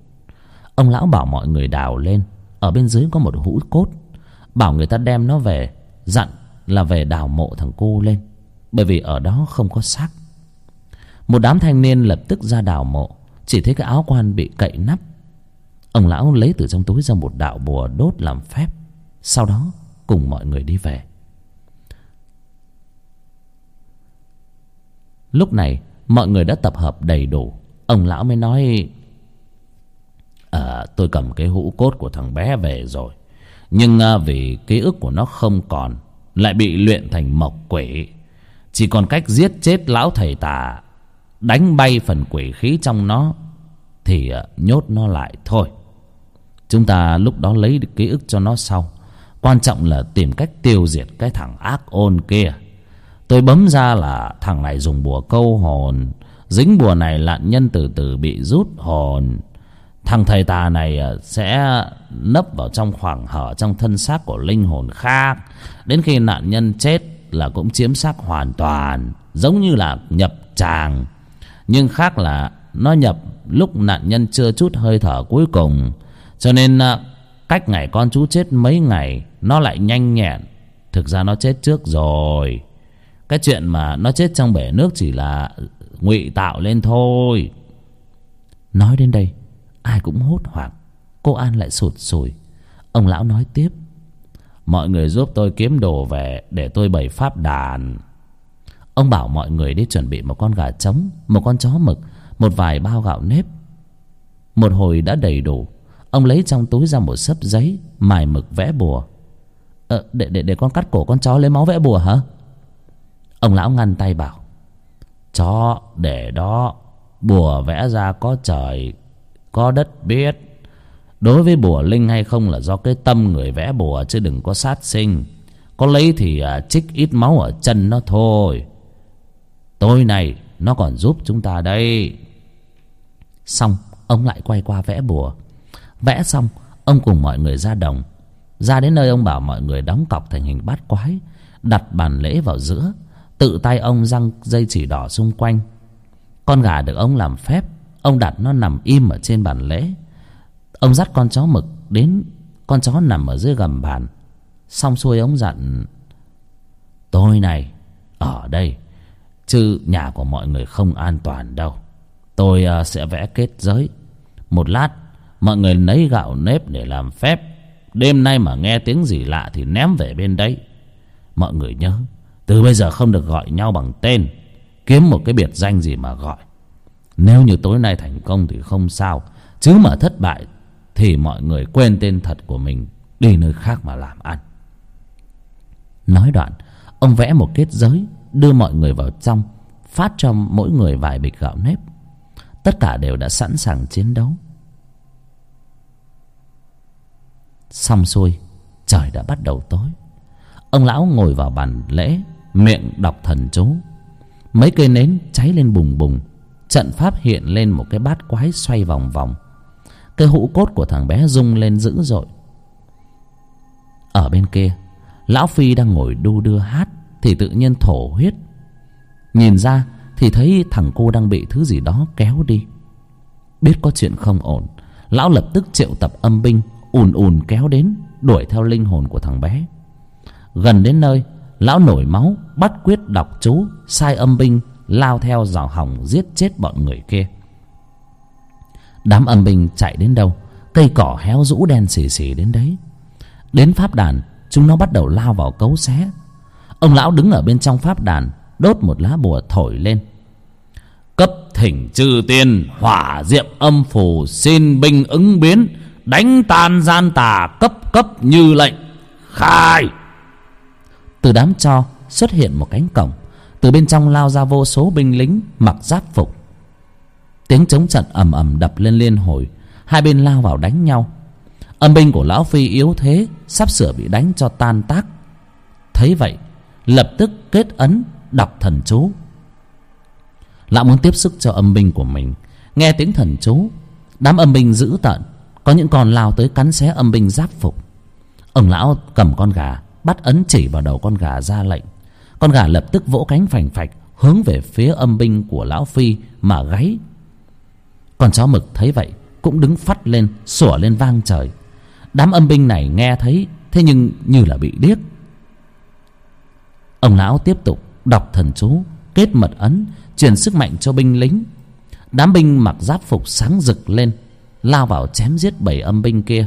Ông lão bảo mọi người đào lên. Ở bên dưới có một hũ cốt. Bảo người ta đem nó về, dặn là về đào mộ thằng cô lên, bởi vì ở đó không có xác. Một đám thanh niên lập tức ra đào mộ chỉ thấy cái áo quan bị cậy nắp. Ông lão lấy từ trong túi ra một đạo bùa đốt làm phép. Sau đó cùng mọi người đi về. Lúc này mọi người đã tập hợp đầy đủ. Ông lão mới nói à, tôi cầm cái hũ cốt của thằng bé về rồi. Nhưng à, vì ký ức của nó không còn lại bị luyện thành mộc quỷ. Chỉ còn cách giết chết lão thầy tà đánh bay phần quỷ khí trong nó, thì à, nhốt nó lại thôi. Chúng ta lúc đó lấy được ký ức cho nó sau. Quan trọng là tìm cách tiêu diệt cái thằng ác ôn kia. Tôi bấm ra là thằng này dùng bùa câu hồn. Dính bùa này nạn nhân từ từ bị rút hồn. Thằng thầy tà này à, sẽ nấp vào trong khoảng hở trong thân xác của linh hồn khác. Đến khi nạn nhân chết là cũng chiếm xác hoàn toàn, giống như là nhập tràng nhưng khác là nó nhập lúc nạn nhân chưa chút hơi thở cuối cùng. Cho nên à, cách ngày con chú chết mấy ngày, nó lại nhanh nhẹn. Thực ra nó chết trước rồi. Cái chuyện mà nó chết trong bể nước chỉ là ngụy tạo lên thôi. Nói đến đây, ai cũng hốt hoảng. Cô an lại sụt sùi. Ông lão nói tiếp. Mọi người giúp tôi kiếm đồ về để tôi bày pháp đàn ông bảo mọi người đi chuẩn bị một con gà trống một con chó mực một vài bao gạo nếp. Một hồi đã đầy đủ ông lấy trong túi ra một sấp giấy mài mực vẽ bùa. Ờ, để, để, để con cắt cổ con chó lấy máu vẽ bùa hả? Ông lão ngăn tay bảo chó để đó. Bùa vẽ ra có trời có đất biết. Đối với bùa linh hay không là do cái tâm người vẽ bùa chứ đừng có sát sinh. Có lấy thì à, trích ít máu ở chân nó thôi tôi này, nó còn giúp chúng ta đây. Xong, ông lại quay qua vẽ bùa. Vẽ xong, ông cùng mọi người ra đồng. Ra đến nơi ông bảo mọi người đóng cọc thành hình bát quái, đặt bàn lễ vào giữa, tự tay ông răng dây chỉ đỏ xung quanh. Con gà được ông làm phép, ông đặt nó nằm im ở trên bàn lễ. Ông dắt con chó mực đến, con chó nằm ở dưới gầm bàn. Xong xuôi ông dặn, tôi này, ở đây chứ nhà của mọi người không an toàn đâu. Tôi à, sẽ vẽ kết giới. Một lát, mọi người lấy gạo nếp để làm phép. Đêm nay mà nghe tiếng gì lạ thì ném về bên đấy. Mọi người nhớ, từ bây giờ không được gọi nhau bằng tên. Kiếm một cái biệt danh gì mà gọi. Nếu như tối nay thành công thì không sao. Chứ mà thất bại thì mọi người quên tên thật của mình, đi nơi khác mà làm ăn. Nói đoạn, ông vẽ một kết giới đưa mọi người vào trong, phát cho mỗi người vài bịch gạo nếp. Tất cả đều đã sẵn sàng chiến đấu. Xong xuôi, trời đã bắt đầu tối. Ông lão ngồi vào bàn lễ, miệng đọc thần chú. Mấy cây nến cháy lên bùng bùng, trận pháp hiện lên một cái bát quái xoay vòng vòng. Cái hũ cốt của thằng bé rung lên dữ dội. Ở bên kia, lão phi đang ngồi đu đưa hát thì tự nhiên thổ huyết. Nhìn ra thì thấy thằng cô đang bị thứ gì đó kéo đi. Biết có chuyện không ổn, lão lập tức triệu tập âm binh ùn ùn kéo đến, đuổi theo linh hồn của thằng bé. Gần đến nơi, lão nổi máu, bắt quyết đọc chú, sai âm binh lao theo rào hỏng giết chết bọn người kia. Đám âm binh chạy đến đâu, cây cỏ héo rũ đen xì xì đến đấy. Đến pháp đàn, chúng nó bắt đầu lao vào cấu xé ông lão đứng ở bên trong pháp đàn, đốt một lá bùa thổi lên. Cấp thỉnh chư tiên, hỏa diệm âm phù, xin binh ứng biến, đánh tan gian tà cấp cấp như lệnh. Khai! Từ đám cho xuất hiện một cánh cổng, từ bên trong lao ra vô số binh lính mặc giáp phục. Tiếng chống trận ầm ầm đập lên liên hồi, hai bên lao vào đánh nhau. Âm binh của lão phi yếu thế, sắp sửa bị đánh cho tan tác. Thấy vậy lập tức kết ấn đọc thần chú. Lão muốn tiếp sức cho âm binh của mình. Nghe tiếng thần chú, đám âm binh dữ tợn. Có những con lao tới cắn xé âm binh giáp phục. Ông lão cầm con gà, bắt ấn chỉ vào đầu con gà ra lệnh. Con gà lập tức vỗ cánh phành phạch, hướng về phía âm binh của lão phi mà gáy. Con chó mực thấy vậy, cũng đứng phắt lên, sủa lên vang trời. Đám âm binh này nghe thấy, thế nhưng như là bị điếc ông lão tiếp tục đọc thần chú, kết mật ấn, truyền sức mạnh cho binh lính. Đám binh mặc giáp phục sáng rực lên, lao vào chém giết bảy âm binh kia.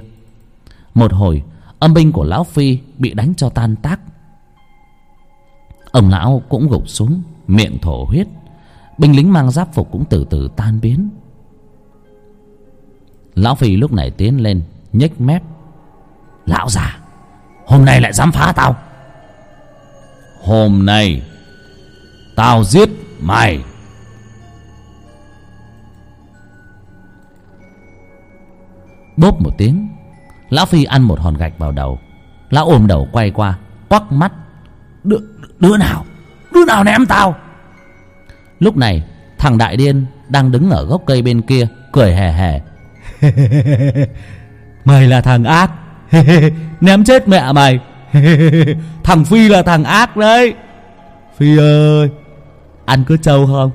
Một hồi, âm binh của lão phi bị đánh cho tan tác. Ông lão cũng gục xuống, miệng thổ huyết. Binh lính mang giáp phục cũng từ từ tan biến. Lão phi lúc này tiến lên, nhếch mép. Lão già, hôm nay lại dám phá tao hôm nay tao giết mày. Bốp một tiếng lão phi ăn một hòn gạch vào đầu. Lão ôm đầu quay qua quắc mắt. Đứa, đứa nào? Đứa nào ném tao? Lúc này thằng đại điên đang đứng ở gốc cây bên kia cười hề hề. [LAUGHS] Mày là thằng ác. [LAUGHS] Ném chết mẹ mày. [LAUGHS] thằng phi là thằng ác đấy. Phi ơi, ăn cứ trâu không?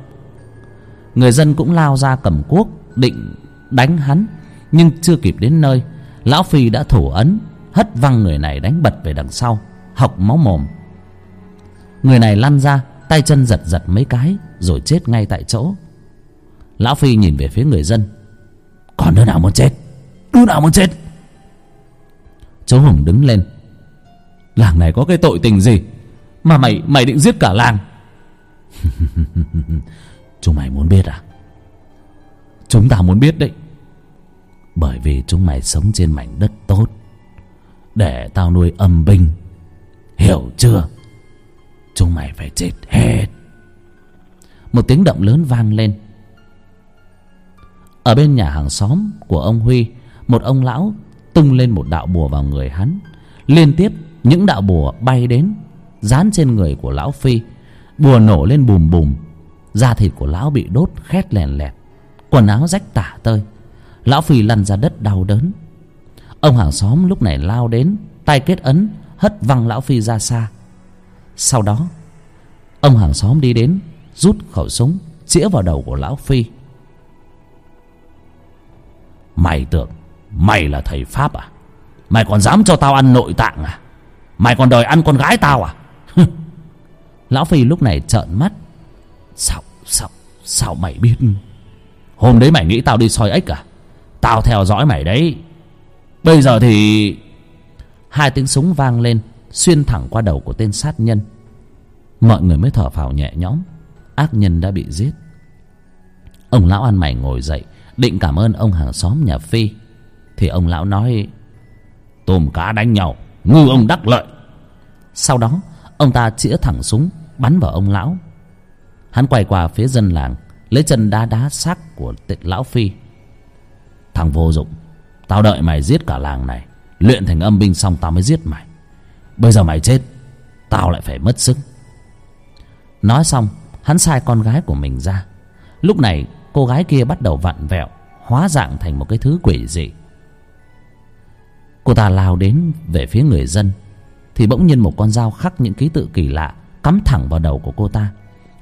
Người dân cũng lao ra cầm cuốc, định đánh hắn, nhưng chưa kịp đến nơi, lão phi đã thủ ấn, hất văng người này đánh bật về đằng sau học máu mồm. Người này lăn ra, tay chân giật giật mấy cái, rồi chết ngay tại chỗ. Lão phi nhìn về phía người dân. Còn đứa nào muốn chết? Đứa nào muốn chết? Chú hùng đứng lên làng này có cái tội tình gì? Mà mày mày định giết cả làng? [LAUGHS] Chúng mày muốn biết à? Chúng ta muốn biết đấy. Bởi vì chúng mày sống trên mảnh đất tốt. Để tao nuôi âm binh. Hiểu chưa? Chúng mày phải chết hết. Một tiếng động lớn vang lên. Ở bên nhà hàng xóm của ông huy một ông lão tung lên một đạo bùa vào người hắn liên tiếp những đạo bùa bay đến, dán trên người của lão phi. Bùa nổ lên bùm bùm. Da thịt của lão bị đốt khét lèn lẹt. Quần áo rách tả tơi. Lão phi lăn ra đất đau đớn. Ông hàng xóm lúc này lao đến tay kết ấn, hất văng lão phi ra xa. Sau đó, ông hàng xóm đi đến, rút khẩu súng, chĩa vào đầu của lão phi. Mày tưởng mày là thầy pháp à? Mày còn dám cho tao ăn nội tạng à? Mày còn đòi ăn con gái tao à? Lão phi lúc này trợn mắt. Sao sao sao mày biết? Hôm đấy mày nghĩ tao đi soi ếch à? Tao theo dõi mày đấy. Bây giờ thì hai tiếng súng vang lên, xuyên thẳng qua đầu của tên sát nhân. Mọi người mới thở phào nhẹ nhõm. Ác nhân đã bị giết. Ông lão ăn mày ngồi dậy, định cảm ơn ông hàng xóm nhà phi. Thì ông lão nói, tôm cá đánh nhau ngư ông đắc lợi. Sau đó, ông ta chĩa thẳng súng, bắn vào ông lão. Hắn quay qua phía dân làng, lấy chân đá đá xác của lão phi. Thằng vô dụng, tao đợi mày giết cả làng này, luyện thành âm binh xong tao mới giết mày. Bây giờ mày chết, tao lại phải mất sức. Nói xong, hắn sai con gái của mình ra. Lúc này, cô gái kia bắt đầu vặn vẹo, hóa dạng thành một cái thứ quỷ dị cô ta lao đến về phía người dân, thì bỗng nhiên một con dao khắc những ký tự kỳ lạ cắm thẳng vào đầu của cô ta.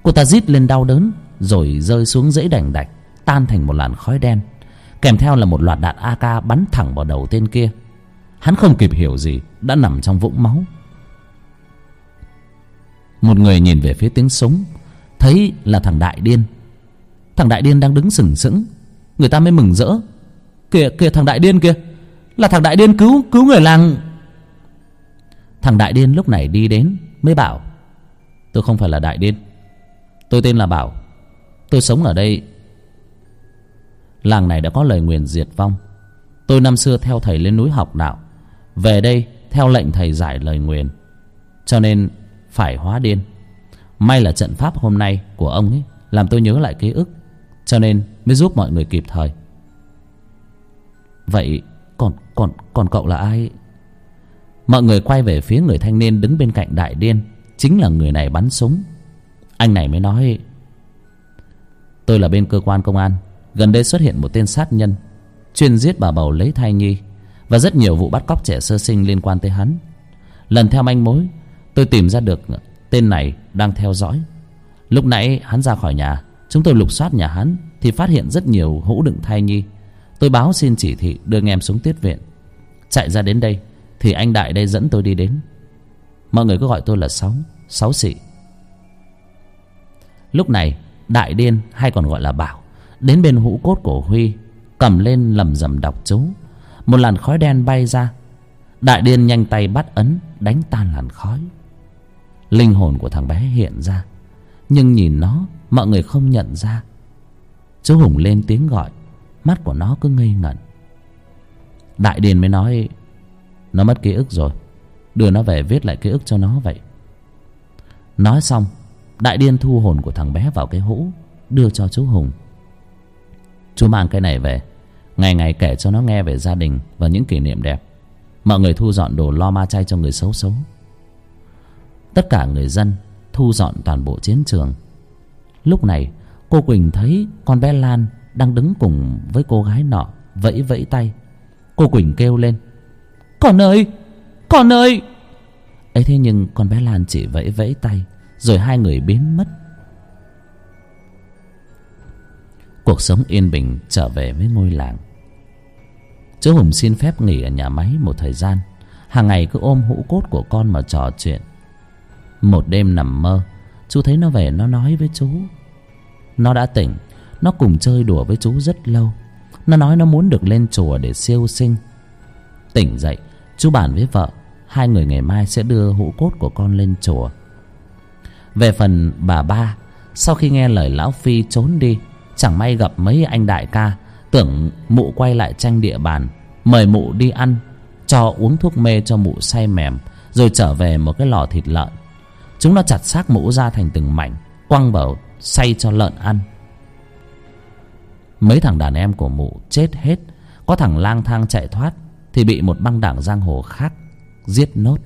Cô ta rít lên đau đớn, rồi rơi xuống dãy đành đạch, tan thành một làn khói đen, kèm theo là một loạt đạn ak bắn thẳng vào đầu tên kia. Hắn không kịp hiểu gì, đã nằm trong vũng máu. Một người nhìn về phía tiếng súng, thấy là thằng đại điên. Thằng đại điên đang đứng sừng sững, người ta mới mừng rỡ. Kìa kìa thằng đại điên kia là thằng đại điên cứu cứu người làng. Thằng đại điên lúc này đi đến mới bảo, tôi không phải là đại điên. Tôi tên là bảo. Tôi sống ở đây. Làng này đã có lời nguyền diệt vong. Tôi năm xưa theo thầy lên núi học đạo, về đây theo lệnh thầy giải lời nguyền. Cho nên phải hóa điên. May là trận pháp hôm nay của ông ấy làm tôi nhớ lại ký ức, cho nên mới giúp mọi người kịp thời. Vậy còn còn còn cậu là ai? Mọi người quay về phía người thanh niên đứng bên cạnh đại điên. Chính là người này bắn súng. Anh này mới nói, tôi là bên cơ quan công an. Gần đây xuất hiện một tên sát nhân, chuyên giết bà bầu lấy thai nhi, và rất nhiều vụ bắt cóc trẻ sơ sinh liên quan tới hắn. Lần theo manh mối, tôi tìm ra được tên này đang theo dõi. Lúc nãy hắn ra khỏi nhà, chúng tôi lục soát nhà hắn thì phát hiện rất nhiều hũ đựng thai nhi tôi báo xin chỉ thị đưa anh em xuống tiết viện. Chạy ra đến đây, thì anh đại đây dẫn tôi đi đến. Mọi người cứ gọi tôi là sáu sáu xị lúc này, đại điên, hay còn gọi là bảo, đến bên hũ cốt của huy, cầm lên lầm rầm đọc chú. Một làn khói đen bay ra. Đại điên nhanh tay bắt ấn, đánh tan làn khói. Linh hồn của thằng bé hiện ra, nhưng nhìn nó, mọi người không nhận ra. Chú hùng lên tiếng gọi mắt của nó cứ ngây ngẩn. Đại điền mới nói, nó mất ký ức rồi, đưa nó về viết lại ký ức cho nó vậy. Nói xong, đại điên thu hồn của thằng bé vào cái hũ, đưa cho chú hùng. Chú mang cái này về, ngày ngày kể cho nó nghe về gia đình và những kỷ niệm đẹp. Mọi người thu dọn đồ lo ma chay cho người xấu xấu tất cả người dân thu dọn toàn bộ chiến trường. Lúc này, cô quỳnh thấy con bé lan đang đứng cùng với cô gái nọ vẫy vẫy tay. Cô quỳnh kêu lên, con ơi con ơi! Ấy thế nhưng con bé lan chỉ vẫy vẫy tay, rồi hai người biến mất. Cuộc sống yên bình trở về với ngôi làng. Chú hùng xin phép nghỉ ở nhà máy một thời gian. Hàng ngày cứ ôm hũ cốt của con mà trò chuyện. Một đêm nằm mơ, chú thấy nó về nó nói với chú. Nó đã tỉnh nó cùng chơi đùa với chú rất lâu. Nó nói nó muốn được lên chùa để siêu sinh. Tỉnh dậy, chú bàn với vợ, hai người ngày mai sẽ đưa hũ cốt của con lên chùa. Về phần bà ba, sau khi nghe lời lão phi trốn đi, chẳng may gặp mấy anh đại ca, tưởng mụ quay lại tranh địa bàn, mời mụ đi ăn, cho uống thuốc mê cho mụ say mềm, rồi trở về một cái lò thịt lợn. Chúng nó chặt xác mụ ra thành từng mảnh, quăng vào xay cho lợn ăn mấy thằng đàn em của mụ chết hết. Có thằng lang thang chạy thoát thì bị một băng đảng giang hồ khác giết nốt.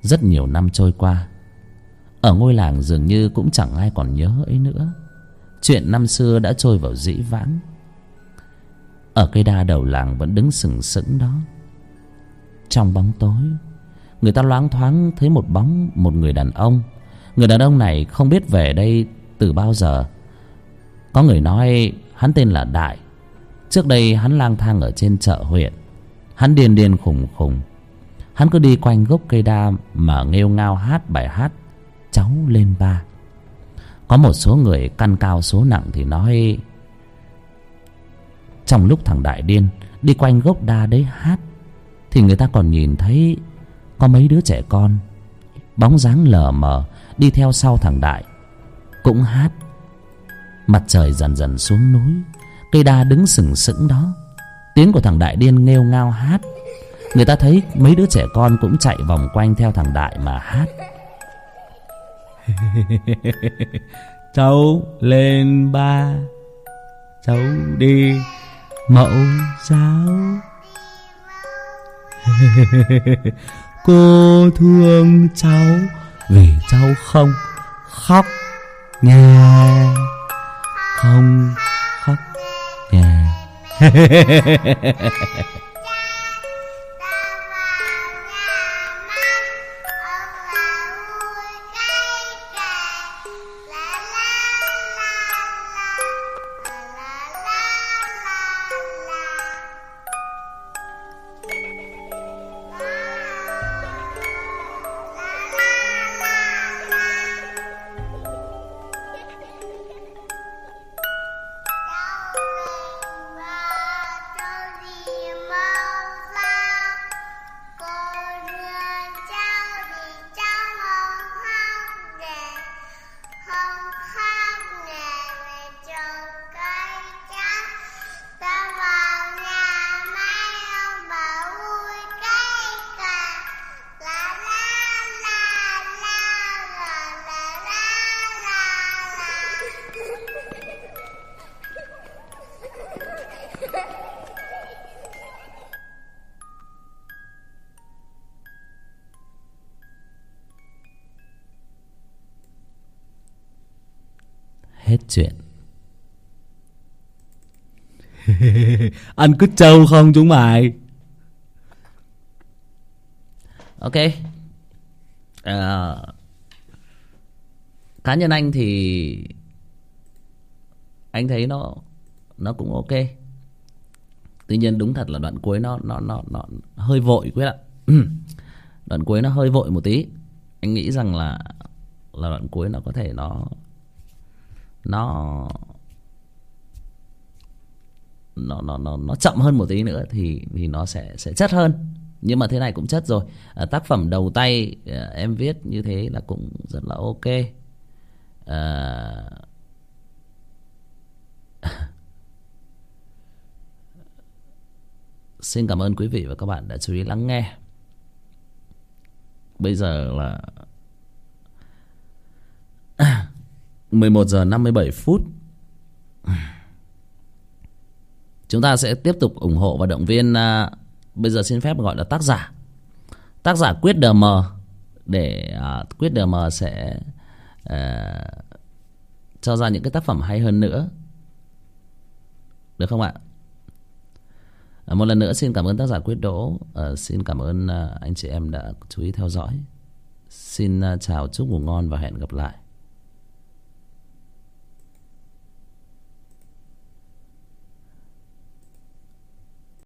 Rất nhiều năm trôi qua, ở ngôi làng dường như cũng chẳng ai còn nhớ ấy nữa. Chuyện năm xưa đã trôi vào dĩ vãng. Ở cây đa đầu làng vẫn đứng sừng sững đó, trong bóng tối người ta loáng thoáng thấy một bóng, một người đàn ông. Người đàn ông này không biết về đây từ bao giờ. Có người nói hắn tên là đại. Trước đây hắn lang thang ở trên chợ huyện. Hắn điên điên khùng khùng. Hắn cứ đi quanh gốc cây đa mà nghêu ngao hát bài hát cháu lên ba. Có một số người căn cao số nặng thì nói, trong lúc thằng đại điên đi quanh gốc đa đấy hát, thì người ta còn nhìn thấy có mấy đứa trẻ con, bóng dáng lờ mờ, đi theo sau thằng đại, cũng hát. Mặt trời dần dần xuống núi, cây đa đứng sừng sững đó. Tiếng của thằng đại điên nghêu ngao hát. Người ta thấy mấy đứa trẻ con cũng chạy vòng quanh theo thằng đại mà hát. [LAUGHS] Cháu lên ba, cháu đi, mẫu giáo. [LAUGHS] cô thương cháu vì cháu không khóc nha. Không khóc nha. [LAUGHS] anh cứ trâu không chúng mày ok. À, cá nhân anh thì anh thấy nó nó cũng ok. Tuy nhiên đúng thật là đoạn cuối nó nó nó nó hơi vội quyết ạ. [CLEARS THROAT] Đoạn cuối nó hơi vội một tí. Anh nghĩ rằng là là đoạn cuối nó có thể nó nó nó nó nó nó chậm hơn một tí nữa thì thì nó sẽ sẽ chất hơn. Nhưng mà thế này cũng chất rồi. À, tác phẩm đầu tay à, em viết như thế là cũng rất là ok. À, [LAUGHS] xin cảm ơn quý vị và các bạn đã chú ý lắng nghe. Bây giờ là [COUGHS] 11 giờ 57 phút. Chúng ta sẽ tiếp tục ủng hộ và động viên à, Bây giờ xin phép gọi là tác giả. Tác giả Quyết DM Để à, Quyết DM sẽ à, Cho ra những cái tác phẩm hay hơn nữa. Được không ạ? À, một lần nữa xin cảm ơn tác giả Quyết Đỗ. À, Xin cảm ơn à, anh chị em đã chú ý theo dõi. Xin à, chào chúc ngủ ngon và hẹn gặp lại.